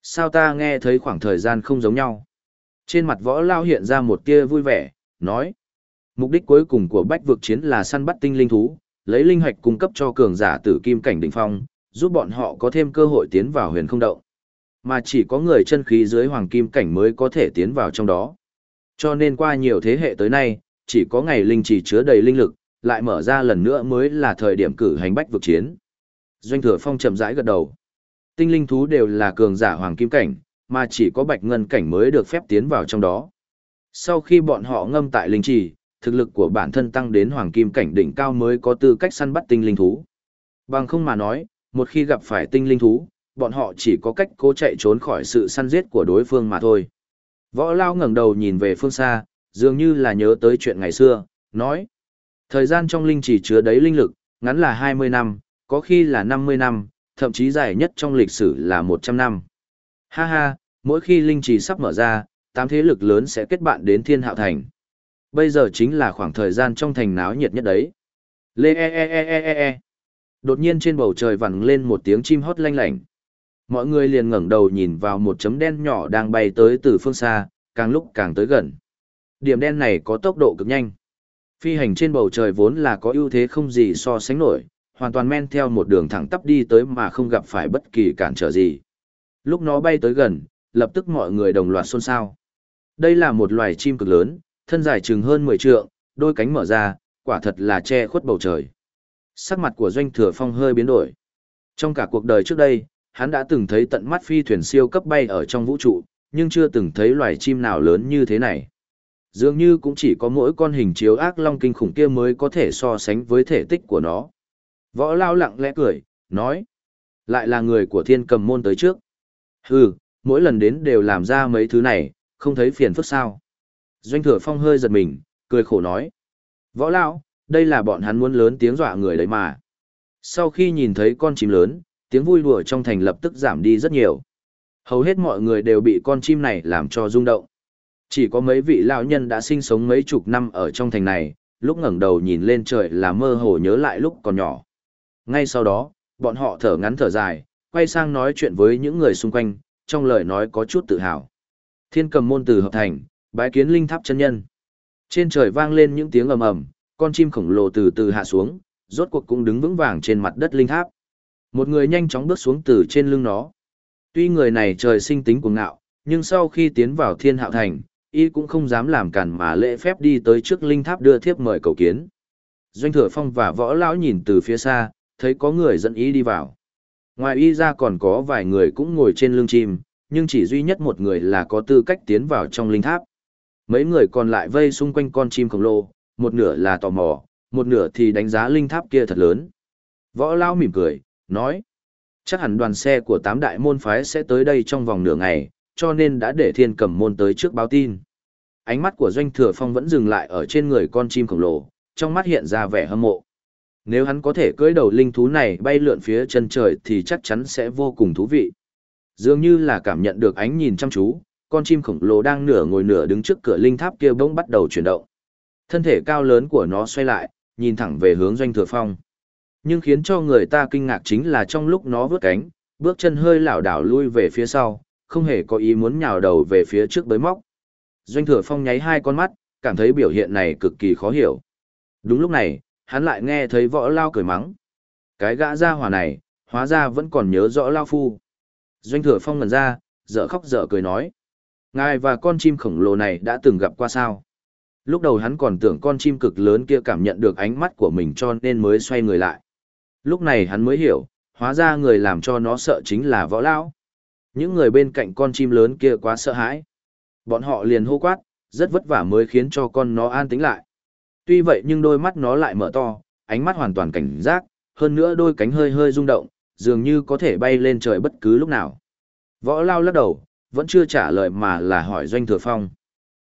Sao ta nghe thấy khoảng thời gian không giống nhau? Trên mặt Võ Lão hiện ra một tia vui vẻ, nói. Mục đích cuối cùng của bách vực chiến là săn bắt tinh linh thú, lấy linh hạch cung cấp cho cường giả tử kim cảnh đỉnh phong, giúp bọn họ có thêm cơ hội tiến vào huyền không động. Mà chỉ có người chân khí dưới hoàng kim cảnh mới có thể tiến vào trong đó. Cho nên qua nhiều thế hệ tới nay, chỉ có ngày linh chỉ chứa đầy linh lực, lại mở ra lần nữa mới là thời điểm cử hành bách vực chiến. Doanh thừa phong chậm rãi gật đầu. Tinh linh thú đều là cường giả hoàng kim cảnh, mà chỉ có bạch ngân cảnh mới được phép tiến vào trong đó. Sau khi bọn họ ngâm tại linh trì, thực lực của bản thân tăng đến hoàng kim cảnh đỉnh cao mới có tư cách săn bắt tinh linh thú. Bằng không mà nói, một khi gặp phải tinh linh thú, bọn họ chỉ có cách cố chạy trốn khỏi sự săn giết của đối phương mà thôi. Võ Lao ngẩng đầu nhìn về phương xa, dường như là nhớ tới chuyện ngày xưa, nói. Thời gian trong linh chỉ chứa đấy linh lực, ngắn là 20 năm, có khi là 50 năm, thậm chí dài nhất trong lịch sử là 100 năm. Ha ha, mỗi khi linh chỉ sắp mở ra, tám thế lực lớn sẽ kết bạn đến thiên hạo thành. Bây giờ chính là khoảng thời gian trong thành náo nhiệt nhất đấy. Lê e e e e e e. Đột nhiên trên bầu trời vẳng lên một tiếng chim hót lanh lảnh. Mọi người liền ngẩng đầu nhìn vào một chấm đen nhỏ đang bay tới từ phương xa, càng lúc càng tới gần. Điểm đen này có tốc độ cực nhanh. Phi hành trên bầu trời vốn là có ưu thế không gì so sánh nổi, hoàn toàn men theo một đường thẳng tắp đi tới mà không gặp phải bất kỳ cản trở gì. Lúc nó bay tới gần, lập tức mọi người đồng loạt xôn xao. Đây là một loài chim cực lớn, thân dài chừng hơn 10 trượng, đôi cánh mở ra, quả thật là che khuất bầu trời. Sắc mặt của Doanh Thừa Phong hơi biến đổi. Trong cả cuộc đời trước đây, hắn đã từng thấy tận mắt phi thuyền siêu cấp bay ở trong vũ trụ, nhưng chưa từng thấy loài chim nào lớn như thế này. Dường như cũng chỉ có mỗi con hình chiếu ác long kinh khủng kia mới có thể so sánh với thể tích của nó. Võ lao lặng lẽ cười, nói. Lại là người của thiên cầm môn tới trước. Hừ, mỗi lần đến đều làm ra mấy thứ này, không thấy phiền phức sao. Doanh thừa phong hơi giật mình, cười khổ nói. Võ lao, đây là bọn hắn muốn lớn tiếng dọa người đấy mà. Sau khi nhìn thấy con chim lớn, tiếng vui đùa trong thành lập tức giảm đi rất nhiều. Hầu hết mọi người đều bị con chim này làm cho rung động. Chỉ có mấy vị lão nhân đã sinh sống mấy chục năm ở trong thành này, lúc ngẩng đầu nhìn lên trời là mơ hồ nhớ lại lúc còn nhỏ. Ngay sau đó, bọn họ thở ngắn thở dài, quay sang nói chuyện với những người xung quanh, trong lời nói có chút tự hào. Thiên cầm môn từ hợp thành, bái kiến linh tháp chân nhân. Trên trời vang lên những tiếng ầm ầm, con chim khổng lồ từ từ hạ xuống, rốt cuộc cũng đứng vững vàng trên mặt đất linh tháp. Một người nhanh chóng bước xuống từ trên lưng nó. Tuy người này trời sinh tính cuồng ngạo, nhưng sau khi tiến vào thiên hạo thành, y cũng không dám làm cản mà lễ phép đi tới trước linh tháp đưa thiếp mời cầu kiến. Doanh thừa phong và võ lão nhìn từ phía xa, thấy có người dẫn y đi vào. Ngoài y ra còn có vài người cũng ngồi trên lưng chim, nhưng chỉ duy nhất một người là có tư cách tiến vào trong linh tháp. Mấy người còn lại vây xung quanh con chim khổng lồ, một nửa là tò mò, một nửa thì đánh giá linh tháp kia thật lớn. Võ lão mỉm cười, nói, chắc hẳn đoàn xe của tám đại môn phái sẽ tới đây trong vòng nửa ngày, cho nên đã để thiên cầm môn tới trước báo tin. Ánh mắt của doanh thừa phong vẫn dừng lại ở trên người con chim khổng lồ, trong mắt hiện ra vẻ hâm mộ. Nếu hắn có thể cưỡi đầu linh thú này bay lượn phía chân trời thì chắc chắn sẽ vô cùng thú vị. Dường như là cảm nhận được ánh nhìn chăm chú, con chim khổng lồ đang nửa ngồi nửa đứng trước cửa linh tháp kia bỗng bắt đầu chuyển động. Thân thể cao lớn của nó xoay lại, nhìn thẳng về hướng doanh thừa phong. Nhưng khiến cho người ta kinh ngạc chính là trong lúc nó vướt cánh, bước chân hơi lảo đảo lui về phía sau, không hề có ý muốn nhào đầu về phía trước bới móc. Doanh thừa phong nháy hai con mắt, cảm thấy biểu hiện này cực kỳ khó hiểu. Đúng lúc này, hắn lại nghe thấy võ lao cười mắng. Cái gã ra hỏa này, hóa ra vẫn còn nhớ rõ lao phu. Doanh thừa phong ngần ra, dở khóc dở cười nói. Ngài và con chim khổng lồ này đã từng gặp qua sao? Lúc đầu hắn còn tưởng con chim cực lớn kia cảm nhận được ánh mắt của mình cho nên mới xoay người lại. Lúc này hắn mới hiểu, hóa ra người làm cho nó sợ chính là võ lão. Những người bên cạnh con chim lớn kia quá sợ hãi. Bọn họ liền hô quát, rất vất vả mới khiến cho con nó an tĩnh lại. Tuy vậy nhưng đôi mắt nó lại mở to, ánh mắt hoàn toàn cảnh giác, hơn nữa đôi cánh hơi hơi rung động, dường như có thể bay lên trời bất cứ lúc nào. Võ lao lắc đầu, vẫn chưa trả lời mà là hỏi Doanh Thừa Phong.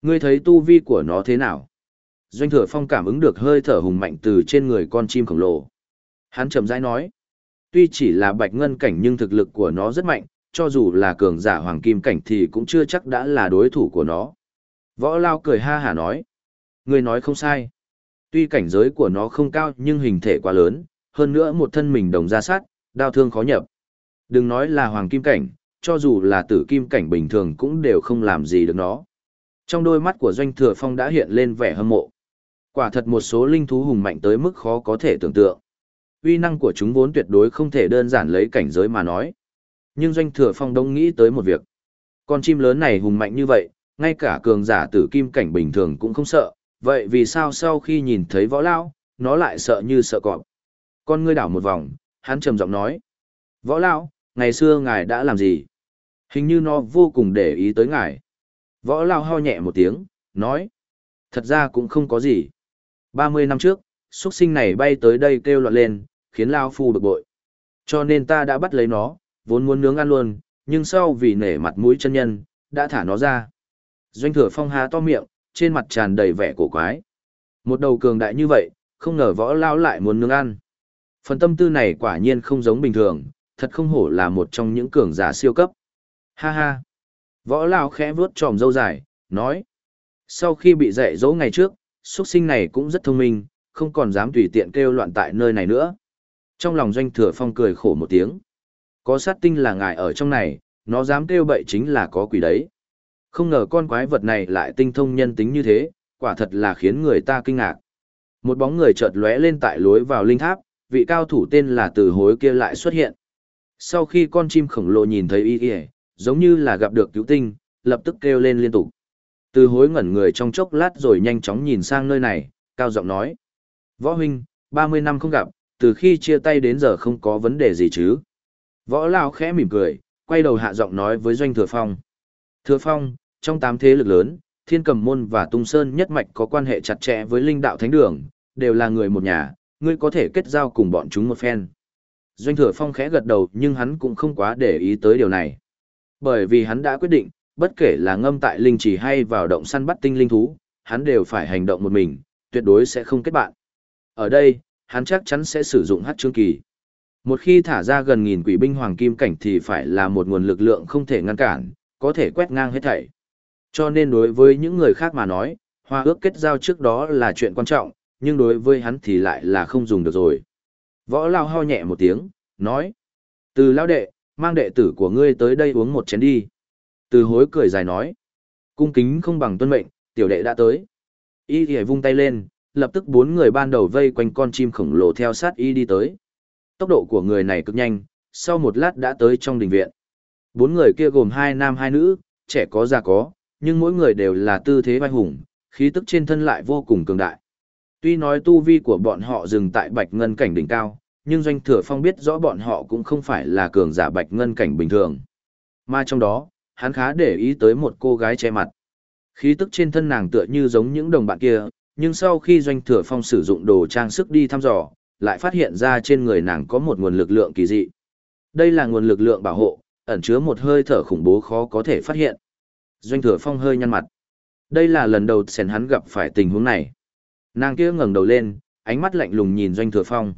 Ngươi thấy tu vi của nó thế nào? Doanh Thừa Phong cảm ứng được hơi thở hùng mạnh từ trên người con chim khổng lồ. Hắn chậm rãi nói, tuy chỉ là bạch ngân cảnh nhưng thực lực của nó rất mạnh, cho dù là cường giả hoàng kim cảnh thì cũng chưa chắc đã là đối thủ của nó. Võ Lao cười ha hả nói, ngươi nói không sai. Tuy cảnh giới của nó không cao nhưng hình thể quá lớn, hơn nữa một thân mình đồng ra sát, đao thương khó nhập. Đừng nói là hoàng kim cảnh, cho dù là tử kim cảnh bình thường cũng đều không làm gì được nó. Trong đôi mắt của Doanh Thừa Phong đã hiện lên vẻ hâm mộ. Quả thật một số linh thú hùng mạnh tới mức khó có thể tưởng tượng. Uy năng của chúng vốn tuyệt đối không thể đơn giản lấy cảnh giới mà nói. Nhưng Doanh Thừa Phong đông nghĩ tới một việc. Con chim lớn này hùng mạnh như vậy, ngay cả cường giả tử kim cảnh bình thường cũng không sợ, vậy vì sao sau khi nhìn thấy võ lao, nó lại sợ như sợ cọp. Con ngươi đảo một vòng, hắn trầm giọng nói. Võ lao, ngày xưa ngài đã làm gì? Hình như nó vô cùng để ý tới ngài. Võ lao ho nhẹ một tiếng, nói. Thật ra cũng không có gì. 30 năm trước, xuất sinh này bay tới đây kêu loạn lên, khiến Lao Phu bực bội. Cho nên ta đã bắt lấy nó, vốn muốn nướng ăn luôn, nhưng sau vì nể mặt mũi chân nhân, đã thả nó ra. Doanh thừa phong há to miệng, trên mặt tràn đầy vẻ cổ quái. Một đầu cường đại như vậy, không ngờ võ lao lại muốn nướng ăn. Phần tâm tư này quả nhiên không giống bình thường, thật không hổ là một trong những cường giả siêu cấp. Ha ha. Võ lao khẽ vuốt tròm dâu dài, nói. Sau khi bị dạy dỗ ngày trước, xuất sinh này cũng rất thông minh, không còn dám tùy tiện kêu loạn tại nơi này nữa. Trong lòng doanh thừa phong cười khổ một tiếng. Có sát tinh là ngài ở trong này, nó dám kêu bậy chính là có quỷ đấy. Không ngờ con quái vật này lại tinh thông nhân tính như thế, quả thật là khiến người ta kinh ngạc. Một bóng người chợt lóe lên tại lối vào linh tháp, vị cao thủ tên là Từ Hối kia lại xuất hiện. Sau khi con chim khổng lồ nhìn thấy y y, giống như là gặp được cứu tinh, lập tức kêu lên liên tục. Từ hối ngẩn người trong chốc lát rồi nhanh chóng nhìn sang nơi này, cao giọng nói. Võ huynh, 30 năm không gặp, từ khi chia tay đến giờ không có vấn đề gì chứ. Võ Lao khẽ mỉm cười, quay đầu hạ giọng nói với Doanh Thừa Phong. Thừa Phong, trong tám thế lực lớn, Thiên Cầm Môn và Tung Sơn nhất mạch có quan hệ chặt chẽ với linh đạo thánh đường, đều là người một nhà, ngươi có thể kết giao cùng bọn chúng một phen. Doanh Thừa Phong khẽ gật đầu nhưng hắn cũng không quá để ý tới điều này. Bởi vì hắn đã quyết định, bất kể là ngâm tại linh chỉ hay vào động săn bắt tinh linh thú, hắn đều phải hành động một mình, tuyệt đối sẽ không kết bạn. Ở đây, hắn chắc chắn sẽ sử dụng hát trương kỳ. Một khi thả ra gần nghìn quỷ binh hoàng kim cảnh thì phải là một nguồn lực lượng không thể ngăn cản, có thể quét ngang hết thảy. Cho nên đối với những người khác mà nói, hoa ước kết giao trước đó là chuyện quan trọng, nhưng đối với hắn thì lại là không dùng được rồi. Võ lao ho nhẹ một tiếng, nói. Từ lao đệ, mang đệ tử của ngươi tới đây uống một chén đi. Từ hối cười dài nói. Cung kính không bằng tuân mệnh, tiểu đệ đã tới. Y thì vung tay lên, lập tức bốn người ban đầu vây quanh con chim khổng lồ theo sát y đi tới. Tốc độ của người này cực nhanh, sau một lát đã tới trong đình viện. Bốn người kia gồm hai nam hai nữ, trẻ có già có, nhưng mỗi người đều là tư thế vai hùng, khí tức trên thân lại vô cùng cường đại. Tuy nói tu vi của bọn họ dừng tại bạch ngân cảnh đỉnh cao, nhưng doanh thừa phong biết rõ bọn họ cũng không phải là cường giả bạch ngân cảnh bình thường. Mà trong đó, hắn khá để ý tới một cô gái che mặt. Khí tức trên thân nàng tựa như giống những đồng bạn kia, nhưng sau khi doanh thừa phong sử dụng đồ trang sức đi thăm dò, lại phát hiện ra trên người nàng có một nguồn lực lượng kỳ dị. Đây là nguồn lực lượng bảo hộ, ẩn chứa một hơi thở khủng bố khó có thể phát hiện. Doanh thừa phong hơi nhăn mặt. Đây là lần đầu Sèn hắn gặp phải tình huống này. Nàng kia ngẩng đầu lên, ánh mắt lạnh lùng nhìn doanh thừa phong.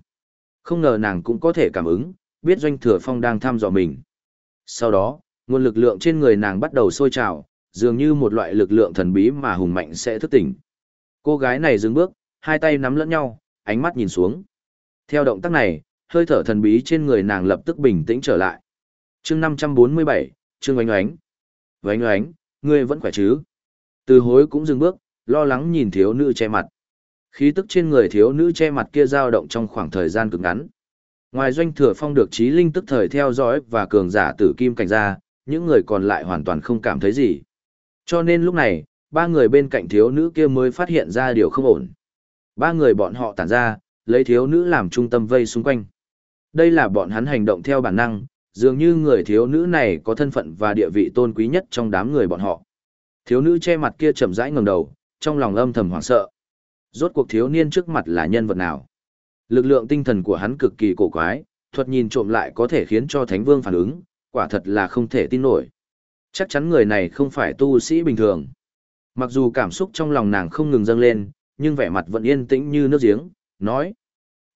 Không ngờ nàng cũng có thể cảm ứng, biết doanh thừa phong đang thăm dò mình. Sau đó, nguồn lực lượng trên người nàng bắt đầu sôi trào, dường như một loại lực lượng thần bí mà hùng mạnh sẽ thức tỉnh. Cô gái này dừng bước, hai tay nắm lẫn nhau, ánh mắt nhìn xuống. Theo động tác này, hơi thở thần bí trên người nàng lập tức bình tĩnh trở lại. chương 547, Trương Oánh Oánh. Oánh Oánh, ngươi vẫn khỏe chứ? Từ hối cũng dừng bước, lo lắng nhìn thiếu nữ che mặt. Khí tức trên người thiếu nữ che mặt kia dao động trong khoảng thời gian cực ngắn. Ngoài doanh thừa phong được trí linh tức thời theo dõi và cường giả tử kim cảnh ra, những người còn lại hoàn toàn không cảm thấy gì. Cho nên lúc này, ba người bên cạnh thiếu nữ kia mới phát hiện ra điều không ổn. Ba người bọn họ tản ra, lấy thiếu nữ làm trung tâm vây xung quanh. Đây là bọn hắn hành động theo bản năng, dường như người thiếu nữ này có thân phận và địa vị tôn quý nhất trong đám người bọn họ. Thiếu nữ che mặt kia chậm rãi ngẩng đầu, trong lòng âm thầm hoảng sợ. Rốt cuộc thiếu niên trước mặt là nhân vật nào? Lực lượng tinh thần của hắn cực kỳ cổ quái, thuật nhìn trộm lại có thể khiến cho Thánh Vương phản ứng, quả thật là không thể tin nổi. Chắc chắn người này không phải tu sĩ bình thường. Mặc dù cảm xúc trong lòng nàng không ngừng dâng lên, nhưng vẻ mặt vẫn yên tĩnh như nước giếng, nói.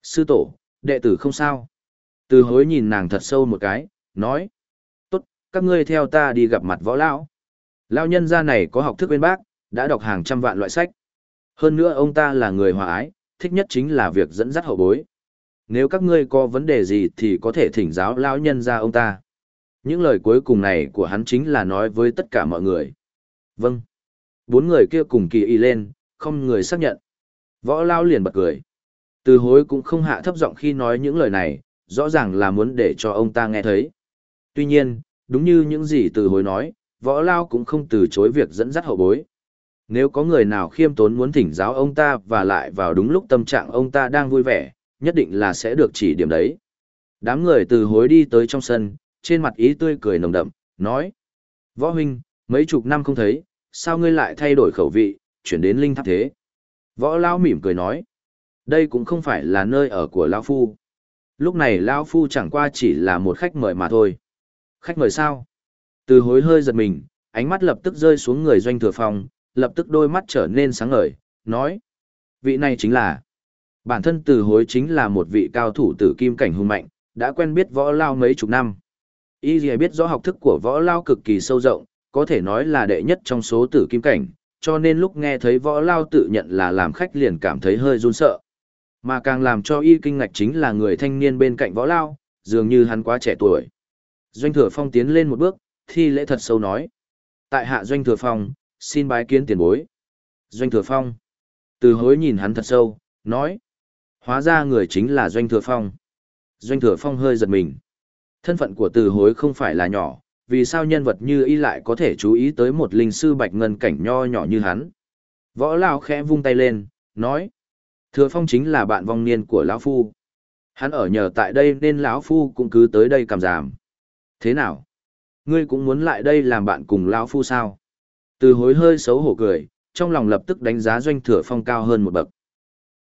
Sư tổ, đệ tử không sao. Từ hối nhìn nàng thật sâu một cái, nói. Tốt, các ngươi theo ta đi gặp mặt võ lão. Lão nhân gia này có học thức bên bác, đã đọc hàng trăm vạn loại sách. Hơn nữa ông ta là người hòa ái, thích nhất chính là việc dẫn dắt hậu bối. Nếu các ngươi có vấn đề gì thì có thể thỉnh giáo lão nhân gia ông ta. Những lời cuối cùng này của hắn chính là nói với tất cả mọi người. Vâng. Bốn người kia cùng kỳ y lên, không người xác nhận. Võ lao liền bật cười. Từ hối cũng không hạ thấp giọng khi nói những lời này, rõ ràng là muốn để cho ông ta nghe thấy. Tuy nhiên, đúng như những gì từ hối nói, võ lao cũng không từ chối việc dẫn dắt hậu bối. Nếu có người nào khiêm tốn muốn thỉnh giáo ông ta và lại vào đúng lúc tâm trạng ông ta đang vui vẻ, nhất định là sẽ được chỉ điểm đấy. Đám người từ hối đi tới trong sân, trên mặt ý tươi cười nồng đậm, nói. Võ huynh, mấy chục năm không thấy, sao ngươi lại thay đổi khẩu vị, chuyển đến linh tháp thế? Võ Lao mỉm cười nói. Đây cũng không phải là nơi ở của Lao Phu. Lúc này Lao Phu chẳng qua chỉ là một khách mời mà thôi. Khách mời sao? Từ hối hơi giật mình, ánh mắt lập tức rơi xuống người doanh thừa phòng, lập tức đôi mắt trở nên sáng ngời, nói. Vị này chính là... Bản thân từ hối chính là một vị cao thủ tử kim cảnh hùng mạnh, đã quen biết võ lao mấy chục năm. Y dì biết rõ học thức của võ lao cực kỳ sâu rộng, có thể nói là đệ nhất trong số tử kim cảnh, cho nên lúc nghe thấy võ lao tự nhận là làm khách liền cảm thấy hơi run sợ. Mà càng làm cho y kinh ngạc chính là người thanh niên bên cạnh võ lao, dường như hắn quá trẻ tuổi. Doanh thừa phong tiến lên một bước, thi lễ thật sâu nói. Tại hạ doanh thừa phong, xin bái kiến tiền bối. Doanh thừa phong. Từ hối nhìn hắn thật sâu, nói. Hóa ra người chính là doanh thừa phong. Doanh thừa phong hơi giật mình. Thân phận của từ hối không phải là nhỏ, vì sao nhân vật như y lại có thể chú ý tới một linh sư bạch ngân cảnh nho nhỏ như hắn. Võ Lao khẽ vung tay lên, nói. Thừa phong chính là bạn vong niên của lão Phu. Hắn ở nhờ tại đây nên lão Phu cũng cứ tới đây cảm giảm. Thế nào? Ngươi cũng muốn lại đây làm bạn cùng lão Phu sao? Từ hối hơi xấu hổ cười, trong lòng lập tức đánh giá doanh thừa phong cao hơn một bậc.